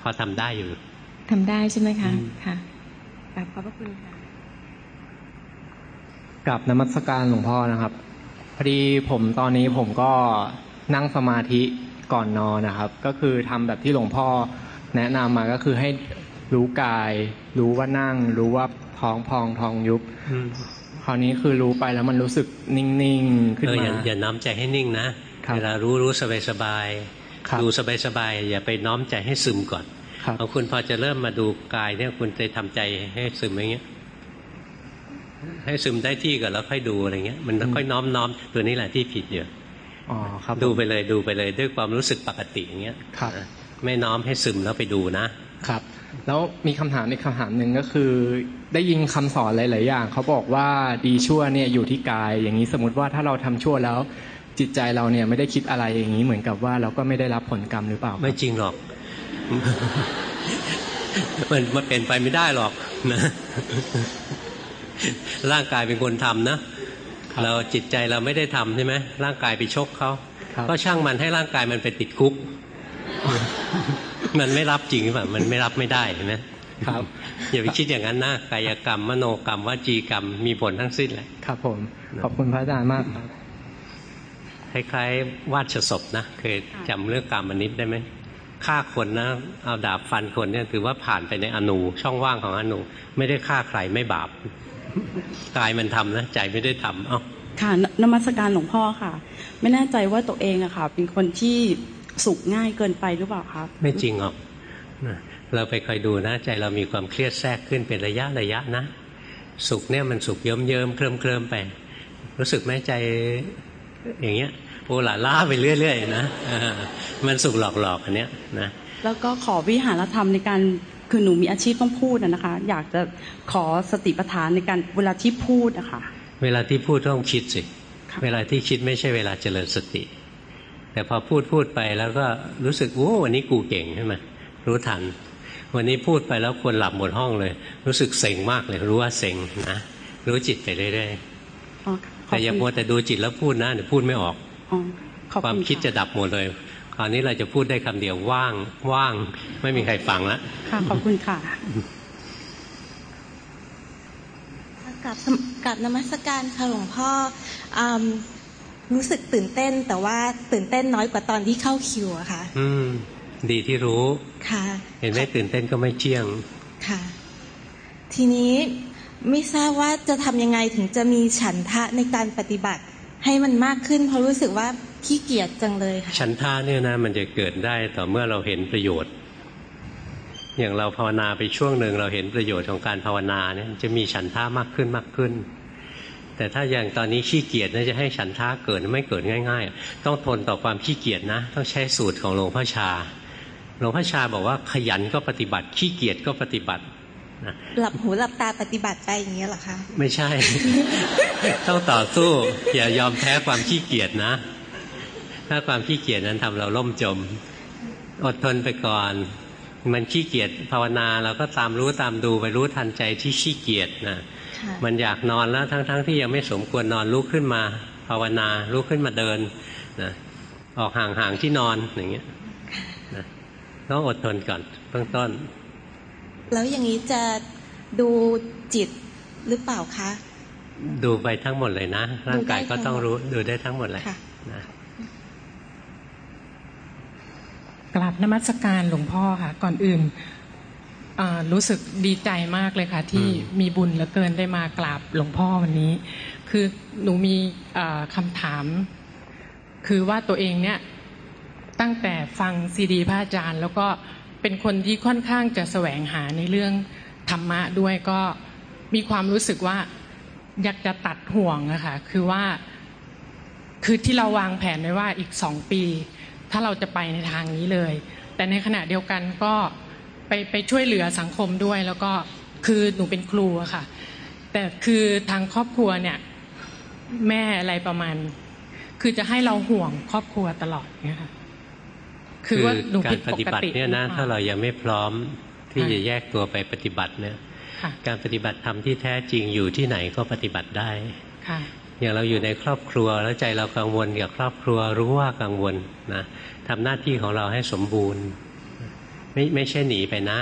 พอทำได้อยู่ทำได้ใช่ไหมคะค่ะกราบขอบพระคุณค่ะ กับนมัสการหลวงพ่อนะครับ พอดีผมตอนนี้ผมก็นั่งสมาธิก่อนนอนนะครับ ก็คือทำแบบที่หลวงพ่อแนะนำมาก็คือให้รู้กาย รู้ว่านั่ง รู้ว่าท้องพองท้องยุบคราวนี้คือรู้ไปแล้วมันรู้สึกนิ่งๆขึ้นเอออมาย่าอย่าน้อมใจให้นิ่งนะเวลารู้รู้สบายสบายๆดูสบายสบายๆอย่าไปน้อมใจให้ซึมก่อนของคุณพอจะเริ่มมาดูกายเนี่ยคุณจะทำใจให้ซึมอย่างเงี้ย ให้ซึมได้ที่ก่อนแล้วค่อยดูอะไรเงี้ย มันค่อยน้อมน้อมตัวนี้แหละที่ผิดอยู่อ๋อครับ ดูไปเลยดูไปเลยด้วยความรู้สึกปกติอย่างเงี้ยครับไม่น้อมให้ซึมแล้วไปดูนะครับ แล้วมีคำถามในกคำถามหนึ่งก็คือ ได้ยินคำสอนหลาย ๆ อย่างเขาบอกว่าดีชั่วเนี่ยอยู่ที่กาย อย่างนี้สมมติว่าถ้าเราทำชั่วแล้ว จิตใจเราเนี่ยไม่ได้คิดอะไรอย่างนี้เหมือนกับว่าเราก็ไม่ได้รับผลกรรมหรือเปล่า ไม่จริงหรอก มันมันเป็นไปไม่ได้หรอกนะ ร่างกายเป็นคนทำนะเราจิตใจเราไม่ได้ทำใช่ไหมร่างกายไปชกเขาก็ช่างมันให้ร่างกายมันไปติดคุก มันไม่รับจริงหรือเปล่ามันไม่รับไม่ได้เห็นไหมครับอย่าไปคิดอย่างนั้นนะกายกรรม มโนกรรมวจีกรรมมีผลทั้งสิ้นแหละครับ ผม ขอบคุณพระอาจารย์มากครับคล้ายๆวาดศพนะเคยจำเรื่องกรรมนิดได้ไหมฆ่าคนนะเอาดาบฟันคนเนี่ยถือว่าผ่านไปในอนูช่องว่างของอนู ไม่ได้ฆ่าใครไม่บาป กายมันทำนะใจไม่ได้ทำเอ้าค่ะนนมัสการหลวงพ่อค่ะ ไม่แน่ใจว่าตัวเองอะค่ะ เป็นคนที่สุขง่ายเกินไปหรือเปล่าครับ ไม่จริงหรอกนะเราไปคอยดูนะใจเรามีความเครียดแทรกขึ้นเป็นระยะระยะนะ สุขเนี่ยมันสุขเยิ้มเยิ้มเคลิมเคลิมไป รู้สึกไหมใจอย่างเงี้ยโอหลาล่าไปเรื่อยๆนะอ่ามันสุขหลอกๆอันเนี้ยนะแล้วก็ขอวิหารธรรมในการ คือหนูมีอาชีพต้องพูดอะนะคะ อยากจะขอสติปัฏฐานในการเวลาที่พูดอะค่ะเวลาที่พูดต้องคิดสิ เวลาที่คิดไม่ใช่เวลาเจริญสติ แต่พอพูดพูดไปแล้วก็รู้สึกโอ้วันนี้กูเก่งใช่ไหมรู้ทัน วันนี้พูดไปแล้วควรหลับหมดห้องเลย รู้สึกเซ็งมากเลย รู้ว่าเซ็งนะรู้จิตไปเรื่อยอ๋อๆแต่อย่ามัวแต่ดูจิตแล้วพูดนะเดี๋ยวพูดไม่ออกอ๋อขอบความคุณคิดจะดับหมดเลย คราวนี้เราจะพูดได้คำเดียวว่างว่าง ไม่มีใครฟังละค่ะขอบคุณค่ะกับกับนมัสการค่ะหลวงพ่ออมรู้สึกตื่นเต้น แต่ว่าตื่นเต้นน้อยกว่าตอนที่เข้าคิวอะค่ะ อืม ดีที่รู้ค่ะ เห็นไหมตื่นเต้นก็ไม่เที่ยงค่ะ ทีนี้ไม่ทราบว่าจะทำยังไงถึงจะมีฉันทะในการปฏิบัติให้มันมากขึ้น เพราะรู้สึกว่า ขี้เกียจจังเลยค่ะฉันทะเนี่ยนะมันจะเกิดได้ต่อเมื่อเราเห็นประโยชน์ อย่างเราภาวนาไปช่วงหนึ่งเราเห็นประโยชน์ของการภาวนาเนี่ยจะมีฉันทะมากขึ้นมากขึ้น แต่ถ้าอย่างตอนนี้ขี้เกียจนะจะให้ฉันทะเกิดไม่เกิดง่าย ๆ ต้องทนต่อความขี้เกียจนะ ต้องใช้สูตรของหลวงพ่อชาหลวงพ่อชาบอกว่าขยันก็ปฏิบัติขี้เกียจก็ปฏิบัตินะหลับหูหลับตาปฏิบัติไปอย่างเงี้ยเหรอคะ ไม่ใช่ ต้องต่อสู้อย่ายอมแพ้ความขี้เกียจนะ ถ้าความขี้เกียจนั้นทำเราล่มจม อดทนไปก่อน มันขี้เกียจภาวนาเราก็ตามรู้ตามดูไปรู้ทันใจที่ขี้เกียจนะค่ะมันอยากนอนแล้วทั้งๆทที่ยังไม่สมควรนอนลุกขึ้นมาภาวนาลุกขึ้นมาเดินนะออกห่างๆที่นอนอย่างเงี้ยนะต้องอดทนก่อนเบื้องต้น แล้วอย่างนี้จะดูจิตหรือเปล่าคะ ดูไปทั้งหมดเลยนะ ร่างกายก็ต้องรู้ดูได้ทั้งหมดเลยค่ะนะ กราบนมัสการหลวงพ่อค่ะ ก่อนอื่นอ่ารู้สึกดีใจมากเลยค่ะ ที่มีบุญเหลือเกินได้มากราบหลวงพ่อวันนี้ คือหนูมีอ่าคำถาม คือว่าตัวเองเนี่ยตั้งแต่ฟังซีดีพระอาจารย์ แล้วก็เป็นคนที่ค่อนข้างจะแสวงหาในเรื่องธรรมะด้วยก็มีความรู้สึกว่าอยากจะตัดห่วงอะค่ะคือว่า คือที่เราวางแผนไว้ว่าอีกสองปี ถ้าเราจะไปในทางนี้เลย แต่ในขณะเดียวกันก็ไปไปช่วยเหลือสังคมด้วย แล้วก็คือหนูเป็นครูอะค่ะ แต่คือทางครอบครัวเนี่ยแม่อะไรประมาณ คือจะให้เราห่วงครอบครัวตลอดเนี่ยค่ะคือว่าหนูกาผิรดปปฏิกบัติติเนี่ยนะหรือเปล่ถ้าเรายังไม่พร้อมที่ค่ะจะแยกตัวไปปฏิบัติเนี่ยค่ะการปฏิบัติธรรมที่แท้จริงอยู่ที่ไหนก็ปฏิบัติได้ค่ะ อย่างเราอยู่ในครอบครัวแล้วใจเรากังวลกับครอบครัวรู้ว่ากังวลนะทำหน้าที่ของเราให้สมบูรณ์ ไม่ไม่ใช่หนีไปนะ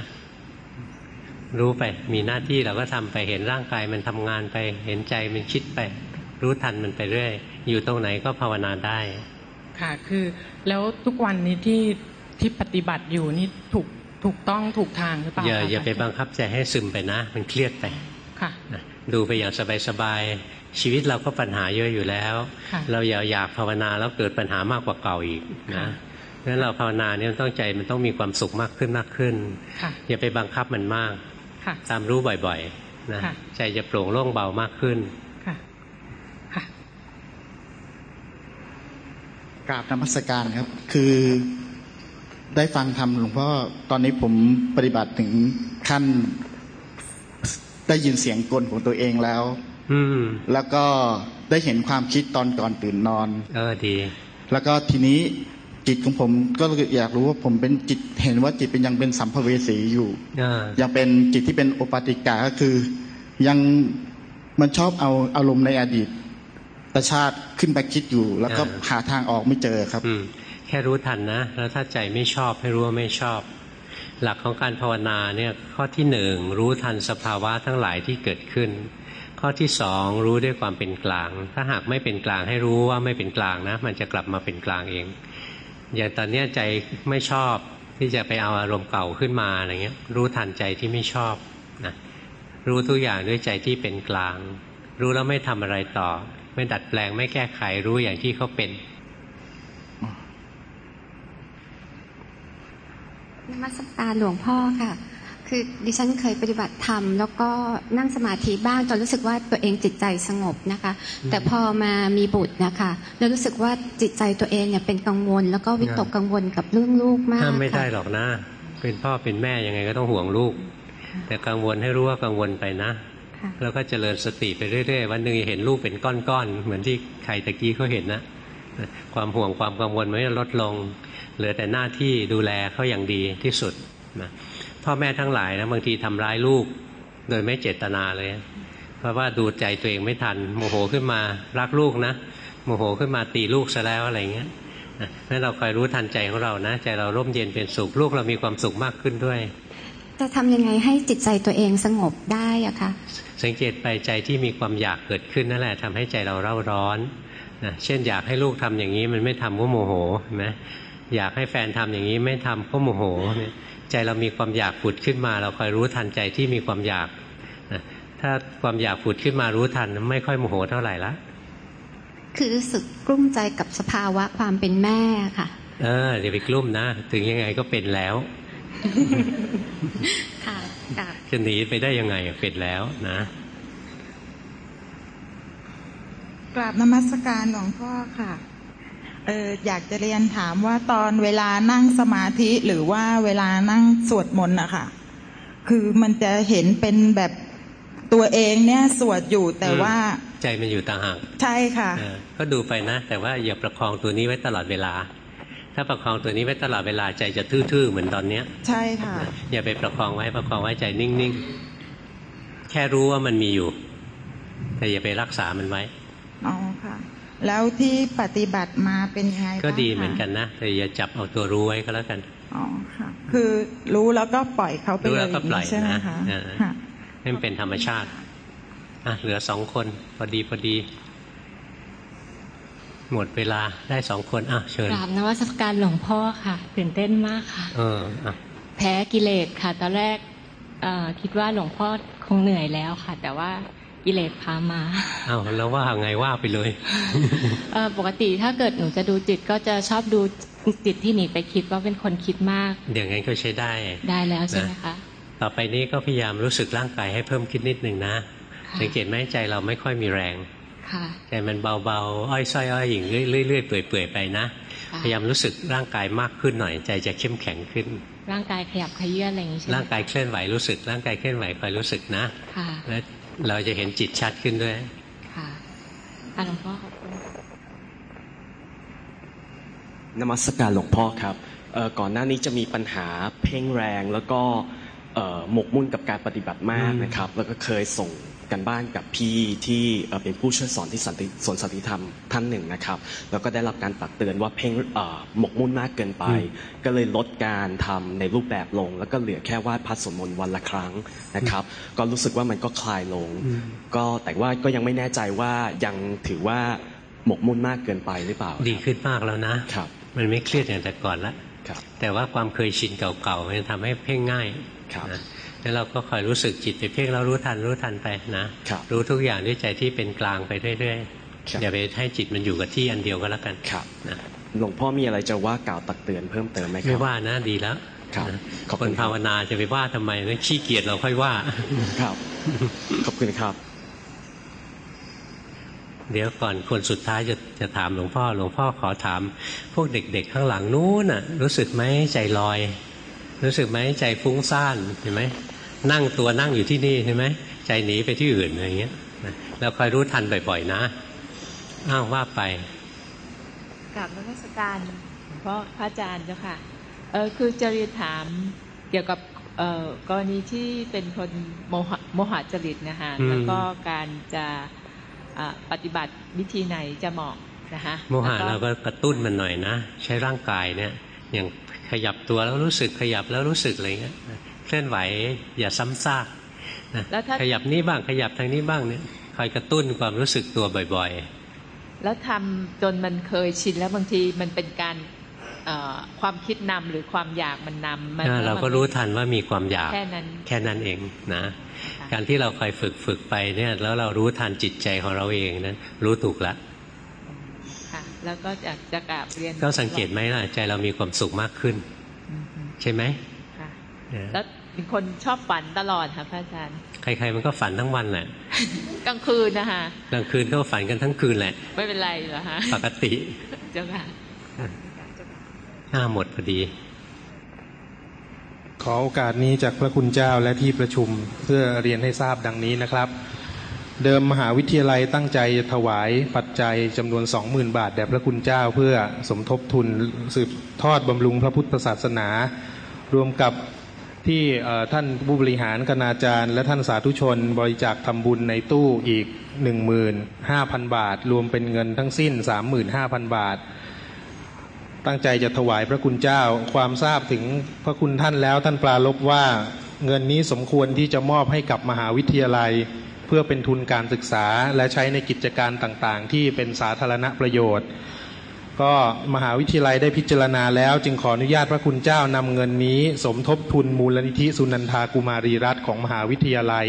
รู้ไปมีหน้าที่เราก็ทำไปเห็นร่างกายมันทำงานไป เห็นใจมันคิดไป รู้ทันมันไปเรื่อย อยู่ตรงไหนก็ภาวนาได้ ค่ะคือแล้วทุกวันนี้ที่ที่ปฏิบัติอยู่นี่ถูกถูกต้องถูกทางหรือเปล่าอย่าคะอย่าไปบังคับใจให้ซึมไปนะ มันเครียดไปค่ะนะดูไปอย่างสบายๆ ชีวิตเราก็ปัญหาเยอะอยู่แล้วค่ะเราอย่าอยากภาวนาแล้วเกิดปัญหามากกว่าเก่าอีกนะงั้นเราภาวนาเนี่ยมันต้องใจมันต้องมีความสุขมากขึ้นมากขึ้นค่ะอย่าไปบังคับมันมากค่ะตามรู้บ่อยๆนะค่ะใจจะโปร่งโล่งเบามากขึ้นค่ะค่ะกราบนมัสการครับ คือได้ฟังธรรมหลวงพ่อตอนนี้ผมปฏิบัติถึงขั้นได้ยินเสียงกลของตัวเองแล้ว อืมแล้วก็ได้เห็นความคิดตอนก่อนตื่นนอน เออดี แล้วก็ทีนี้จิตของผมก็อยากรู้ว่าผมเป็นจิตเห็นว่าจิตเป็นยังเป็นสัมภเวสีอยู่อ่ายังเป็นจิตที่เป็นโอปาติกาก็คือ ยังมันชอบเอาอารมณ์ในอดีตตชาติขึ้นไปคิดอยู่ แล้วก็หาทางออกไม่เจอครับอืมแค่รู้ทันนะแล้วถ้าใจไม่ชอบให้รู้ว่าไม่ชอบ หลักของการภาวนาเนี่ยข้อที่หนึ่งรู้ทันสภาวะทั้งหลายที่เกิดขึ้น ข้อที่สองรู้ด้วยความเป็นกลาง ถ้าหากไม่เป็นกลางให้รู้ว่าไม่เป็นกลางนะ มันจะกลับมาเป็นกลางเอง อย่างตอนนี้ใจไม่ชอบที่จะไปเอาอารมณ์เก่าขึ้นมาอะไรเงี้ย รู้ทันใจที่ไม่ชอบนะรู้ทุกอย่างด้วยใจที่เป็นกลาง รู้แล้วไม่ทำอะไรต่อ ไม่ดัดแปลงไม่แก้ไขรู้อย่างที่เขาเป็นนมัสการหลวงพ่อค่ะ คือดิฉันเคยปฏิบัติธรรม แล้วก็นั่งสมาธิบ้างจนรู้สึกว่าตัวเองจิตใจสงบนะคะ แต่พอมามีบุตรนะคะแล้วรู้สึกว่าจิตใจตัวเองเนี่ยเป็นกังวล แล้วก็วิตกกังวลกับเรื่องลูกมากห้ามไม่ได้ค่ะหรอกนะ เป็นพ่อเป็นแม่ยังไงก็ต้องห่วงลูก แต่กังวลให้รู้ว่ากังวลไปนะค่ะแล้วก็เจริญสติไปเรื่อยๆวันหนึ่งเห็นลูกเป็นก้อนๆเหมือนที่ใครตะกี้เขาเห็นนะความห่วงความกังวลมันจะลดลง เหลือแต่หน้าที่ดูแลเขาอย่างดีที่สุดนะ พ่อแม่ทั้งหลายนะบางทีทำร้ายลูก โดยไม่เจตนาเลย เพราะว่าดูใจตัวเองไม่ทัน โมโหขึ้นมารักลูกนะโมโหขึ้นมาตีลูกซะแล้วอะไรเงี้ยนะนั่นเราคอยรู้ทันใจของเรานะ ใจเราร่มเย็นเป็นสุขลูกเรามีความสุขมากขึ้นด้วย จะทำยังไงให้จิตใจตัวเองสงบได้อะคะสังเกตไปใจที่มีความอยากเกิดขึ้นนั่นแหละทำให้ใจเราเร่าร้อนนะเช่นอยากให้ลูกทำอย่างนี้มันไม่ทำก็โมโหเห็นไหมอยากให้แฟนทำอย่างนี้ไม่ทำก็โมโหเนี่ย ใจเรามีความอยากผุดขึ้นมา เราคอยรู้ทันใจที่มีความอยากนะถ้าความอยากผุดขึ้นมารู้ทัน ไม่ค่อยโมโหเท่าไหร่ละคือรู้สึกกลุ้มใจกับสภาวะความเป็นแม่ค่ะ เออเดี๋ยวไปกลุ้มนะ ถึงยังไงก็เป็นแล้วค่ะค่ะจะหนีไปได้ยังไงเป็นแล้วนะกราบนมัสการหลวงพ่อค่ะ เอออยากจะเรียนถามว่าตอนเวลานั่งสมาธิหรือว่าเวลานั่งสวดมนต์นะคะคือมันจะเห็นเป็นแบบตัวเองเนี่ยสวดอยู่แต่ว่า ใจมันอยู่ต่างหากใช่ค่ะเออก็ดูไปนะ แต่ว่าอย่าประคองตัวนี้ไว้ตลอดเวลา ถ้าประคองตัวนี้ไว้ตลอดเวลาใจจะทื่อๆเหมือนตอนเนี้ย ใช่ค่ะ อย่าไปประคองไว้ประคองไว้ใจนิ่งๆแค่รู้ว่ามันมีอยู่ แต่อย่าไปรักษามันไว้อ๋อค่ะ แล้วที่ปฏิบัติมาเป็นยังไงก็ดีบ้างคะเหมือนกันนะแต่อย่าจับเอาตัวรู้ไว้ก็แล้วกันอ๋อค่ะคือรู้แล้วก็ปล่อยเขาไปรู้เลแล้ยวก็ปล่อยใช่ไหมนะคะเออค่ะให้มันเป็นธรรมชาติอะเหลือสองคนพอดีพอดี หมดเวลาได้สองคนอะเชิญกราบนวัตการหลวงพ่อค่ะตื่นเต้นมากค่ะ เอออะแพ้กิเลสค่ะ ตอนแรกเอ่อคิดว่าหลวงพ่อคงเหนื่อยแล้วค่ะ แต่ว่า กิเลสพามาเอ้าแล้วว่าไงว่าไปเลยเอ่อปกติถ้าเกิดหนูจะดูจิตก็จะชอบดูจิตที่หนีไปคิดว่าเป็นคนคิดมากเดี๋ยวงั้นก็ใช้ได้ ได้แล้วใช่ไหมคะต่อไปนี้ก็พยายามรู้สึกร่างกายให้เพิ่มขึ้นนิดหนึ่งนะสังเกตไหมใจเราไม่ค่อยมีแรงค่ะใจมันเบาๆอ้อยส้อยอ้อยหยิ่งเรื่อยๆเปื่อยๆไปนะ พยายามรู้สึกร่างกายมากขึ้นหน่อย ใจจะเข้มแข็งขึ้น ร่างกายขยับขยื่นอะไรอย่างนี้ใช่ไหมร่างกายเคลื่อนไหวรู้สึก ร่างกายเคลื่อนไหวคอยรู้สึกนะค่ะแล้ว เราจะเห็นจิตชัดขึ้นด้วย ค่ะค่ะหลวงพ่อขอบคุณนมัสการหลวงพ่อครับเอ่อก่อนหน้านี้จะมีปัญหาเพ่งแรงแล้วก็เอ่อหมกมุ่นกับการปฏิบัติมากนะครับ แล้วก็เคยส่ง กันบ้านกับพี่ที่เอ่อเป็นผู้ช่วยสอนที่สันติสวนสันติธรรมท่านหนึ่งนะครับ แล้วก็ได้รับการตักเตือนว่าเพ่งเอ่อหมกมุ่นมากเกินไป ก็เลยลดการทำในรูปแบบลง แล้วก็เหลือแค่วาดพัดสวดมนต์วันละครั้งนะครับ ก็รู้สึกว่ามันก็คลายลง ก็แต่ว่าก็ยังไม่แน่ใจว่ายังถือว่าหมกมุ่นมากเกินไปหรือเปล่า ดีขึ้นมากแล้วนะครับมันไม่เครียดอย่างแต่ก่อนละครับแต่ว่าความเคยชินเก่าๆมันทำให้เพ่งง่ายนะ แล้วเราก็คอยรู้สึกจิตไปเพ่งแล้วรู้ทันรู้ทันไปนะรู้ทุกอย่างด้วยใจที่เป็นกลางไปเรื่อยๆอย่าไปให้จิตมันอยู่กับที่อันเดียวก็แล้วกันครับนะหลวงพ่อมีอะไรจะว่ากล่าวตักเตือนเพิ่มเติมไหมครัไม่ว่านะดีแล้วครับนะขอบคคุนณครับภาวนาจะไปว่าทำไมนะขี้เกียจเราค่อยว่าครับขอบคุณครับ เดี๋ยวก่อนคนสุดท้ายจะจะถามหลวงพ่อ หลวงพ่อขอถาม พวกเด็ก ๆ ข้างหลังนู้นน่ะ รู้สึกไหมใจลอย รู้สึกไหมใจฟุ้งซ่านเห็นไหมนั่งตัวนั่งอยู่ที่นี่เห็นไหมใจหนีไปที่อื่นอะไรเงี้ยนะเราคอยรู้ทันบ่อย ๆ นะอ้าวว่าไปกราบนมัสการหลวงพ่อพระอาจารย์เจ้าค่ะเออคือจะเรียนถามเกี่ยวกับเอ่อกรณีที่เป็นคนโมหะโมหะจริตนะคะอืมแล้วก็การจะอ่าปฏิบัติวิธีไหนจะเหมาะนะคะโมหะแล้วเราก็กระตุ้นมันหน่อยนะ ใช้ร่างกายเนี่ยอย่าง ขยับตัวแล้วรู้สึกขยับแล้วรู้สึกอะไรเงี้ยเคลื่อนไหวอย่าซ้ำซากนะแล้วถ้าขยับนี้บ้างขยับทางนี้บ้างเนี่ยคอยกระตุ้นความรู้สึกตัวบ่อยแล้วทำจนมันเคยชินแล้วบางทีมันเป็นการเอ่อความคิดนำหรือความอยากมันนำๆมันอ่าเราก็รู้ทันว่ามีความอยากแค่นั้นแค่นั้นเองนะการที่เราคอยฝึกฝึกไปเนี่ยแล้วเรารู้ทันจิตใจของเราเองนั้นรู้ถูกละค่ะ แล้วก็จะจะกราบเรียนก็สังเกตไหมล่ะใจเรามีความสุขมากขึ้น ใช่ไหมค่ะเออแล้วเป็นคนชอบฝันตลอดค่ะพระอาจารย์ ใครๆมันก็ฝันทั้งวันแหละกลางคืนนะคะกลางคืนก็ฝันกันทั้งคืนแหละ ไม่เป็นไรเหรอฮะปกติเจ้าค่ะหน้าหมดพอดี ขอโอกาสนี้จากพระคุณเจ้าและที่ประชุมเพื่อเรียนให้ทราบดังนี้นะครับ เดิมมหาวิทยาลัยตั้งใจถวายปัจจัยจำนวน20,000บาท แด่พระคุณเจ้าเพื่อสมทบทุนสืบทอดบำรุงพระพุทธศาสนา รวมกับที่ท่านผู้บริหารคณาจารย์ และท่านสาธุชนบริจาคทำบุญในตู้อีก 15,000 บาท รวมเป็นเงินทั้งสิ้น 35,000 บาท ตั้งใจจะถวายพระคุณเจ้าความทราบถึงพระคุณท่านแล้วท่านปลาลบว่าเงินนี้สมควรที่จะมอบให้กับมหาวิทยาลัย เพื่อเป็นทุนการศึกษาและใช้ในกิจการต่างๆ ที่เป็นสาธารณประโยชน์ ก็มหาวิทยาลัยได้พิจารณาแล้ว จึงขออนุญาตพระคุณเจ้านำเงินนี้ สมทบทุนมูลนิธิสุนันทากุมารีรัตน์ของมหาวิทยาลัย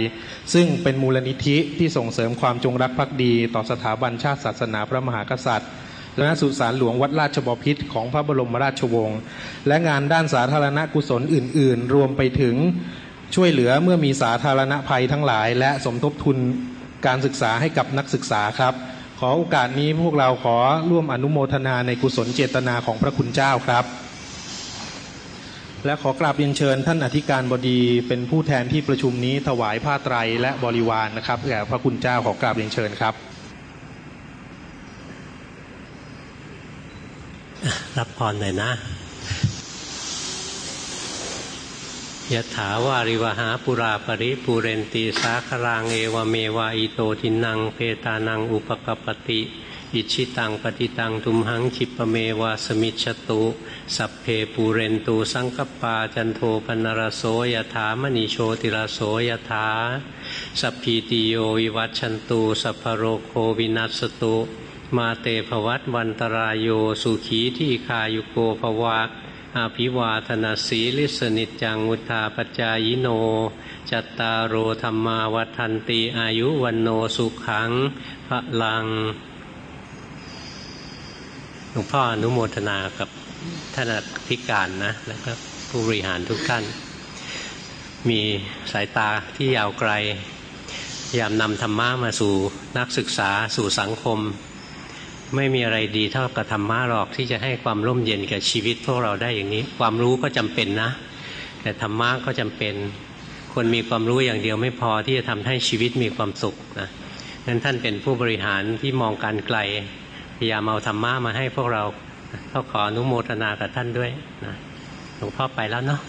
ซึ่งเป็นมูลนิธิที่ส่งเสริมความจงรักภักดี ต่อสถาบันชาติศาสนาพระมหากษัตริย์และสุสานหลวงวัดราชบพิตรของพระบรมราชวงศ์และงานด้านสาธารณกุศลอื่น ๆ รวมไปถึง ช่วยเหลือเมื่อมีสาธารณภัยทั้งหลาย และสมทบทุนการศึกษาให้กับนักศึกษาครับ ขอโอกาสนี้พวกเราขอร่วมอนุโมทนาในกุศลเจตนาของพระคุณเจ้าครับ และขอกราบเรียนเชิญท่านอธิการบดีเป็นผู้แทนที่ประชุมนี้ถวายผ้าไตรและบริวารนนะครับแก่พระคุณเจ้าขอกราบเรียนเชิญครับ รับพรหน่อยนะ ยะถาวาริวหาปุราปริปูเรนตีสาครางเอวเมวะอิโตทินัง เพตานังอุปกัปปติอิจฉิตังปัตถิตัง ตุมหัง ขิปปเมวะ สมิชฌะตุ สัพเพปูเรนตุ สังกัปปาจันโทปัณณะระโส ยะถา มะณิ โชติระโส ยะถาสัพพีติโยวิวัชชันตุ สัพพะโรโควินัสสะตุ มาเต ภะวัตวันตะราโยสุขีทีฆายุโก ภะวะ อะภิวาทะนะสีลิสสะ นิจจัง วุฑฒาปะจายิโน จัตตารโอธรรมาวัฏันติอายุวันโนสุขังพระลังหลวงพ่ออนุโมทนากับท่านพิการนะแล้วก็ผู้บริหารทุกท่าน มีสายตาที่ยาวไกลพยายามนำธรรมะมาสู่นักศึกษาสู่สังคม ไม่มีอะไรดีเท่ากับธรรมะหรอกที่จะให้ความร่มเย็นกับชีวิตพวกเราได้อย่างนี้ ความรู้ก็จำเป็นนะ แต่ธรรมะก็จำเป็น คนมีความรู้อย่างเดียวไม่พอที่จะทำให้ชีวิตมีความสุขนะนั้นท่านเป็นผู้บริหารที่มองการไกลพยายามเอาธรรมะมาให้พวกเราก็ขออนุโมทนากับท่านด้วยนะหลวงพ่อไปแล้วเนาะ